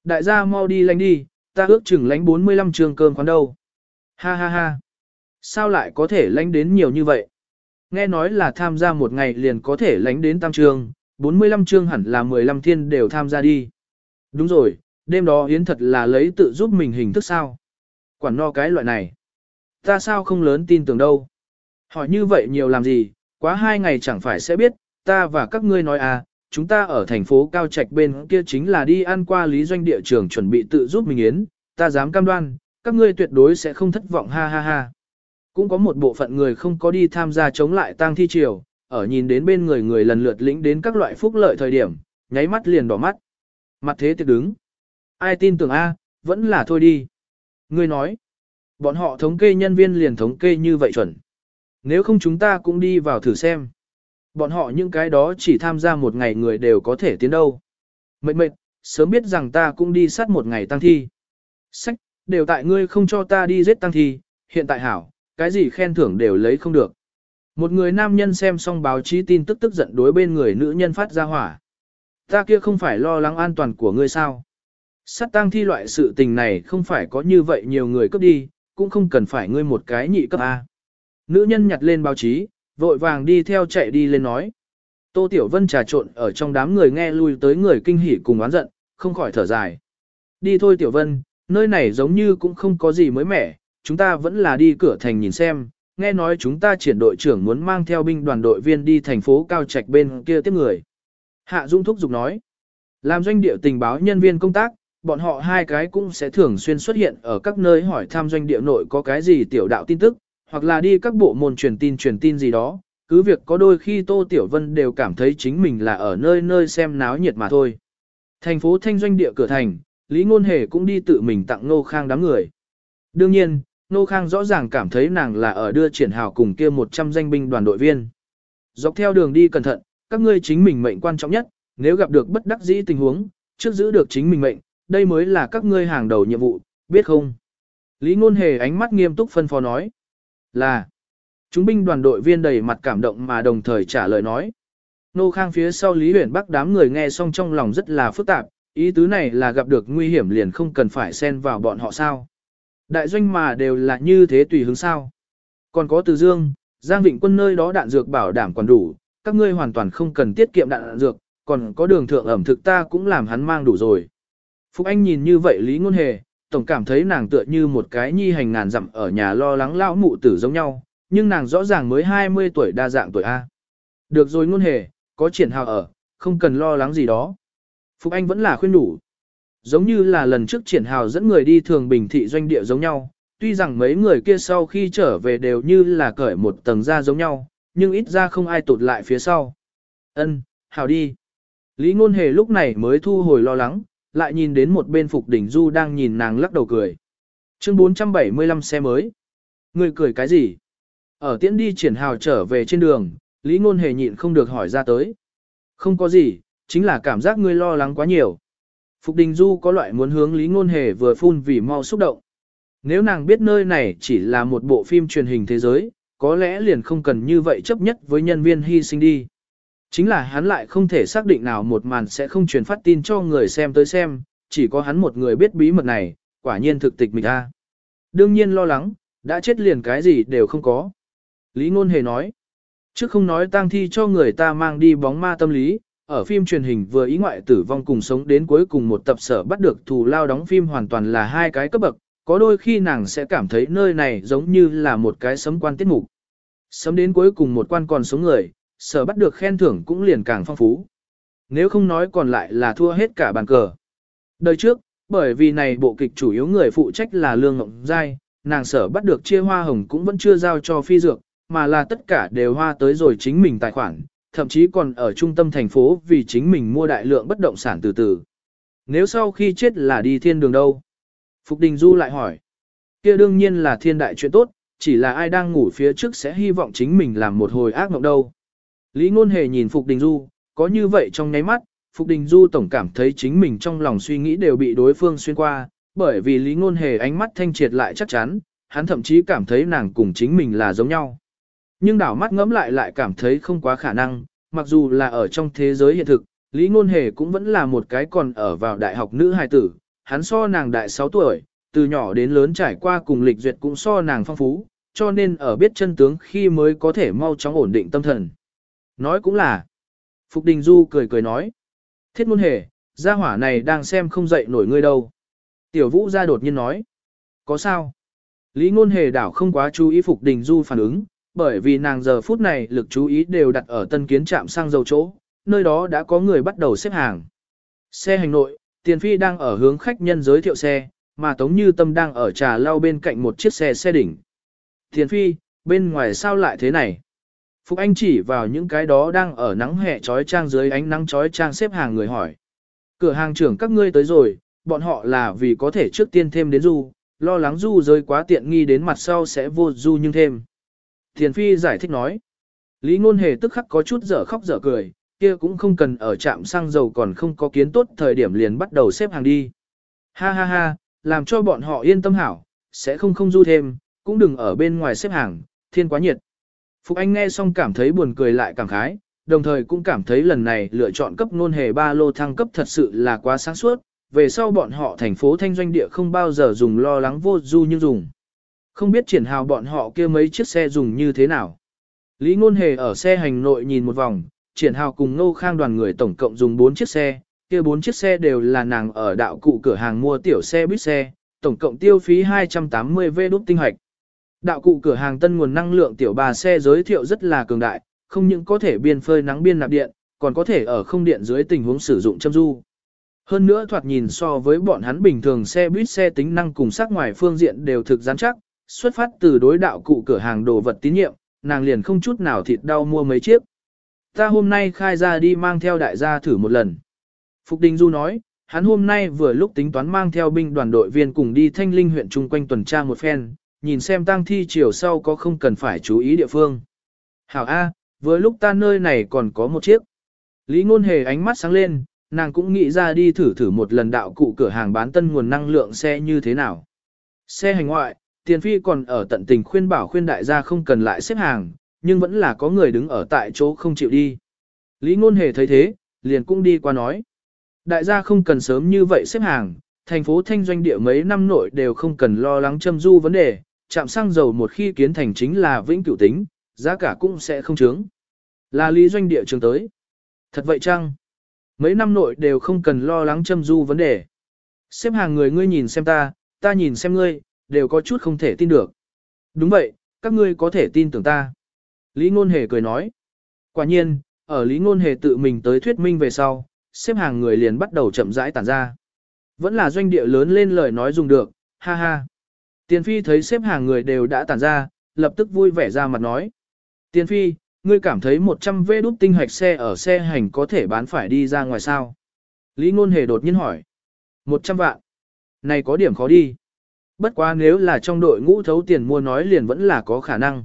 Đại gia mau đi lánh đi, ta ước chừng lánh 45 trường cơm khoán đâu. Ha ha ha. Sao lại có thể lánh đến nhiều như vậy? Nghe nói là tham gia một ngày liền có thể lánh đến tam trường, 45 chương hẳn là 15 thiên đều tham gia đi. Đúng rồi, đêm đó Yến thật là lấy tự giúp mình hình thức sao. Quản no cái loại này. Ta sao không lớn tin tưởng đâu. Hỏi như vậy nhiều làm gì, quá hai ngày chẳng phải sẽ biết, ta và các ngươi nói à, chúng ta ở thành phố Cao Trạch bên kia chính là đi ăn qua lý doanh địa trường chuẩn bị tự giúp mình yến, ta dám cam đoan, các ngươi tuyệt đối sẽ không thất vọng ha ha ha. Cũng có một bộ phận người không có đi tham gia chống lại tang thi triều, ở nhìn đến bên người người lần lượt lĩnh đến các loại phúc lợi thời điểm, nháy mắt liền đỏ mắt. Mặt thế tiệc đứng. Ai tin tưởng A, vẫn là thôi đi. Ngươi nói, bọn họ thống kê nhân viên liền thống kê như vậy chuẩn. Nếu không chúng ta cũng đi vào thử xem. Bọn họ những cái đó chỉ tham gia một ngày người đều có thể tiến đâu. Mệt mệt, sớm biết rằng ta cũng đi sát một ngày tăng thi. Sách, đều tại ngươi không cho ta đi giết tăng thi, hiện tại hảo, cái gì khen thưởng đều lấy không được. Một người nam nhân xem xong báo chí tin tức tức giận đối bên người nữ nhân phát ra hỏa. Ta kia không phải lo lắng an toàn của ngươi sao? Sát tăng thi loại sự tình này không phải có như vậy nhiều người cấp đi, cũng không cần phải ngươi một cái nhị cấp A. Nữ nhân nhặt lên báo chí, vội vàng đi theo chạy đi lên nói. Tô Tiểu Vân trà trộn ở trong đám người nghe lui tới người kinh hỉ cùng oán giận, không khỏi thở dài. Đi thôi Tiểu Vân, nơi này giống như cũng không có gì mới mẻ, chúng ta vẫn là đi cửa thành nhìn xem, nghe nói chúng ta triển đội trưởng muốn mang theo binh đoàn đội viên đi thành phố Cao Trạch bên kia tiếp người. Hạ Dung thúc dục nói, làm doanh địa tình báo nhân viên công tác, bọn họ hai cái cũng sẽ thường xuyên xuất hiện ở các nơi hỏi thăm doanh địa nội có cái gì tiểu đạo tin tức, hoặc là đi các bộ môn truyền tin truyền tin gì đó, cứ việc có đôi khi Tô Tiểu Vân đều cảm thấy chính mình là ở nơi nơi xem náo nhiệt mà thôi. Thành phố Thanh Doanh địa cửa thành, Lý Ngôn Hề cũng đi tự mình tặng Nô Khang đám người. Đương nhiên, Nô Khang rõ ràng cảm thấy nàng là ở đưa triển hào cùng kia 100 danh binh đoàn đội viên. Dọc theo đường đi cẩn thận, các ngươi chính mình mệnh quan trọng nhất, nếu gặp được bất đắc dĩ tình huống, trước giữ được chính mình mệnh, đây mới là các ngươi hàng đầu nhiệm vụ, biết không? Lý Ngôn Hề ánh mắt nghiêm túc phân phó nói. Là, chúng binh đoàn đội viên đầy mặt cảm động mà đồng thời trả lời nói. Nô Khang phía sau Lý Huyền Bắc đám người nghe xong trong lòng rất là phức tạp, ý tứ này là gặp được nguy hiểm liền không cần phải xen vào bọn họ sao. Đại doanh mà đều là như thế tùy hướng sao. Còn có Từ Dương, Giang Vịnh quân nơi đó đạn dược bảo đảm còn đủ, các ngươi hoàn toàn không cần tiết kiệm đạn dược, còn có đường thượng ẩm thực ta cũng làm hắn mang đủ rồi. Phúc Anh nhìn như vậy Lý Ngôn Hề, tổng cảm thấy nàng tựa như một cái nhi hành ngàn dặm ở nhà lo lắng lão mụ tử giống nhau, nhưng nàng rõ ràng mới 20 tuổi đa dạng tuổi A. Được rồi Ngôn Hề, có triển hào ở, không cần lo lắng gì đó. Phúc Anh vẫn là khuyên đủ. Giống như là lần trước triển hào dẫn người đi thường bình thị doanh địa giống nhau, tuy rằng mấy người kia sau khi trở về đều như là cởi một tầng da giống nhau, nhưng ít ra không ai tụt lại phía sau. Ân, hào đi. Lý Ngôn Hề lúc này mới thu hồi lo lắng, lại nhìn đến một bên Phục Đỉnh Du đang nhìn nàng lắc đầu cười. Chương 475 xe mới. Người cười cái gì? Ở tiễn đi triển hào trở về trên đường, Lý Ngôn Hề nhịn không được hỏi ra tới. Không có gì, chính là cảm giác ngươi lo lắng quá nhiều. Phục Đình Du có loại muốn hướng Lý Ngôn Hề vừa phun vì mau xúc động. Nếu nàng biết nơi này chỉ là một bộ phim truyền hình thế giới, có lẽ liền không cần như vậy chấp nhất với nhân viên hy sinh đi. Chính là hắn lại không thể xác định nào một màn sẽ không truyền phát tin cho người xem tới xem, chỉ có hắn một người biết bí mật này, quả nhiên thực tịch mình ta. Đương nhiên lo lắng, đã chết liền cái gì đều không có. Lý Ngôn Hề nói, trước không nói tang thi cho người ta mang đi bóng ma tâm lý, ở phim truyền hình vừa ý ngoại tử vong cùng sống đến cuối cùng một tập sở bắt được thù lao đóng phim hoàn toàn là hai cái cấp bậc, có đôi khi nàng sẽ cảm thấy nơi này giống như là một cái sấm quan tiết mục. Sấm đến cuối cùng một quan còn sống người, sở bắt được khen thưởng cũng liền càng phong phú. Nếu không nói còn lại là thua hết cả bàn cờ. Đời trước, bởi vì này bộ kịch chủ yếu người phụ trách là Lương Ngọc Giai, nàng sở bắt được chia hoa hồng cũng vẫn chưa giao cho phi dược, mà là tất cả đều hoa tới rồi chính mình tài khoản, thậm chí còn ở trung tâm thành phố vì chính mình mua đại lượng bất động sản từ từ. Nếu sau khi chết là đi thiên đường đâu? Phục Đình Du lại hỏi. kia đương nhiên là thiên đại chuyện tốt, chỉ là ai đang ngủ phía trước sẽ hy vọng chính mình làm một hồi ác mộng đâu. Lý Ngôn Hề nhìn Phục Đình Du, có như vậy trong nháy mắt, Phục Đình Du tổng cảm thấy chính mình trong lòng suy nghĩ đều bị đối phương xuyên qua, bởi vì Lý Ngôn Hề ánh mắt thanh triệt lại chắc chắn, hắn thậm chí cảm thấy nàng cùng chính mình là giống nhau. Nhưng đảo mắt ngẫm lại lại cảm thấy không quá khả năng, mặc dù là ở trong thế giới hiện thực, Lý Ngôn Hề cũng vẫn là một cái còn ở vào đại học nữ hài tử, hắn so nàng đại 6 tuổi, từ nhỏ đến lớn trải qua cùng lịch duyệt cũng so nàng phong phú, cho nên ở biết chân tướng khi mới có thể mau chóng ổn định tâm thần. Nói cũng là, Phục Đình Du cười cười nói, thiết ngôn hề, gia hỏa này đang xem không dậy nổi ngươi đâu. Tiểu vũ ra đột nhiên nói, có sao? Lý ngôn hề đảo không quá chú ý Phục Đình Du phản ứng, bởi vì nàng giờ phút này lực chú ý đều đặt ở tân kiến trạm sang dầu chỗ, nơi đó đã có người bắt đầu xếp hàng. Xe hành nội, Tiền Phi đang ở hướng khách nhân giới thiệu xe, mà Tống Như Tâm đang ở trà lau bên cạnh một chiếc xe xe đỉnh. Tiền Phi, bên ngoài sao lại thế này? Phúc Anh chỉ vào những cái đó đang ở nắng hè trói trang dưới ánh nắng trói trang xếp hàng người hỏi. Cửa hàng trưởng các ngươi tới rồi, bọn họ là vì có thể trước tiên thêm đến du, lo lắng du rơi quá tiện nghi đến mặt sau sẽ vô du nhưng thêm. Thiền Phi giải thích nói. Lý Ngôn Hề tức khắc có chút dở khóc dở cười, kia cũng không cần ở trạm xăng dầu còn không có kiến tốt thời điểm liền bắt đầu xếp hàng đi. Ha ha ha, làm cho bọn họ yên tâm hảo, sẽ không không du thêm, cũng đừng ở bên ngoài xếp hàng, thiên quá nhiệt. Phục Anh nghe xong cảm thấy buồn cười lại cảm khái, đồng thời cũng cảm thấy lần này lựa chọn cấp nôn hề ba lô thăng cấp thật sự là quá sáng suốt, về sau bọn họ thành phố thanh doanh địa không bao giờ dùng lo lắng vô du như dùng. Không biết triển hào bọn họ kia mấy chiếc xe dùng như thế nào. Lý ngôn hề ở xe hành nội nhìn một vòng, triển hào cùng Ngô Khang đoàn người tổng cộng dùng 4 chiếc xe, kia 4 chiếc xe đều là nàng ở đạo cụ cửa hàng mua tiểu xe buýt xe, tổng cộng tiêu phí 280 v đốt tinh hoạch. Đạo cụ cửa hàng tân nguồn năng lượng tiểu bà xe giới thiệu rất là cường đại, không những có thể biên phơi nắng biên nạp điện, còn có thể ở không điện dưới tình huống sử dụng châm du. Hơn nữa thoạt nhìn so với bọn hắn bình thường xe buýt xe tính năng cùng sắc ngoài phương diện đều thực rắn chắc, xuất phát từ đối đạo cụ cửa hàng đồ vật tín nhiệm, nàng liền không chút nào thịt đau mua mấy chiếc. Ta hôm nay khai ra đi mang theo đại gia thử một lần. Phục Đình Du nói, hắn hôm nay vừa lúc tính toán mang theo binh đoàn đội viên cùng đi thanh linh huyện chung quanh tuần tra một phen, nhìn xem tang thi chiều sau có không cần phải chú ý địa phương. Hảo A, vừa lúc ta nơi này còn có một chiếc. Lý ngôn hề ánh mắt sáng lên, nàng cũng nghĩ ra đi thử thử một lần đạo cụ cửa hàng bán tân nguồn năng lượng xe như thế nào. Xe hành ngoại, tiền phi còn ở tận tình khuyên bảo khuyên đại gia không cần lại xếp hàng, nhưng vẫn là có người đứng ở tại chỗ không chịu đi. Lý ngôn hề thấy thế, liền cũng đi qua nói. Đại gia không cần sớm như vậy xếp hàng, thành phố thanh doanh địa mấy năm nội đều không cần lo lắng châm du vấn đề, chạm xăng dầu một khi kiến thành chính là vĩnh cửu tính, giá cả cũng sẽ không chướng. Là lý doanh địa trường tới. Thật vậy chăng? Mấy năm nội đều không cần lo lắng châm du vấn đề. Xếp hàng người ngươi nhìn xem ta, ta nhìn xem ngươi, đều có chút không thể tin được. Đúng vậy, các ngươi có thể tin tưởng ta. Lý Ngôn Hề cười nói. Quả nhiên, ở Lý Ngôn Hề tự mình tới thuyết minh về sau, xếp hàng người liền bắt đầu chậm rãi tản ra. Vẫn là doanh địa lớn lên lời nói dùng được, ha ha. Tiền Phi thấy xếp hàng người đều đã tản ra, lập tức vui vẻ ra mặt nói. Tiền Phi, ngươi cảm thấy 100 vê đút tinh hạch xe ở xe hành có thể bán phải đi ra ngoài sao? Lý Ngôn Hề đột nhiên hỏi. 100 vạn. Này có điểm khó đi. Bất quá nếu là trong đội ngũ thấu tiền mua nói liền vẫn là có khả năng.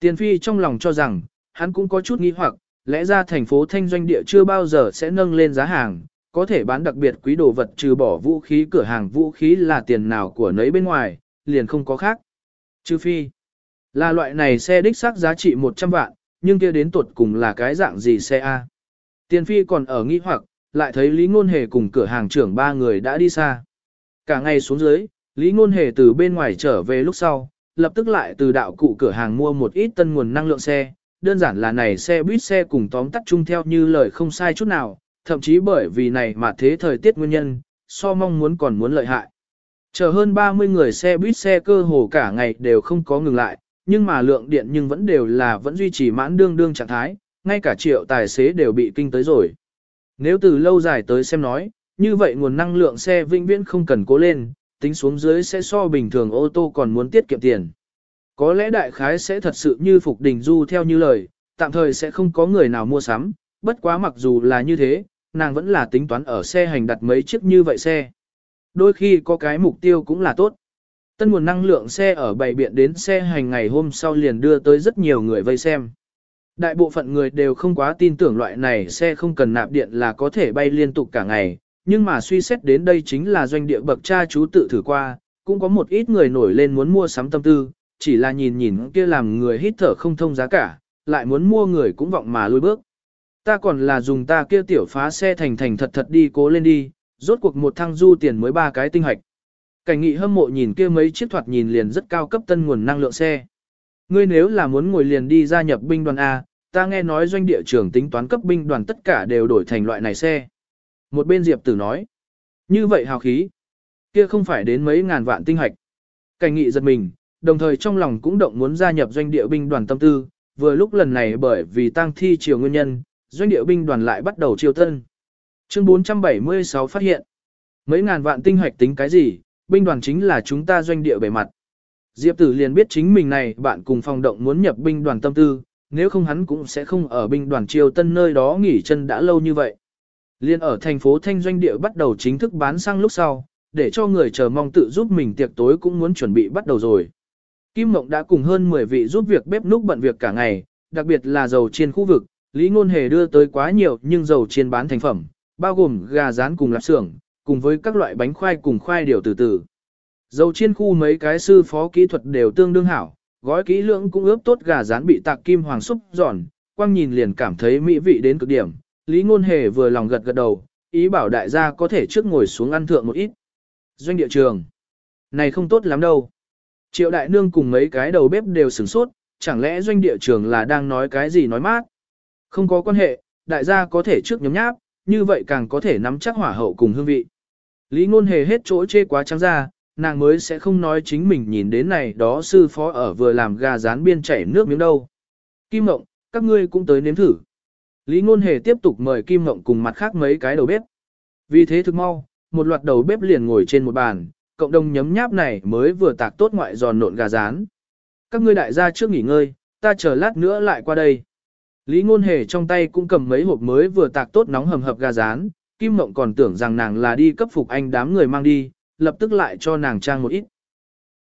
Tiền Phi trong lòng cho rằng, hắn cũng có chút nghi hoặc, lẽ ra thành phố thanh doanh địa chưa bao giờ sẽ nâng lên giá hàng, có thể bán đặc biệt quý đồ vật trừ bỏ vũ khí cửa hàng vũ khí là tiền nào của nấy bên ngoài, liền không có khác. Trừ phi, là loại này xe đích xác giá trị 100 vạn, nhưng kia đến tuột cùng là cái dạng gì xe A. Tiền phi còn ở nghi hoặc, lại thấy Lý Ngôn Hề cùng cửa hàng trưởng ba người đã đi xa. Cả ngày xuống dưới, Lý Ngôn Hề từ bên ngoài trở về lúc sau, lập tức lại từ đạo cụ cửa hàng mua một ít tân nguồn năng lượng xe, đơn giản là này xe buýt xe cùng tóm tắt chung theo như lời không sai chút nào, thậm chí bởi vì này mà thế thời tiết nguyên nhân, so mong muốn còn muốn lợi hại. Chờ hơn 30 người xe buýt xe cơ hồ cả ngày đều không có ngừng lại, nhưng mà lượng điện nhưng vẫn đều là vẫn duy trì mãn đương đương trạng thái, ngay cả triệu tài xế đều bị kinh tới rồi. Nếu từ lâu dài tới xem nói, như vậy nguồn năng lượng xe vĩnh viễn không cần cố lên, tính xuống dưới sẽ so bình thường ô tô còn muốn tiết kiệm tiền. Có lẽ đại khái sẽ thật sự như Phục Đình Du theo như lời, tạm thời sẽ không có người nào mua sắm, bất quá mặc dù là như thế, nàng vẫn là tính toán ở xe hành đặt mấy chiếc như vậy xe. Đôi khi có cái mục tiêu cũng là tốt. Tân nguồn năng lượng xe ở bảy biện đến xe hành ngày hôm sau liền đưa tới rất nhiều người vây xem. Đại bộ phận người đều không quá tin tưởng loại này xe không cần nạp điện là có thể bay liên tục cả ngày, nhưng mà suy xét đến đây chính là doanh địa bậc cha chú tự thử qua, cũng có một ít người nổi lên muốn mua sắm tâm tư, chỉ là nhìn nhìn kia làm người hít thở không thông giá cả, lại muốn mua người cũng vọng mà lùi bước. Ta còn là dùng ta kia tiểu phá xe thành thành thật thật đi cố lên đi, rốt cuộc một thăng du tiền mới ba cái tinh hạch. Cảnh nghị hâm mộ nhìn kia mấy chiếc thoạt nhìn liền rất cao cấp tân nguồn năng lượng xe. Ngươi nếu là muốn ngồi liền đi gia nhập binh đoàn A, ta nghe nói doanh địa trưởng tính toán cấp binh đoàn tất cả đều đổi thành loại này xe. Một bên Diệp Tử nói, như vậy hào khí, kia không phải đến mấy ngàn vạn tinh hạch. Cảnh nghị giật mình, đồng thời trong lòng cũng động muốn gia nhập doanh địa binh đoàn tâm tư, vừa lúc lần này bởi vì Tang thi chiều nguyên nhân, doanh địa binh đoàn lại bắt đầu chiêu tân. Chương 476 phát hiện, mấy ngàn vạn tinh hoạch tính cái gì, binh đoàn chính là chúng ta doanh địa bề mặt. Diệp tử liền biết chính mình này bạn cùng phòng động muốn nhập binh đoàn tâm tư, nếu không hắn cũng sẽ không ở binh đoàn triều tân nơi đó nghỉ chân đã lâu như vậy. Liên ở thành phố Thanh doanh địa bắt đầu chính thức bán sang lúc sau, để cho người chờ mong tự giúp mình tiệc tối cũng muốn chuẩn bị bắt đầu rồi. Kim Mộng đã cùng hơn 10 vị giúp việc bếp núc bận việc cả ngày, đặc biệt là dầu chiên khu vực, Lý Ngôn Hề đưa tới quá nhiều nhưng dầu chiên bán thành phẩm, bao gồm gà rán cùng lạp xưởng, cùng với các loại bánh khoai cùng khoai điều từ từ. Dầu chiên khu mấy cái sư phó kỹ thuật đều tương đương hảo, gói kỹ lưỡng cũng ướp tốt gà rán bị tạc kim hoàng xúc giòn, quang nhìn liền cảm thấy mỹ vị đến cực điểm. Lý Ngôn Hề vừa lòng gật gật đầu, ý bảo đại gia có thể trước ngồi xuống ăn thượng một ít. Doanh địa trường. Này không tốt lắm đâu. Triệu đại nương cùng mấy cái đầu bếp đều sửng sốt, chẳng lẽ doanh địa trường là đang nói cái gì nói mát. Không có quan hệ, đại gia có thể trước nhóm nháp, như vậy càng có thể nắm chắc hỏa hậu cùng hương vị. Lý ngôn hề hết chỗ chê quá trắng ra, nàng mới sẽ không nói chính mình nhìn đến này đó sư phó ở vừa làm gà rán biên chảy nước miếng đâu. Kim ngộng các ngươi cũng tới nếm thử. Lý ngôn hề tiếp tục mời Kim ngọng cùng mặt khác mấy cái đầu bếp. Vì thế thực mau, một loạt đầu bếp liền ngồi trên một bàn, cộng đồng nhấm nháp này mới vừa tạc tốt ngoại giòn nộn gà rán. Các ngươi đại gia trước nghỉ ngơi, ta chờ lát nữa lại qua đây. Lý Ngôn Hề trong tay cũng cầm mấy hộp mới vừa tạc tốt nóng hầm hập gà rán, Kim Mộng còn tưởng rằng nàng là đi cấp phục anh đám người mang đi, lập tức lại cho nàng trang một ít.